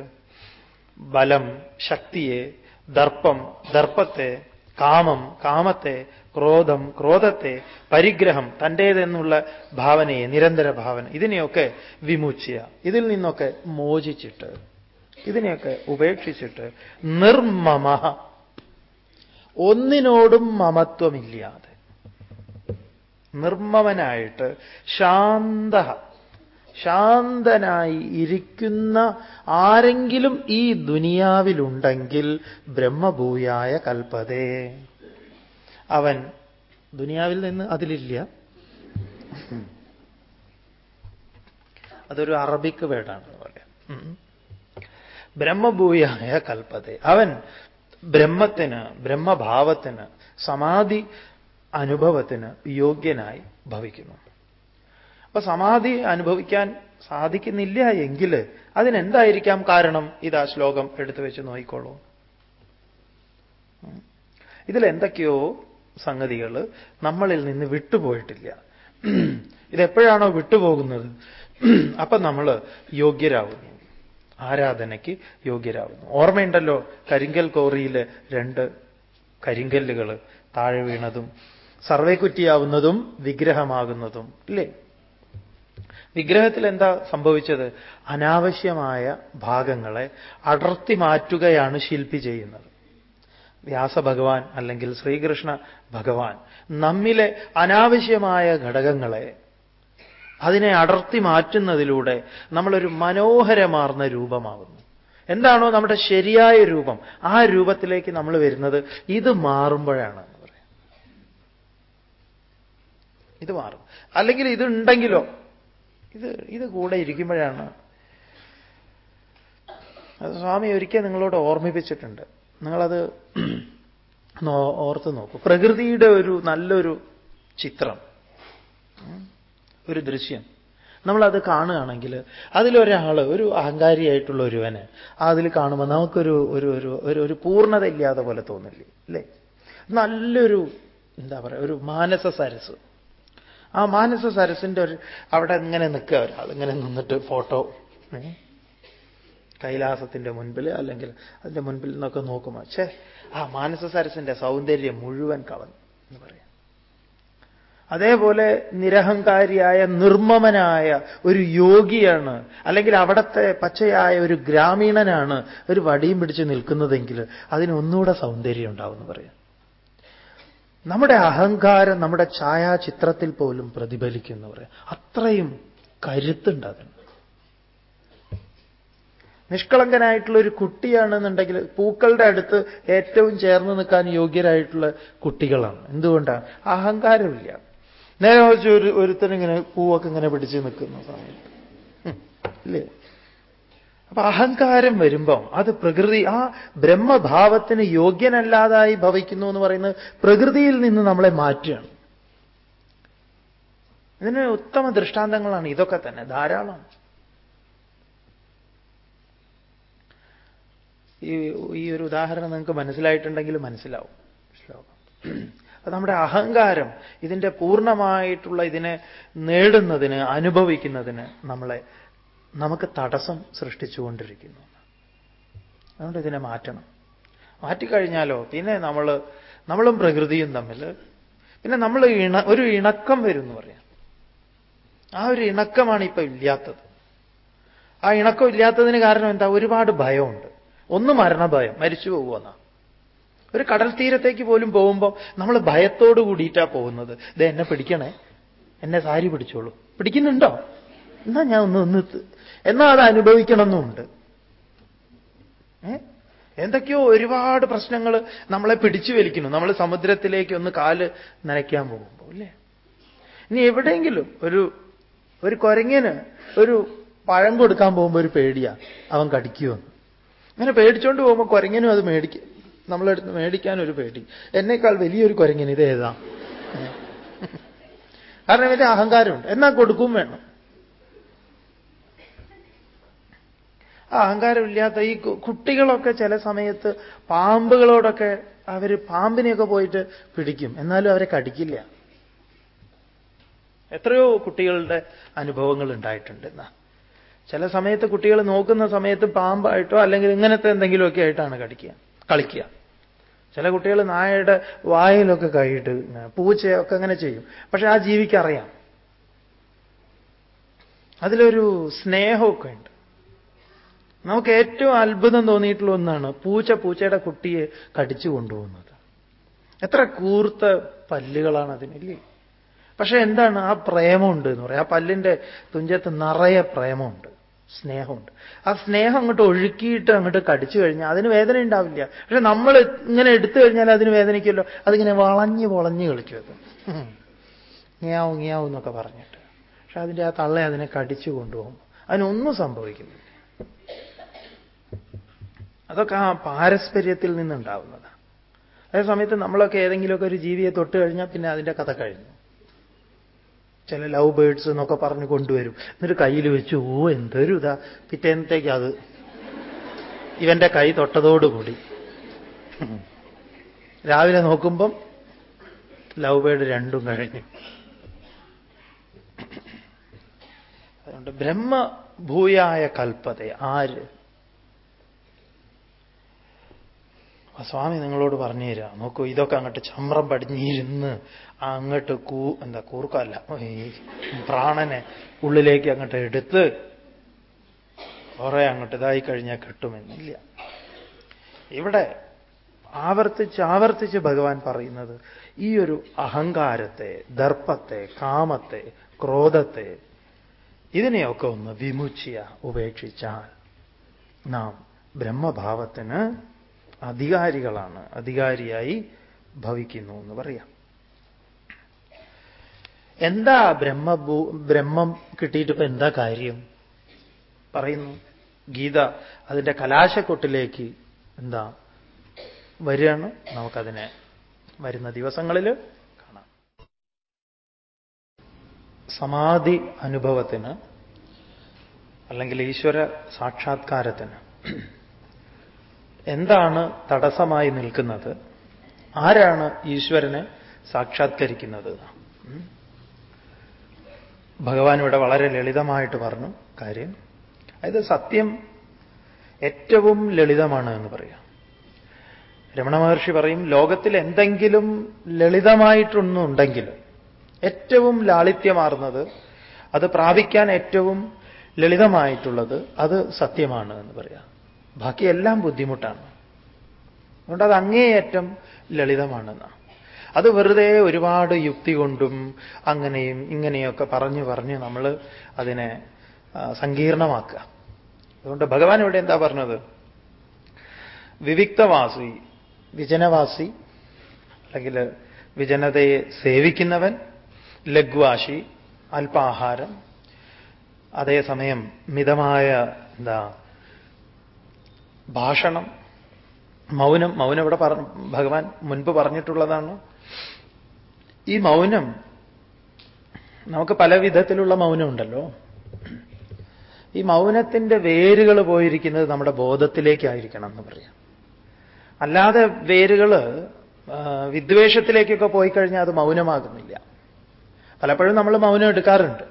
ബലം ശക്തിയെ ദർപ്പം ദർപ്പത്തെ കാമം കാമത്തെ ക്രോധം ക്രോധത്തെ പരിഗ്രഹം തന്റേതെന്നുള്ള ഭാവനയെ നിരന്തര ഭാവന ഇതിനെയൊക്കെ വിമുച്ചുക ഇതിൽ നിന്നൊക്കെ മോചിച്ചിട്ട് ഇതിനെയൊക്കെ ഉപേക്ഷിച്ചിട്ട് നിർമ്മമ ഒന്നിനോടും മമത്വമില്ലാതെ. നിർമ്മമനായിട്ട് ശാന്ത ശാന്തനായി ഇരിക്കുന്ന ആരെങ്കിലും ഈ ദുനിയാവിലുണ്ടെങ്കിൽ ബ്രഹ്മഭൂയായ കൽപ്പതേ. അവൻ ദുനിയാവിൽ നിന്ന് അതിലില്ല. അതൊരു അറബിക്ക് വേർഡാണ് പറയാം. ബ്രഹ്മഭൂയായ കൽപ്പതേ അവൻ ബ്രഹ്മത്തിന് ബ്രഹ്മഭാവത്തിന് സമാധി അനുഭവത്തിന് യോഗ്യനായി ഭവിക്കുന്നു. അപ്പൊ സമാധി അനുഭവിക്കാൻ സാധിക്കുന്നില്ല എങ്കിൽ അതിനെന്തായിരിക്കാം കാരണം? ഇതാ ശ്ലോകം എടുത്തു വെച്ച് നോക്കിക്കോളൂ. ഇതിൽ എന്തൊക്കെയോ സംഗതികൾ നമ്മളിൽ നിന്ന് വിട്ടുപോയിട്ടില്ല. ഇതെപ്പോഴാണോ വിട്ടുപോകുന്നത്? അപ്പൊ നമ്മൾ യോഗ്യരാകുന്നു ആരാധനയ്ക്ക് യോഗ്യരാകുന്നു ഓർമ്മയുണ്ടല്ലോ കരിങ്കൽ കോറിയിലെ രണ്ട് കരിങ്കല്ലുകൾ താഴെ വീണതും സർവേക്കുറ്റിയാവുന്നതും വിഗ്രഹമാകുന്നതും ഇല്ലേ? വിഗ്രഹത്തിൽ എന്താ സംഭവിച്ചത്? അനാവശ്യമായ ഭാഗങ്ങളെ അടർത്തി മാറ്റുകയാണ് ശില്പി ചെയ്യുന്നത്. വ്യാസഭഗവാൻ അല്ലെങ്കിൽ ശ്രീകൃഷ്ണ ഭഗവാൻ നമ്മിലെ അനാവശ്യമായ ഘടകങ്ങളെ അതിനെ അടർത്തി മാറ്റുന്നതിലൂടെ നമ്മളൊരു മനോഹരമാർന്ന രൂപമാകുന്നു. എന്താണോ നമ്മുടെ ശരിയായ രൂപം. ആ രൂപത്തിലേക്ക് നമ്മൾ വരുന്നത് ഇത് മാറുമ്പോഴാണ് എന്ന് പറയാം. ഇത് മാറും. അല്ലെങ്കിൽ ഇത് ഉണ്ടെങ്കിലോ ഇത് ഇത് കൂടെ ഇരിക്കുമ്പോഴാണ്. അത് സ്വാമി ഒരിക്കൽ നിങ്ങളോട് ഓർമ്മിപ്പിച്ചിട്ടുണ്ട്. നിങ്ങളത് ഓർത്ത് നോക്കൂ. പ്രകൃതിയുടെ ഒരു നല്ലൊരു ചിത്രം. ഒരു ദൃശ്യം. നമ്മളത് കാണുകയാണെങ്കിൽ അതിലൊരാൾ ഒരു അഹങ്കാരിയായിട്ടുള്ള ഒരുവന് അതിൽ കാണുമ്പോൾ നമുക്കൊരു ഒരു ഒരു ഒരു പൂർണത ഇല്ലാതെ പോലെ തോന്നില്ലേ? അല്ലേ നല്ലൊരു എന്താ പറയുക ഒരു മാനസ സരസ്. ആ മാനസ സരസിന്റെ ഒരു അവിടെ ഇങ്ങനെ നിൽക്കുക ഒരാൾ. ഇങ്ങനെ നിന്നിട്ട് ഫോട്ടോ. കൈലാസത്തിന്റെ മുൻപിൽ അല്ലെങ്കിൽ അതിന്റെ മുൻപിൽ നിന്നൊക്കെ നോക്കുമ്പോൾ ഛേ ആ മാനസ സരസിന്റെ സൗന്ദര്യം മുഴുവൻ കളഞ്ഞു എന്ന് പറയാം. അതേപോലെ നിരഹങ്കാരിയായ നിർമ്മമനായ ഒരു യോഗിയാണ് അല്ലെങ്കിൽ അവിടത്തെ പച്ചയായ ഒരു ഗ്രാമീണനാണ് ഒരു വടിയും പിടിച്ച് നിൽക്കുന്നതെങ്കിൽ അതിനൊന്നുകൂടെ സൗന്ദര്യം ഉണ്ടാവുമെന്ന് പറയാം. നമ്മുടെ അഹങ്കാരം നമ്മുടെ ഛായാചിത്രത്തിൽ പോലും പ്രതിഫലിക്കുന്നവർ അത്രയും കരുത്തുണ്ട് അതിന്. നിഷ്കളങ്കനായിട്ടുള്ള ഒരു കുട്ടിയാണെന്നുണ്ടെങ്കിൽ പൂക്കളുടെ അടുത്ത് ഏറ്റവും ചേർന്ന് നിൽക്കാൻ യോഗ്യരായിട്ടുള്ള കുട്ടികളാണ്. എന്തുകൊണ്ടാണ്? അഹങ്കാരമില്ല. നേരെ വെച്ച് ഒരു ഒരുത്തനിങ്ങനെ പൂവൊക്കെ ഇങ്ങനെ പിടിച്ച് നിൽക്കുന്ന സമയത്ത്. ഇല്ലേ? അപ്പൊ അഹങ്കാരം വരുമ്പം അത് പ്രകൃതി ആ ബ്രഹ്മഭാവത്തിന് യോഗ്യനല്ലാതായി ഭവിക്കുന്നു എന്ന് പറയുന്നത് പ്രകൃതിയിൽ നിന്ന് നമ്മളെ മാറ്റുകയാണ്. ഇതിന് ഉത്തമ ദൃഷ്ടാന്തങ്ങളാണ് ഇതൊക്കെ തന്നെ ധാരാളം ഈ ഈ ഒരു ഉദാഹരണം നിങ്ങൾക്ക് മനസ്സിലായിട്ടുണ്ടെങ്കിൽ മനസ്സിലാവും. ശ്ലോകം. അപ്പൊ നമ്മുടെ അഹങ്കാരം ഇതിന്റെ പൂർണമായിട്ടുള്ള ഇതിനെ നേടുന്നതിന് അനുഭവിക്കുന്നതിന് നമ്മളെ നമുക്ക് തടസ്സം സൃഷ്ടിച്ചുകൊണ്ടിരിക്കുന്നു. അതുകൊണ്ട് ഇതിനെ മാറ്റണം. മാറ്റിക്കഴിഞ്ഞാലോ പിന്നെ നമ്മൾ നമ്മളും പ്രകൃതിയും തമ്മിൽ പിന്നെ നമ്മൾ ഇണ ഒരു ഇണക്കം വരും എന്ന് പറയാം. ആ ഒരു ഇണക്കമാണ് ഇപ്പൊ ഇല്ലാത്തത്. ആ ഇണക്കം ഇല്ലാത്തതിന് കാരണം എന്താ? ഒരുപാട് ഭയമുണ്ട്. ഒന്ന് മരണഭയം മരിച്ചു പോകുമെന്നാ ഒരു കടൽ തീരത്തേക്ക് പോലും പോകുമ്പോൾ നമ്മൾ ഭയത്തോട് കൂടിയിട്ടാണ് പോകുന്നത്. ഇത് എന്നെ പിടിക്കണേ. എന്നെ സാരി പിടിച്ചോളൂ. പിടിക്കുന്നുണ്ടോ? എന്നാ ഞാൻ ഒന്ന് ഒന്ന് എന്നാ അത് അനുഭവിക്കണമെന്നുണ്ട്. എന്തൊക്കെയോ ഒരുപാട് പ്രശ്നങ്ങൾ നമ്മളെ പിടിച്ചു വലിക്കുന്നു. നമ്മൾ സമുദ്രത്തിലേക്ക് ഒന്ന് കാൽ നനയ്ക്കാൻ പോകുമ്പോൾ അല്ലേ? ഇനി എവിടെയെങ്കിലും ഒരു ഒരു കുരങ്ങന് ഒരു പഴം കൊടുക്കാൻ പോകുമ്പോൾ ഒരു പേടിയാ. അവൻ കടിക്കുമെന്ന് അങ്ങനെ പേടിച്ചോണ്ട് പോകുമ്പോൾ കുരങ്ങനും അത് മേടിക്കും. നമ്മളെടുത്ത് മേടിക്കാൻ ഒരു പേടി. എന്നേക്കാൾ വലിയൊരു കുരങ്ങൻ ഇത് ഏതാ? കാരണം ഇവന്റെ അഹങ്കാരമുണ്ട്. എന്നാ കൊടുക്കും വേണം. ആ അഹങ്കാരമില്ലാത്ത ഈ കുട്ടികളൊക്കെ ചില സമയത്ത് പാമ്പുകളോടൊക്കെ അവർ പാമ്പിനെയൊക്കെ പോയിട്ട് പിടിക്കും. എന്നാലും അവരെ കടിക്കില്ല. എത്രയോ കുട്ടികളുടെ അനുഭവങ്ങൾ ഉണ്ടായിട്ടുണ്ട്. എന്നാ ചില സമയത്ത് കുട്ടികൾ നോക്കുന്ന സമയത്ത് പാമ്പായിട്ടോ അല്ലെങ്കിൽ ഇങ്ങനത്തെ എന്തെങ്കിലുമൊക്കെ ആയിട്ടാണ് കടിക്കുക കളിക്കുക. ചില കുട്ടികൾ നായയുടെ വായിലൊക്കെ കൈയിട്ട് പൂച്ചയൊക്കെ അങ്ങനെ ചെയ്യും. പക്ഷെ ആ ജീവിക്കറിയാം അതിലൊരു സ്നേഹമൊക്കെ ഉണ്ട്. നമുക്ക് ഏറ്റവും അത്ഭുതം തോന്നിയിട്ടുള്ള ഒന്നാണ് പൂച്ച പൂച്ചയുടെ കുട്ടിയെ കടിച്ചു കൊണ്ടുപോകുന്നത്. എത്ര കൂർത്ത പല്ലുകളാണ് അതിനില്ലേ? പക്ഷെ എന്താണ് ആ പ്രേമമുണ്ട് എന്ന് പറയാം. ആ പല്ലിന്റെ തുഞ്ചത്ത് നിറയെ പ്രേമമുണ്ട്. സ്നേഹമുണ്ട്. ആ സ്നേഹം അങ്ങോട്ട് ഒഴുക്കിയിട്ട് അങ്ങോട്ട് കടിച്ചു കഴിഞ്ഞാൽ അതിന് വേദന ഉണ്ടാവില്ല. പക്ഷെ നമ്മൾ ഇങ്ങനെ എടുത്തു കഴിഞ്ഞാൽ അതിന് വേദനിക്കുമല്ലോ. അതിങ്ങനെ വളഞ്ഞ് വളഞ്ഞ് കളിക്കും അത്. ങ്ങിയാവും ങ്ങിയാവും എന്നൊക്കെ പറഞ്ഞിട്ട്. പക്ഷെ അതിന്റെ ആ തള്ള അതിനെ കടിച്ചു കൊണ്ടുപോകും. അതിനൊന്നും സംഭവിക്കുന്നില്ല. അതൊക്കെ ആ പാരസ്പര്യത്തിൽ നിന്നുണ്ടാവുന്നതാണ്. അതേ സമയത്ത് നമ്മളൊക്കെ ഏതെങ്കിലുമൊക്കെ ഒരു ജീവിയെ തൊട്ട് കഴിഞ്ഞാൽ പിന്നെ അതിന്റെ കഥ കഴിഞ്ഞു. ചില ലവ് ബേഡ്സ് എന്നൊക്കെ പറഞ്ഞ് കൊണ്ടുവരും. എന്നിട്ട് കയ്യിൽ വെച്ചു ഓ എന്തൊരു ഇതാ. പിറ്റേന്നത്തേക്ക് അത് ഇവന്റെ കൈ തൊട്ടതോടുകൂടി. രാവിലെ നോക്കുമ്പം ലവ് ബേഡ് രണ്ടും കഴിഞ്ഞു. അതുകൊണ്ട് ബ്രഹ്മഭൂയായ കൽപ്പത ആര് ആ സ്വാമി നിങ്ങളോട് പറഞ്ഞു തരാം. നോക്കൂ ഇതൊക്കെ അങ്ങോട്ട് ചമ്രം പടിഞ്ഞിരുന്ന് അങ്ങോട്ട് കൂ എന്താ കൂർക്കല്ല ഈ പ്രാണനെ ഉള്ളിലേക്ക് അങ്ങോട്ട് എടുത്ത് കുറെ അങ്ങോട്ട് ഇതായി കഴിഞ്ഞാൽ കിട്ടുമെന്നില്ല. ഇവിടെ ആവർത്തിച്ച് ആവർത്തിച്ച് ഭഗവാൻ പറയുന്നത് ഈ ഒരു അഹങ്കാരത്തെ ദർപ്പത്തെ കാമത്തെ ക്രോധത്തെ ഇതിനെയൊക്കെ ഒന്ന് വിമുച്ചിയ ഉപേക്ഷിച്ചാൽ നാം ബ്രഹ്മഭാവത്തിന് അധികാരികളാണ്. അധികാരിയായി ഭവിക്കുന്നു എന്ന് പറയാം. എന്താ ബ്രഹ്മഭൂ ബ്രഹ്മം കിട്ടിയിട്ട് ഇപ്പൊ എന്താ കാര്യം? പറയുന്നു. ഗീത അതിന്റെ കലാശക്കൊട്ടിലേക്ക് എന്താ വരികയാണ്. നമുക്കതിനെ വരുന്ന ദിവസങ്ങളിൽ കാണാം. സമാധി അനുഭവത്തിന് അല്ലെങ്കിൽ ഈശ്വര സാക്ഷാത്കാരത്തിന് എന്താണ് തടസ്സമായി നിൽക്കുന്നത്? ആരാണ് ഈശ്വരനെ സാക്ഷാത്കരിക്കുന്നത്? ഭഗവാൻ ഇവിടെ വളരെ ലളിതമായിട്ട് പറഞ്ഞു കാര്യം. അതായത് സത്യം ഏറ്റവും ലളിതമാണ് എന്ന് പറയാം. രമണ മഹർഷി പറയും ലോകത്തിൽ എന്തെങ്കിലും ലളിതമായിട്ടൊന്നുണ്ടെങ്കിൽ ഏറ്റവും ലാളിത്യമാർന്നത് അത് പ്രാപിക്കാൻ ഏറ്റവും ലളിതമായിട്ടുള്ളത് അത് സത്യമാണ് എന്ന് പറയാം. ബാക്കിയെല്ലാം ബുദ്ധിമുട്ടാണ്. അതുകൊണ്ട് അത് അങ്ങേയറ്റം ലളിതമാണെന്നാണ് അത് വെറുതെ ഒരുപാട് യുക്തി കൊണ്ടും അങ്ങനെയും ഇങ്ങനെയൊക്കെ പറഞ്ഞു പറഞ്ഞ് നമ്മൾ അതിനെ സങ്കീർണമാക്കുക. അതുകൊണ്ട് ഭഗവാൻ ഇവിടെ എന്താ പറഞ്ഞത്? വിവിക്തവാസി വിജനവാസി അല്ലെങ്കിൽ വിജനതയെ സേവിക്കുന്നവൻ ലഘ്വാശി അല്പാഹാരം അതേസമയം മിതമായ എന്താ ഭാഷണം. മൗനം മൗനം ഇവിടെ പറ ഭഗവാൻ മുൻപ് പറഞ്ഞിട്ടുള്ളതാണ്. ഈ മൗനം നമുക്ക് പല വിധത്തിലുള്ള മൗനമുണ്ടല്ലോ. ഈ മൗനത്തിന്റെ വേരുകൾ പോയിരിക്കുന്നത് നമ്മുടെ ബോധത്തിലേക്കായിരിക്കണം എന്ന് പറയാം. അല്ലാതെ വേരുകൾ വിദ്വേഷത്തിലേക്കൊക്കെ പോയി കഴിഞ്ഞാൽ അത് മൗനമാകുന്നില്ല. പലപ്പോഴും നമ്മൾ മൗനം എടുക്കാറുണ്ട്.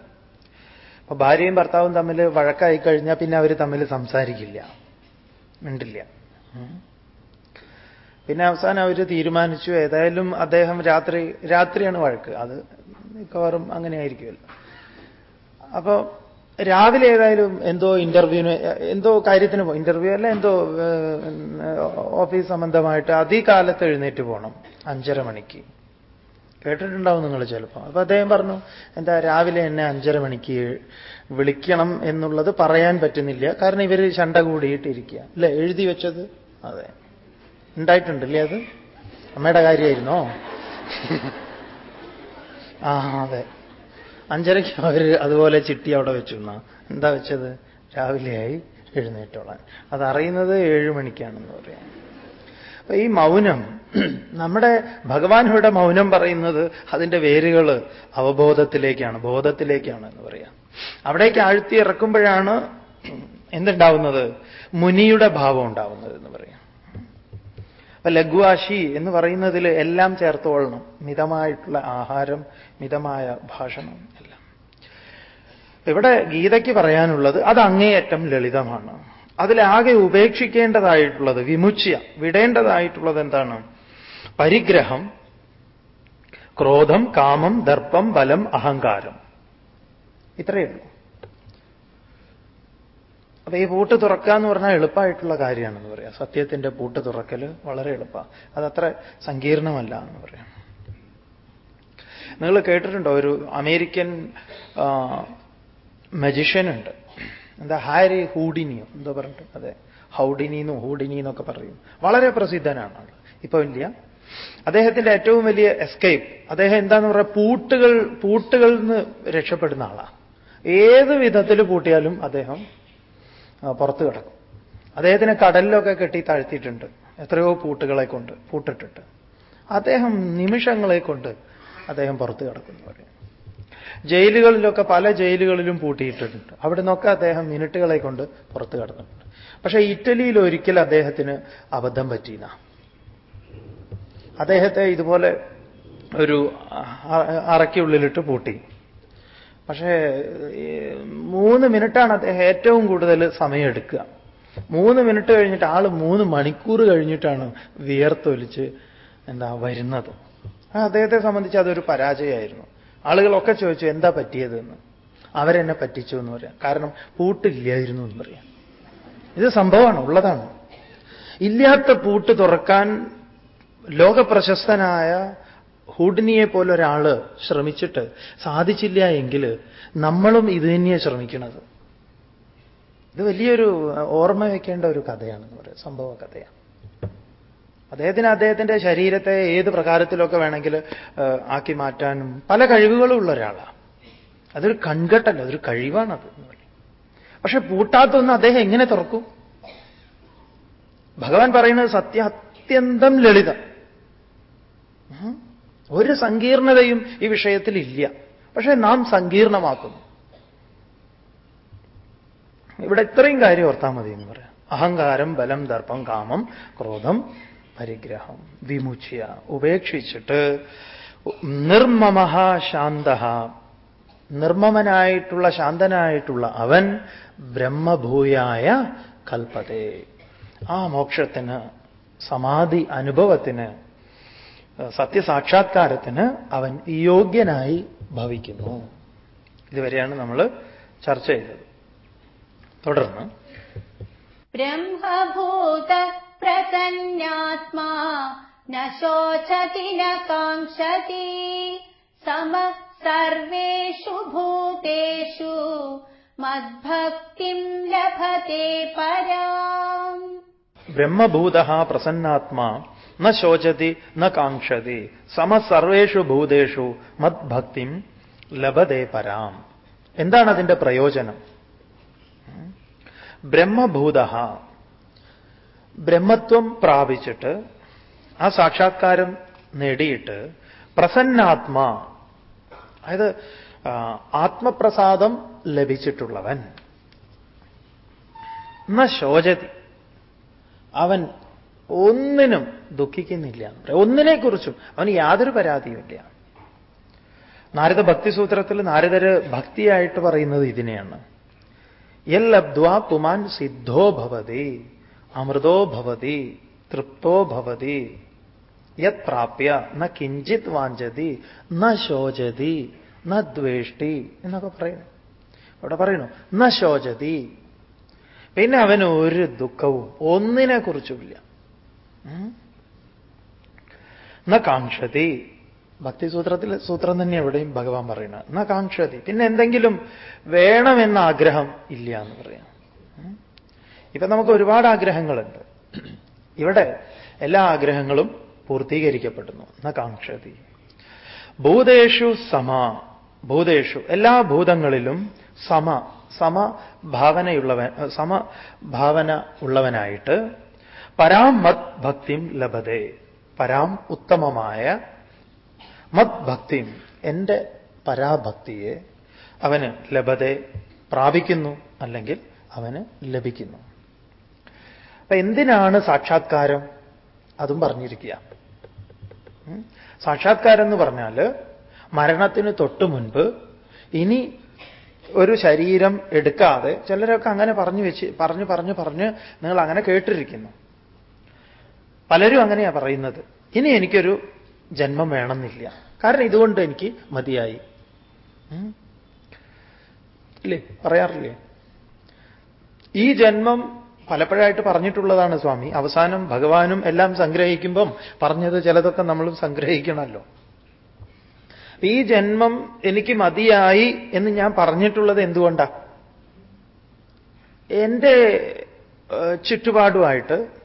അപ്പൊ ഭാര്യയും ഭർത്താവും തമ്മിൽ വഴക്കായി കഴിഞ്ഞാൽ പിന്നെ അവർ തമ്മിൽ സംസാരിക്കില്ല. മിണ്ടില്ല. പിന്നെ അവസാനം അവർ തീരുമാനിച്ചു ഏതായാലും അദ്ദേഹം രാത്രി രാത്രിയാണ് വഴക്ക്. അത് മിക്കവാറും അങ്ങനെ ആയിരിക്കുമല്ലോ അപ്പോ രാവിലെ ഏതായാലും എന്തോ ഇന്റർവ്യൂവിന് എന്തോ കാര്യത്തിന് പോകും ഇന്റർവ്യൂ അല്ല എന്തോ ഓഫീസ് സംബന്ധമായിട്ട് അധികാലത്ത് എഴുന്നേറ്റ് പോകണം അഞ്ചര മണിക്ക്. കേട്ടിട്ടുണ്ടാവും നിങ്ങൾ ചിലപ്പോൾ. അപ്പൊ അദ്ദേഹം പറഞ്ഞു എന്താ രാവിലെ എന്നെ അഞ്ചര മണിക്ക് വിളിക്കണം എന്നുള്ളത് പറയാൻ പറ്റുന്നില്ല. കാരണം ഇവർ ചണ്ട കൂടിയിട്ടിരിക്കുക അല്ലേ? എഴുതി വെച്ചത്? അതെ. ഉണ്ടായിട്ടുണ്ടല്ലേ അത്? അമ്മയുടെ കാര്യമായിരുന്നോ? ആ അതെ. അഞ്ചരയ്ക്ക് അവർ അതുപോലെ ചിട്ടി അവിടെ വെച്ചു. എന്നാ എന്താ വെച്ചത്? രാവിലെയായി എഴുന്നേറ്റോളാൻ. അതറിയുന്നത് ഏഴു മണിക്കാണെന്ന് പറയാം. അപ്പൊ ഈ മൗനം നമ്മുടെ ഭഗവാനുടെ മൗനം പറയുന്നത് അതിന്റെ വേരുകൾ അവബോധത്തിലേക്കാണ് ബോധത്തിലേക്കാണ് എന്ന് പറയാം. അവിടേക്ക് ആഴ്ത്തി ഇറക്കുമ്പോഴാണ് എന്തുണ്ടാവുന്നത്? മുനിയുടെ ഭാവം ഉണ്ടാവുന്നത് എന്ന് പറയാം. അപ്പൊ ലഘുവാശി എന്ന് പറയുന്നതിൽ എല്ലാം ചേർത്തോളണം മിതമായിട്ടുള്ള ആഹാരം മിതമായ ഭാഷണം എല്ലാം. ഇവിടെ ഗീതയ്ക്ക് പറയാനുള്ളത് അത് അങ്ങേയറ്റം ലളിതമാണ്. അതിലാകെ ഉപേക്ഷിക്കേണ്ടതായിട്ടുള്ളത് വിമുച്ച്യ വിടേണ്ടതായിട്ടുള്ളത് എന്താണ്? പരിഗ്രഹം ക്രോധം കാമം ദർപ്പം ബലം അഹങ്കാരം. ഇത്രയേ ഉള്ളൂ. അപ്പൊ ഈ പൂട്ട് തുറക്കുക എന്ന് പറഞ്ഞാൽ എളുപ്പമായിട്ടുള്ള കാര്യമാണെന്ന് പറയാം. സത്യത്തിന്റെ പൂട്ട് തുറക്കൽ വളരെ എളുപ്പമാണ് അതത്ര സങ്കീർണമല്ല എന്ന് പറയാം. നിങ്ങൾ കേട്ടിട്ടുണ്ടോ? ഒരു അമേരിക്കൻ മജിഷ്യൻ ഉണ്ട്. എന്താ? ഹാരി ഹൂഡിനിയോ? എന്തോ പറഞ്ഞിട്ട്. അതെ. ഹൗഡിനിന്നും ഹൂഡിനിന്നൊക്കെ പറയും. വളരെ പ്രസിദ്ധനാണ് ഇപ്പൊ ഇല്ല. അദ്ദേഹത്തിന്റെ ഏറ്റവും വലിയ എസ്കേപ്പ് അദ്ദേഹം എന്താന്ന് പറയുക പൂട്ടുകൾ പൂട്ടുകളിൽ നിന്ന് രക്ഷപ്പെടുന്ന ആളാണ് ഏത് വിധത്തിൽ പൂട്ടിയാലും അദ്ദേഹം പുറത്തു കിടക്കും. അദ്ദേഹത്തിന് കടലിലൊക്കെ കെട്ടി താഴ്ത്തിയിട്ടുണ്ട്. എത്രയോ പൂട്ടുകളെ കൊണ്ട് പൂട്ടിട്ടിട്ട് അദ്ദേഹം നിമിഷങ്ങളെ കൊണ്ട് അദ്ദേഹം പുറത്തു കിടക്കുന്നു പറയും ജയിലുകളിലൊക്കെ പല ജയിലുകളിലും പൂട്ടിയിട്ടിട്ടുണ്ട് അവിടെ നിന്നൊക്കെ അദ്ദേഹം മിനിറ്റുകളെ കൊണ്ട് പുറത്തു കിടക്കുന്നുണ്ട് പക്ഷേ ഇറ്റലിയിൽ ഒരിക്കൽ അദ്ദേഹത്തിന് അബദ്ധം പറ്റിയെന്ന അദ്ദേഹത്തെ ഇതുപോലെ ഒരു അറയ്ക്കുള്ളിലിട്ട് പൂട്ടി. പക്ഷേ മൂന്ന് മിനിറ്റാണ് അദ്ദേഹം ഏറ്റവും കൂടുതൽ സമയമെടുക്കുക. മൂന്ന് മിനിറ്റ് കഴിഞ്ഞിട്ട് ആൾ മൂന്ന് മണിക്കൂർ കഴിഞ്ഞിട്ടാണ് വിയർത്തൊലിച്ച് എന്താ വരുന്നത്. അദ്ദേഹത്തെ സംബന്ധിച്ച് അതൊരു പരാജയമായിരുന്നു. ആളുകളൊക്കെ ചോദിച്ചു എന്താ പറ്റിയതെന്ന്? അവരെന്നെ പറ്റിച്ചു എന്ന് പറയാം. കാരണം പൂട്ടില്ലായിരുന്നു എന്ന് പറയാം. ഇത് സംഭവമാണ് ഉള്ളതാണ്. ഇല്ലാത്ത പൂട്ട് തുറക്കാൻ ലോകപ്രശസ്തനായ ഹുഡിനിയെ പോലെ ഒരാൾ ശ്രമിച്ചിട്ട് സാധിച്ചില്ല എങ്കിൽ നമ്മളും ഇത് തന്നെയാണ് ശ്രമിക്കുന്നത്. ഇത് വലിയൊരു ഓർമ്മ വയ്ക്കേണ്ട ഒരു കഥയാണ് പറയാം സംഭവ കഥയാണ്. അദ്ദേഹത്തിന് അദ്ദേഹത്തിന്റെ ശരീരത്തെ ഏത് പ്രകാരത്തിലൊക്കെ വേണമെങ്കിൽ ആക്കി മാറ്റാനും പല കഴിവുകളും ഉള്ള ഒരാളാണ്. അതൊരു കൺകെട്ടല്ല അതൊരു കഴിവാണ് അത് പറയും. പക്ഷെ പൂട്ടാത്തൊന്നും അദ്ദേഹം എങ്ങനെ തുറക്കും? ഭഗവാൻ പറയുന്നത് സത്യം അത്യന്തം ലളിതം. ഒരു സങ്കീർണതയും ഈ വിഷയത്തിൽ ഇല്ല. പക്ഷേ നാം സങ്കീർണമാക്കുന്നു. ഇവിടെ ഇത്രയും കാര്യം ഓർത്താൽ മതി എന്ന് പറയാം. അഹങ്കാരം ബലം ദർപ്പം കാമം ക്രോധം പരിഗ്രഹം വിമുച്യ ഉപേക്ഷിച്ചിട്ട് നിർമ്മമ ശാന്ത നിർമ്മമനായിട്ടുള്ള ശാന്തനായിട്ടുള്ള അവൻ ബ്രഹ്മഭൂയായ കൽപ്പതേ ആ മോക്ഷത്തിന് സമാധി അനുഭവത്തിന് സത്യസാക്ഷാത്കാരത്തിന് അവൻ യോഗ്യനായി ഭവിക്കുന്നു. ഇതുവരെയാണ് നമ്മൾ ചർച്ച ചെയ്തത്. തുടർന്ന്. ബ്രഹ്മഭൂത പ്രസന്നാത്മാ നോചതി നാക്ഷതി സമ സർവേഷു ഭൂതേഷു മദ്ഭക്തിം ലഭത്തെ പരാം. ബ്രഹ്മഭൂത പ്രസന്നാത്മാ ന ശോചതി ന കാക്ഷതി സമ സർവേഷു ഭൂതേഷു മദ്ഭക്തിം ലഭതേ പരാം എന്താണ് അതിന്റെ പ്രയോജനം? ബ്രഹ്മഭൂത ബ്രഹ്മത്വം പ്രാപിച്ചിട്ട് ആ സാക്ഷാത്കാരം നേടിയിട്ട് പ്രസന്നാത്മാ അതായത് ആത്മപ്രസാദം ലഭിച്ചിട്ടുള്ളവൻ. ന ശോചതി. അവൻ ഒന്നിനും ദുഃഖിക്കുന്നില്ല എന്ന് പറയാം. ഒന്നിനെക്കുറിച്ചും അവന് യാതൊരു പരാതിയുമില്ല നാരദ ഭക്തിസൂത്രത്തിൽ നാരദര് ഭക്തിയായിട്ട് പറയുന്നത് ഇതിനെയാണ്. യല്ലബ്ധ്വാ പുമാൻ സിദ്ധോ ഭവതി അമൃതോ ഭവതി തൃപ്തോ ഭവതി യത് പ്രാപ്യ ന കിഞ്ചിത് വാഞ്ചതി ന ശോചതി ന ദ്വേഷ്ടി എന്നൊക്കെ പറയുന്നു. ഇവിടെ പറയുന്നു ന ശോചതി. പിന്നെ അവന് ഒരു ദുഃഖവും ഒന്നിനെ കുറിച്ചുമില്ല. ന കാക്ഷതി. ഭക്തിസൂത്രത്തിൽ സൂത്രം തന്നെ എവിടെയും ഭഗവാൻ പറയുന്നത്. ന കാക്ഷതി. പിന്നെ എന്തെങ്കിലും വേണമെന്ന ആഗ്രഹം ഇല്ല എന്ന് പറയാം ഇപ്പൊ നമുക്ക് ഒരുപാട് ആഗ്രഹങ്ങളുണ്ട്. ഇവിടെ എല്ലാ ആഗ്രഹങ്ങളും പൂർത്തീകരിക്കപ്പെടുന്നു. ന കാക്ഷതി. ഭൂതേഷു സമ. ഭൂതേഷു. എല്ലാ ഭൂതങ്ങളിലും സമ. സമ ഭാവനയുള്ളവൻ സമ ഭാവന ഉള്ളവനായിട്ട് പരാം മത് ഭക്തിം ലഭതേ. പരാം ഉത്തമമായ മത് ഭക്തിം എന്റെ പരാഭക്തിയെ അവന് ലഭതെ പ്രാപിക്കുന്നു അല്ലെങ്കിൽ അവന് ലഭിക്കുന്നു. അപ്പൊ എന്തിനാണ് സാക്ഷാത്കാരം? അതും പറഞ്ഞിരിക്കുക. സാക്ഷാത്കാരം എന്ന് പറഞ്ഞാൽ മരണത്തിന് തൊട്ടു മുൻപ് ഇനി ഒരു ശരീരം എടുക്കാതെ ചിലരൊക്കെ അങ്ങനെ പറഞ്ഞു വെച്ച് പറഞ്ഞു പറഞ്ഞു പറഞ്ഞ് നിങ്ങൾ അങ്ങനെ കേട്ടിരിക്കുന്നു. പലരും അങ്ങനെയാ പറയുന്നത്. ഇനി എനിക്കൊരു ജന്മം വേണമെന്നില്ല. കാരണം ഇതുകൊണ്ട് എനിക്ക് മതിയായി. ഇല്ലേ? പറയാറില്ലേ? ഈ ജന്മം പലപ്പോഴായിട്ട് പറഞ്ഞിട്ടുള്ളതാണ് സ്വാമി. അവസാനം ഭഗവാനും എല്ലാം സംഗ്രഹിക്കുമ്പം പറഞ്ഞത് ചിലതൊക്കെ നമ്മളും സംഗ്രഹിക്കണമല്ലോ. ഈ ജന്മം എനിക്ക് മതിയായി എന്ന് ഞാൻ പറഞ്ഞിട്ടുള്ളത് എന്തുകൊണ്ടാ? എന്റെ ചുറ്റുപാടുമായിട്ട്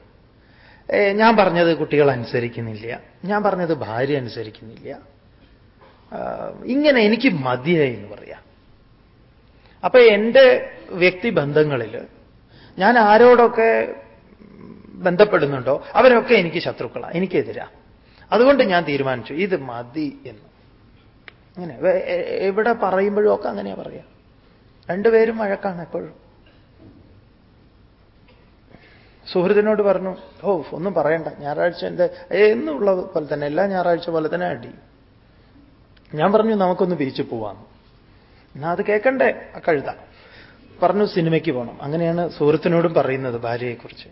ഞാൻ പറഞ്ഞത് കുട്ടികൾ അനുസരിക്കുന്നില്ല. ഞാൻ പറഞ്ഞത് ഭാര്യ അനുസരിക്കുന്നില്ല. ഇങ്ങനെ എനിക്ക് മതിയായി എന്ന് പറയാം. അപ്പൊ എന്റെ വ്യക്തിബന്ധങ്ങളിൽ ഞാൻ ആരോടൊക്കെ ബന്ധപ്പെടുന്നുണ്ടോ അവരൊക്കെ എനിക്ക് ശത്രുക്കളാണ് എനിക്കെതിരാ. അതുകൊണ്ട് ഞാൻ തീരുമാനിച്ചു ഇത് മതി എന്ന്. അങ്ങനെ എവിടെ പറയുമ്പോഴും ഒക്കെ അങ്ങനെയാ പറയാ. രണ്ടുപേരും വഴക്കാണ് എപ്പോഴും. സുഹൃത്തിനോട് പറഞ്ഞു ഓ ഒന്നും പറയണ്ട. ഞായറാഴ്ച എന്റെ എന്നുള്ള പോലെ തന്നെ എല്ലാ ഞായറാഴ്ച പോലെ തന്നെ അടി. ഞാൻ പറഞ്ഞു നമുക്കൊന്ന് ബീച്ചിൽ പോവാം എന്നാ അത് കേൾക്കണ്ടേ കഴുത. പറഞ്ഞു സിനിമയ്ക്ക് പോകണം അങ്ങനെയാണ് സുഹൃത്തിനോടും പറയുന്നത് ഭാര്യയെക്കുറിച്ച്.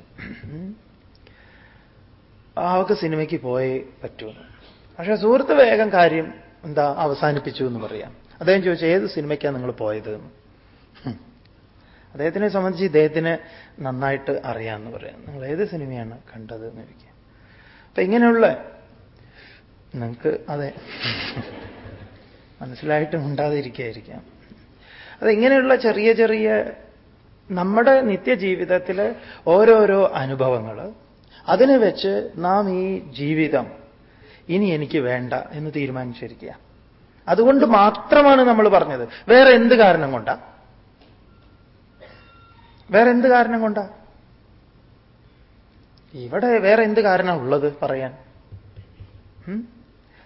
അവക്ക് സിനിമയ്ക്ക് പോയേ പറ്റുമെന്ന് പക്ഷേ സുഹൃത്ത് വേഗം കാര്യം എന്താ അവസാനിപ്പിച്ചു എന്ന് പറയാം. അദ്ദേഹം ചോദിച്ചു ഏത് സിനിമയ്ക്കാണ് നിങ്ങൾ പോയത്? അദ്ദേഹത്തിനെ സംബന്ധിച്ച് ഇദ്ദേഹത്തിന് നന്നായിട്ട് അറിയാമെന്ന് പറയാം. നിങ്ങൾ ഏത് സിനിമയാണ് കണ്ടത് എന്ന് ചോദിക്കുക അപ്പൊ ഇങ്ങനെയുള്ള നിങ്ങൾക്ക് അതെ മനസ്സിലായിട്ടും ഉണ്ടാതിരിക്കായിരിക്കാം അത് ഇങ്ങനെയുള്ള ചെറിയ ചെറിയ നമ്മുടെ നിത്യജീവിതത്തിൽ ഓരോരോ അനുഭവങ്ങൾ അതിനെ വെച്ച് നാം ഈ ജീവിതം ഇനി എനിക്ക് വേണ്ട എന്ന് തീരുമാനിച്ചിരിക്കുക. അതുകൊണ്ട് മാത്രമാണ് നമ്മൾ പറഞ്ഞത്. വേറെ എന്ത് കാരണം കൊണ്ടാ? വേറെ എന്ത് കാരണം കൊണ്ടാ? ഇവിടെ വേറെ എന്ത് കാരണം ഉള്ളത് പറയാൻ?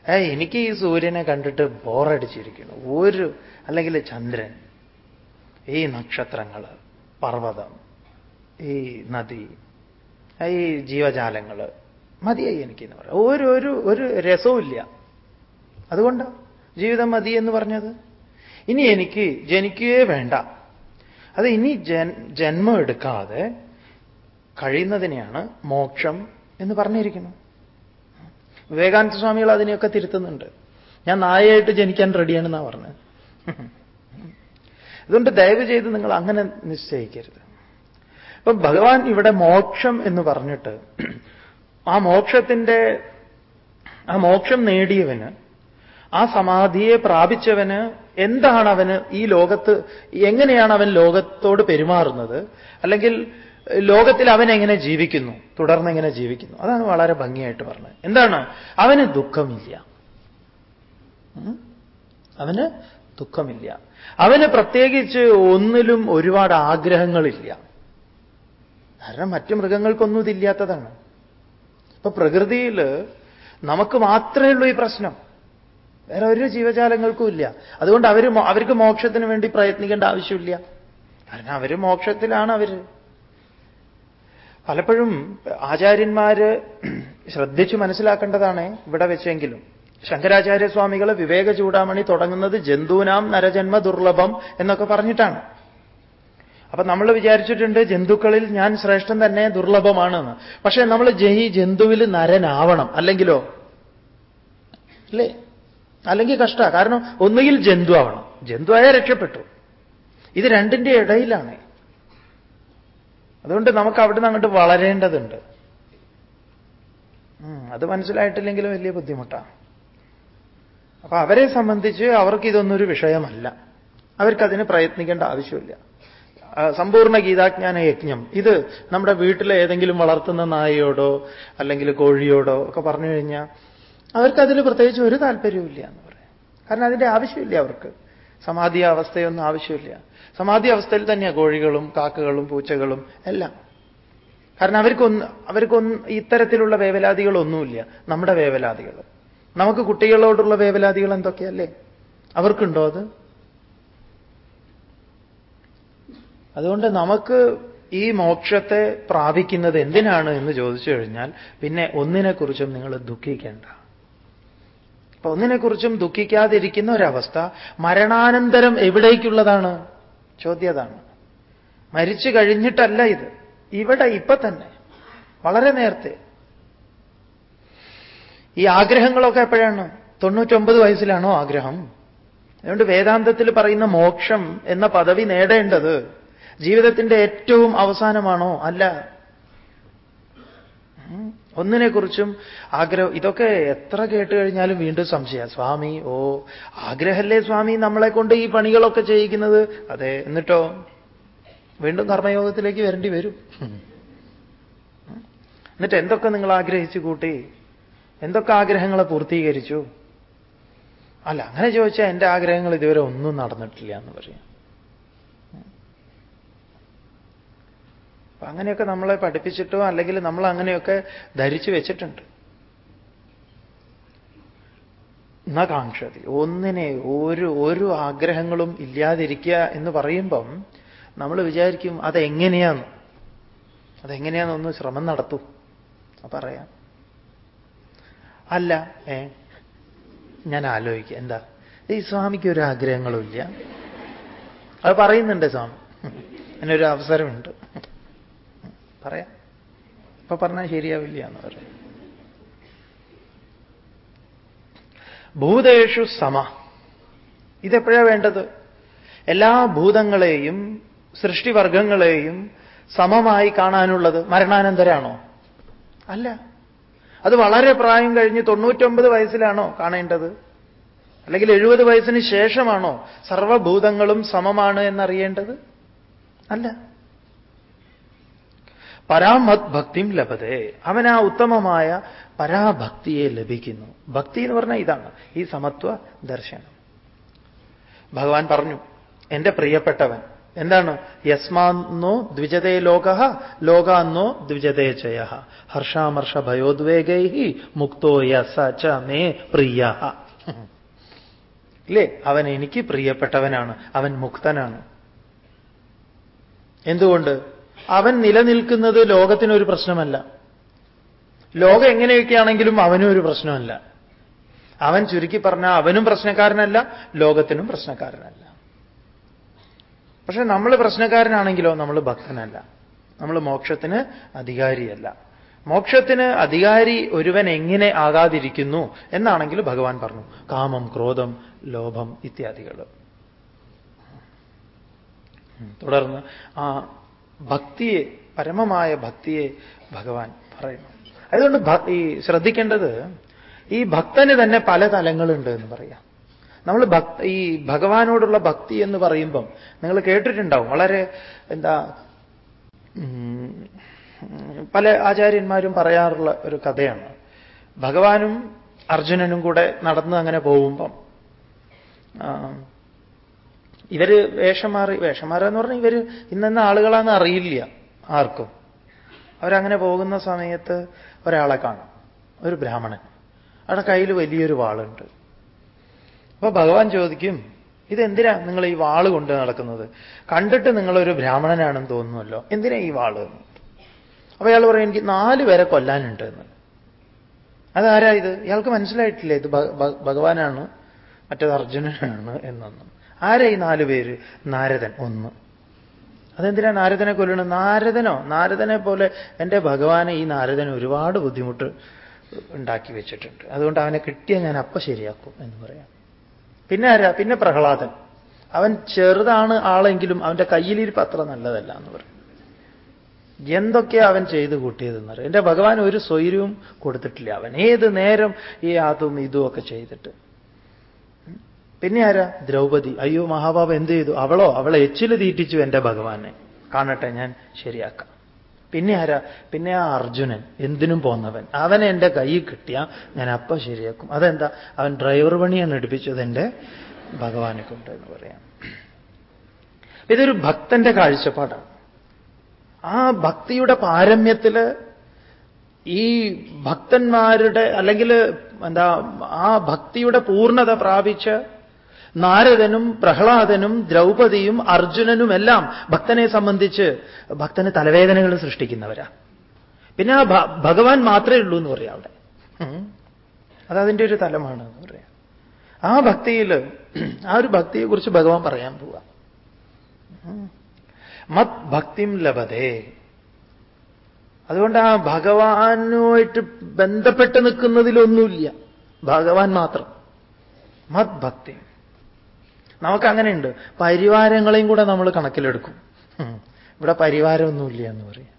ഏ എനിക്ക് ഈ സൂര്യനെ കണ്ടിട്ട് ബോറടിച്ചിരിക്കുന്നു. ഒരു അല്ലെങ്കിൽ ചന്ദ്രൻ ഈ നക്ഷത്രങ്ങൾ പർവതം ഈ നദി ഈ ജീവജാലങ്ങൾ മതിയായി എനിക്കെന്ന് പറയാം ഒരു ഒരു ഒരു രസവും ഇല്ല. അതുകൊണ്ടാ? ജീവിതം മതി എന്ന് പറഞ്ഞത്? ഇനി എനിക്ക് ജനിക്കുകയേ വേണ്ട. അത് ഇനി ജന്മം എടുക്കാതെ കഴിയുന്നതിനെയാണ് മോക്ഷം എന്ന് പറഞ്ഞിരിക്കുന്നു. വിവേകാനന്ദ സ്വാമികൾ അതിനെയൊക്കെ തിരുത്തുന്നുണ്ട്. ഞാൻ നായയായിട്ട് ജനിക്കാൻ റെഡിയാണെന്നാ പറഞ്ഞത്. അതുകൊണ്ട് ദയവ് ചെയ്ത് നിങ്ങൾ അങ്ങനെ നിശ്ചയിക്കരുത്. അപ്പൊ ഭഗവാൻ ഇവിടെ മോക്ഷം എന്ന് പറഞ്ഞിട്ട് ആ മോക്ഷത്തിന്റെ ആ മോക്ഷം നേടിയവന് ആ സമാധിയെ പ്രാപിച്ചവന് എന്താണ് അവന് ഈ ലോകത്ത് എങ്ങനെയാണ് അവൻ ലോകത്തോട് പെരുമാറുന്നത്? അല്ലെങ്കിൽ ലോകത്തിൽ അവൻ എങ്ങനെ ജീവിക്കുന്നു? തുടർന്ന് എങ്ങനെ ജീവിക്കുന്നു? അതാണ് വളരെ ഭംഗിയായിട്ട് പറഞ്ഞത്. എന്താണ്? അവന് ദുഃഖമില്ല. അവന് ദുഃഖമില്ല. അവന് പ്രത്യേകിച്ച് ഒന്നിലും ഒരുപാട് ആഗ്രഹങ്ങളില്ല. കാരണം മറ്റു മൃഗങ്ങൾക്കൊന്നും ഇതില്ലാത്തതാണ്. ഇപ്പൊ പ്രകൃതിയിൽ നമുക്ക് മാത്രമേ ഉള്ളൂ ഈ പ്രശ്നം. വേറെ ഒരു ജീവജാലങ്ങൾക്കും ഇല്ല. അതുകൊണ്ട് അവർ അവർക്ക് മോക്ഷത്തിന് വേണ്ടി പ്രയത്നിക്കേണ്ട ആവശ്യമില്ല. കാരണം അവർ മോക്ഷത്തിലാണ് അവർ പലപ്പോഴും ആചാര്യന്മാര് ശ്രദ്ധിച്ചു മനസ്സിലാക്കേണ്ടതാണ് ഇവിടെ വെച്ചെങ്കിലും. ശങ്കരാചാര്യസ്വാമികൾ വിവേക ചൂടാമണി തുടങ്ങുന്നത് ജന്തുനാം നരജന്മ ദുർലഭം എന്നൊക്കെ പറഞ്ഞിട്ടാണ്. അപ്പൊ നമ്മൾ വിചാരിച്ചിട്ടുണ്ട് ജന്തുക്കളിൽ ഞാൻ ശ്രേഷ്ഠൻ തന്നെ ദുർലഭമാണെന്ന് പക്ഷേ നമ്മൾ ഈ ജന്തുവിൽ നരനാവണം അല്ലെങ്കിലോ? അല്ലേ അല്ലെങ്കിൽ കഷ്ട. കാരണം ഒന്നുകിൽ ജന്തു ആവണം. ജന്തുവായ രക്ഷപ്പെട്ടു. ഇത് രണ്ടിന്റെ ഇടയിലാണ്. അതുകൊണ്ട് നമുക്ക് അവിടുന്ന് അങ്ങോട്ട് വളരേണ്ടതുണ്ട്. അത് മനസ്സിലായിട്ടില്ലെങ്കിലും വലിയ ബുദ്ധിമുട്ടാണ് അപ്പൊ അവരെ സംബന്ധിച്ച് അവർക്ക് ഇതൊന്നൊരു വിഷയമല്ല. അവർക്കതിന് പ്രയത്നിക്കേണ്ട ആവശ്യമില്ല. സമ്പൂർണ ഗീതാജ്ഞാന യജ്ഞം. ഇത് നമ്മുടെ വീട്ടിലെ ഏതെങ്കിലും വളർത്തുന്ന നായയോടോ അല്ലെങ്കിൽ കോഴിയോടോ ഒക്കെ പറഞ്ഞു കഴിഞ്ഞാൽ അവർക്കതിൽ പ്രത്യേകിച്ച് ഒരു താല്പര്യമില്ല എന്ന് പറയാം. കാരണം അതിന്റെ ആവശ്യമില്ല അവർക്ക്. സമാധി അവസ്ഥയൊന്നും ആവശ്യമില്ല. സമാധി അവസ്ഥയിൽ തന്നെയാണ് കോഴികളും കാക്കകളും പൂച്ചകളും എല്ലാം. കാരണം അവർക്കൊന്ന് അവർക്കൊന്ന് ഇത്തരത്തിലുള്ള വേവലാതികളൊന്നുമില്ല. നമ്മുടെ വേവലാതികൾ നമുക്ക് കുട്ടികളോടുള്ള വേവലാതികൾ എന്തൊക്കെയല്ലേ? അവർക്കുണ്ടോ അത്? അതുകൊണ്ട് നമുക്ക് ഈ മോക്ഷത്തെ പ്രാപിക്കുന്നത് എന്തിനാണ് എന്ന് ചോദിച്ചു കഴിഞ്ഞാൽ പിന്നെ ഒന്നിനെക്കുറിച്ചും നിങ്ങൾ ദുഃഖിക്കേണ്ട. അപ്പൊ ഒന്നിനെക്കുറിച്ചും ദുഃഖിക്കാതിരിക്കുന്ന ഒരവസ്ഥ മരണാനന്തരം എവിടേക്കുള്ളതാണ്? ചോദ്യതാണ്. മരിച്ചു കഴിഞ്ഞിട്ടല്ല ഇത്. ഇവിടെ ഇപ്പൊ തന്നെ. വളരെ നേരത്തെ. ഈ ആഗ്രഹങ്ങളൊക്കെ എപ്പോഴാണ്? തൊണ്ണൂറ്റൊമ്പത് വയസ്സിലാണോ ആഗ്രഹം? അതുകൊണ്ട് വേദാന്തത്തിൽ പറയുന്ന മോക്ഷം എന്ന പദവി നേടേണ്ടത് ജീവിതത്തിന്റെ ഏറ്റവും അവസാനമാണോ? അല്ല. ഒന്നിനെക്കുറിച്ചും ആഗ്രഹം ഇതൊക്കെ എത്ര കേട്ട് കഴിഞ്ഞാലും വീണ്ടും സംശയം സ്വാമി ഓ ആഗ്രഹല്ലേ സ്വാമി നമ്മളെ കൊണ്ട് ഈ പണികളൊക്കെ ചെയ്യിക്കുന്നത്? അതെ എന്നിട്ടോ? വീണ്ടും കർമ്മയോഗത്തിലേക്ക് വരേണ്ടി വരും. എന്നിട്ട് എന്തൊക്കെ നിങ്ങൾ ആഗ്രഹിച്ചു കൂട്ടി? എന്തൊക്കെ ആഗ്രഹങ്ങളെ പൂർത്തീകരിച്ചു? അല്ല അങ്ങനെ ചോദിച്ചാൽ എന്റെ ആഗ്രഹങ്ങൾ ഇതുവരെ ഒന്നും നടന്നിട്ടില്ല എന്ന് പറയാം. അപ്പൊ അങ്ങനെയൊക്കെ നമ്മളെ പഠിപ്പിച്ചിട്ടോ അല്ലെങ്കിൽ നമ്മൾ അങ്ങനെയൊക്കെ ധരിച്ചു വെച്ചിട്ടുണ്ട്. ന കാക്ഷതി? ഒന്നിനെ ഒരു ഒരു ആഗ്രഹങ്ങളും ഇല്ലാതിരിക്കുക എന്ന് പറയുമ്പം നമ്മൾ വിചാരിക്കും അതെങ്ങനെയാന്ന്. അതെങ്ങനെയാന്നൊന്ന് ശ്രമം നടത്തൂ. പറയാം. അല്ല ഏ ഞാൻ ആലോചിക്കുക എന്താ? ഈ സ്വാമിക്ക് ഒരു ആഗ്രഹങ്ങളും ഇല്ല. അത് പറയുന്നുണ്ട് സ്വാമി. അതിനൊരു അവസരമുണ്ട്. പറയാം. ഇപ്പൊ പറഞ്ഞാൽ ശരിയാവില്ല എന്ന് പറയും. ഭൂതേഷു സമ. ഇതെപ്പോഴാ വേണ്ടത്? എല്ലാ ഭൂതങ്ങളെയും സൃഷ്ടിവർഗങ്ങളെയും സമമായി കാണാനുള്ളത് മരണാനന്തരാണോ? അല്ല. അത് വളരെ പ്രായം കഴിഞ്ഞ് തൊണ്ണൂറ്റൊമ്പത് വയസ്സിലാണോ കാണേണ്ടത്? അല്ലെങ്കിൽ എഴുപത് വയസ്സിന് ശേഷമാണോ സർവഭൂതങ്ങളും സമമാണ് എന്നറിയേണ്ടത്? അല്ല. പരാമത് ഭക്തിം ലഭതേ. അവൻ ആ ഉത്തമമായ പരാഭക്തിയെ ലഭിക്കുന്നു. ഭക്തി എന്ന് പറഞ്ഞാൽ ഇതാണ് ഈ സമത്വ ദർശനം. ഭഗവാൻ പറഞ്ഞു എന്റെ പ്രിയപ്പെട്ടവൻ എന്താണ്? യസ്മാന്നോ ദ്വിജതേ ലോക ലോകാന്നോ ദ്വിജതേ ചയ ഹർഷാമർഷ ഭയോദ്വേഗൈ മുക്തോ യസ ച മേ പ്രിയ. ഇല്ലേ? അവൻ എനിക്ക് പ്രിയപ്പെട്ടവനാണ് അവൻ മുക്തനാണ്. എന്തുകൊണ്ട്? അവൻ നിലനിൽക്കുന്നത് ലോകത്തിനൊരു പ്രശ്നമല്ല. ലോകം എങ്ങനെയൊക്കെയാണെങ്കിലും അവനും ഒരു പ്രശ്നമല്ല. അവൻ ചുരുക്കി പറഞ്ഞാൽ അവനും പ്രശ്നക്കാരനല്ല ലോകത്തിനും പ്രശ്നക്കാരനല്ല. പക്ഷെ നമ്മൾ പ്രശ്നക്കാരനാണെങ്കിലോ നമ്മൾ ഭക്തനല്ല. നമ്മൾ മോക്ഷത്തിന് അധികാരിയല്ല. മോക്ഷത്തിന് അധികാരി ഒരുവൻ എങ്ങനെ ആകാതിരിക്കുന്നു എന്നാണെങ്കിൽ ഭഗവാൻ പറഞ്ഞു കാമം ക്രോധം ലോഭം ഇത്യാദികൾ. തുടർന്ന് ആ ഭക്തിയെ പരമമായ ഭക്തിയെ ഭഗവാൻ പറയുന്നു. അതുകൊണ്ട് ഈ ശ്രദ്ധിക്കേണ്ടത് ഈ ഭക്തന് തന്നെ പല തലങ്ങളുണ്ട് എന്ന് പറയാം. നമ്മൾ ഭക്ത ഈ ഭഗവാനോടുള്ള ഭക്തി എന്ന് പറയുമ്പം നിങ്ങൾ കേട്ടിട്ടുണ്ടാവും. വളരെ എന്താ പല ആചാര്യന്മാരും പറയാറുള്ള ഒരു കഥയാണ്. ഭഗവാനും അർജുനനും കൂടെ നടന്ന് അങ്ങനെ പോകുമ്പം ഇവർ വേഷം മാറി വേഷം മാറുകയെന്ന് പറഞ്ഞാൽ ഇവർ ഇന്നെന്ന ആളുകളാന്ന് അറിയില്ല ആർക്കും. അവരങ്ങനെ പോകുന്ന സമയത്ത് ഒരാളെ കാണാം ഒരു ബ്രാഹ്മണൻ. അവിടെ കയ്യിൽ വലിയൊരു വാളുണ്ട്. അപ്പൊ ഭഗവാൻ ചോദിക്കും ഇതെന്തിനാ നിങ്ങൾ ഈ വാൾ കൊണ്ട് നടക്കുന്നത്? കണ്ടിട്ട് നിങ്ങളൊരു ബ്രാഹ്മണനാണെന്ന് തോന്നുമല്ലോ എന്തിനാ ഈ വാൾ? അപ്പൊ അയാൾ പറയും എനിക്ക് നാല് പേരെ കൊല്ലാനുണ്ട് എന്ന്. അതാരാ ഇത്? ഇയാൾക്ക് മനസ്സിലായിട്ടില്ല ഇത് ഭഗവാനാണ് മറ്റേത് അർജുനനാണ് എന്നൊന്നും. ആരാ ഈ നാല് പേര്? നാരദൻ. ഒന്ന്. അതെന്തിനാ നാരദനെ കൊല്ലണം നാരദനോ? നാരദനെ പോലെ എന്റെ ഭഗവാനെ ഈ നാരദന് ഒരുപാട് ബുദ്ധിമുട്ട് ഉണ്ടാക്കി വെച്ചിട്ടുണ്ട്. അതുകൊണ്ട് അവനെ കിട്ടിയാൽ ഞാൻ അപ്പ ശരിയാക്കും എന്ന് പറയാം. പിന്നെ ആരാ? പിന്നെ പ്രഹ്ലാദൻ. അവൻ ചെറുതാണ് ആളെങ്കിലും അവന്റെ കയ്യിലിരിപ്പ് പത്ര നല്ലതല്ല എന്ന് പറയും. എന്തൊക്കെയാണ് അവൻ ചെയ്ത് കൂട്ടിയതെന്ന് പറയും എന്റെ ഭഗവാൻ ഒരു സ്വൈര്യവും കൊടുത്തിട്ടില്ല. അവൻ ഏത് നേരം ഈ അതും ഇതും ഒക്കെ ചെയ്തിട്ട്. പിന്നെ ആരാ? ദ്രൗപദി. അയ്യോ മഹാബാബ എന്ത് ചെയ്തു? അവളോ? അവളെ എച്ചിൽ തീറ്റിച്ചു എന്റെ ഭഗവാനെ. കാണട്ടെ ഞാൻ ശരിയാക്കാം. പിന്നെ ആരാ? പിന്നെ ആ അർജുനൻ. എന്തിനും പോന്നവൻ. അവനെ എന്റെ കയ്യിൽ കിട്ടിയ ഞാൻ അപ്പ ശരിയാക്കും. അതെന്താ? അവൻ ഡ്രൈവർ പണിയാണ് എടുപ്പിച്ചത് എന്റെ ഭഗവാനെ കൊണ്ട് എന്ന് പറയാം. ഇതൊരു ഭക്തന്റെ കാഴ്ചപ്പാടാണ്. ആ ഭക്തിയുടെ പാരമ്യത്തിൽ ഈ ഭക്തന്മാരുടെ അല്ലെങ്കിൽ എന്താ ആ ഭക്തിയുടെ പൂർണത പ്രാപിച്ച് നാരദനും പ്രഹ്ലാദനും ദ്രൗപദിയും അർജുനനുമെല്ലാം ഭക്തനെ സംബന്ധിച്ച് ഭക്തന് തലവേദനകൾ സൃഷ്ടിക്കുന്നവരാ. പിന്നെ ആ ഭഗവാൻ മാത്രമേ ഉള്ളൂ എന്ന് പറയാം അവിടെ. അതതിന്റെ ഒരു തലമാണ് എന്ന് പറയാം. ആ ഭക്തിയിൽ ആ ഒരു ഭക്തിയെക്കുറിച്ച് ഭഗവാൻ പറയാൻ പോവാ. മത് ഭക്തിം ലഭതേ. അതുകൊണ്ട് ആ ഭഗവാനുമായിട്ട് ബന്ധപ്പെട്ട് നിൽക്കുന്നതിലൊന്നുമില്ല. ഭഗവാൻ മാത്രം. മത് ഭക്തി. നമുക്കങ്ങനെയുണ്ട്. പരിവാരങ്ങളെയും കൂടെ നമ്മൾ കണക്കിലെടുക്കും. ഇവിടെ പരിവാരമൊന്നുമില്ല എന്ന് പറയും.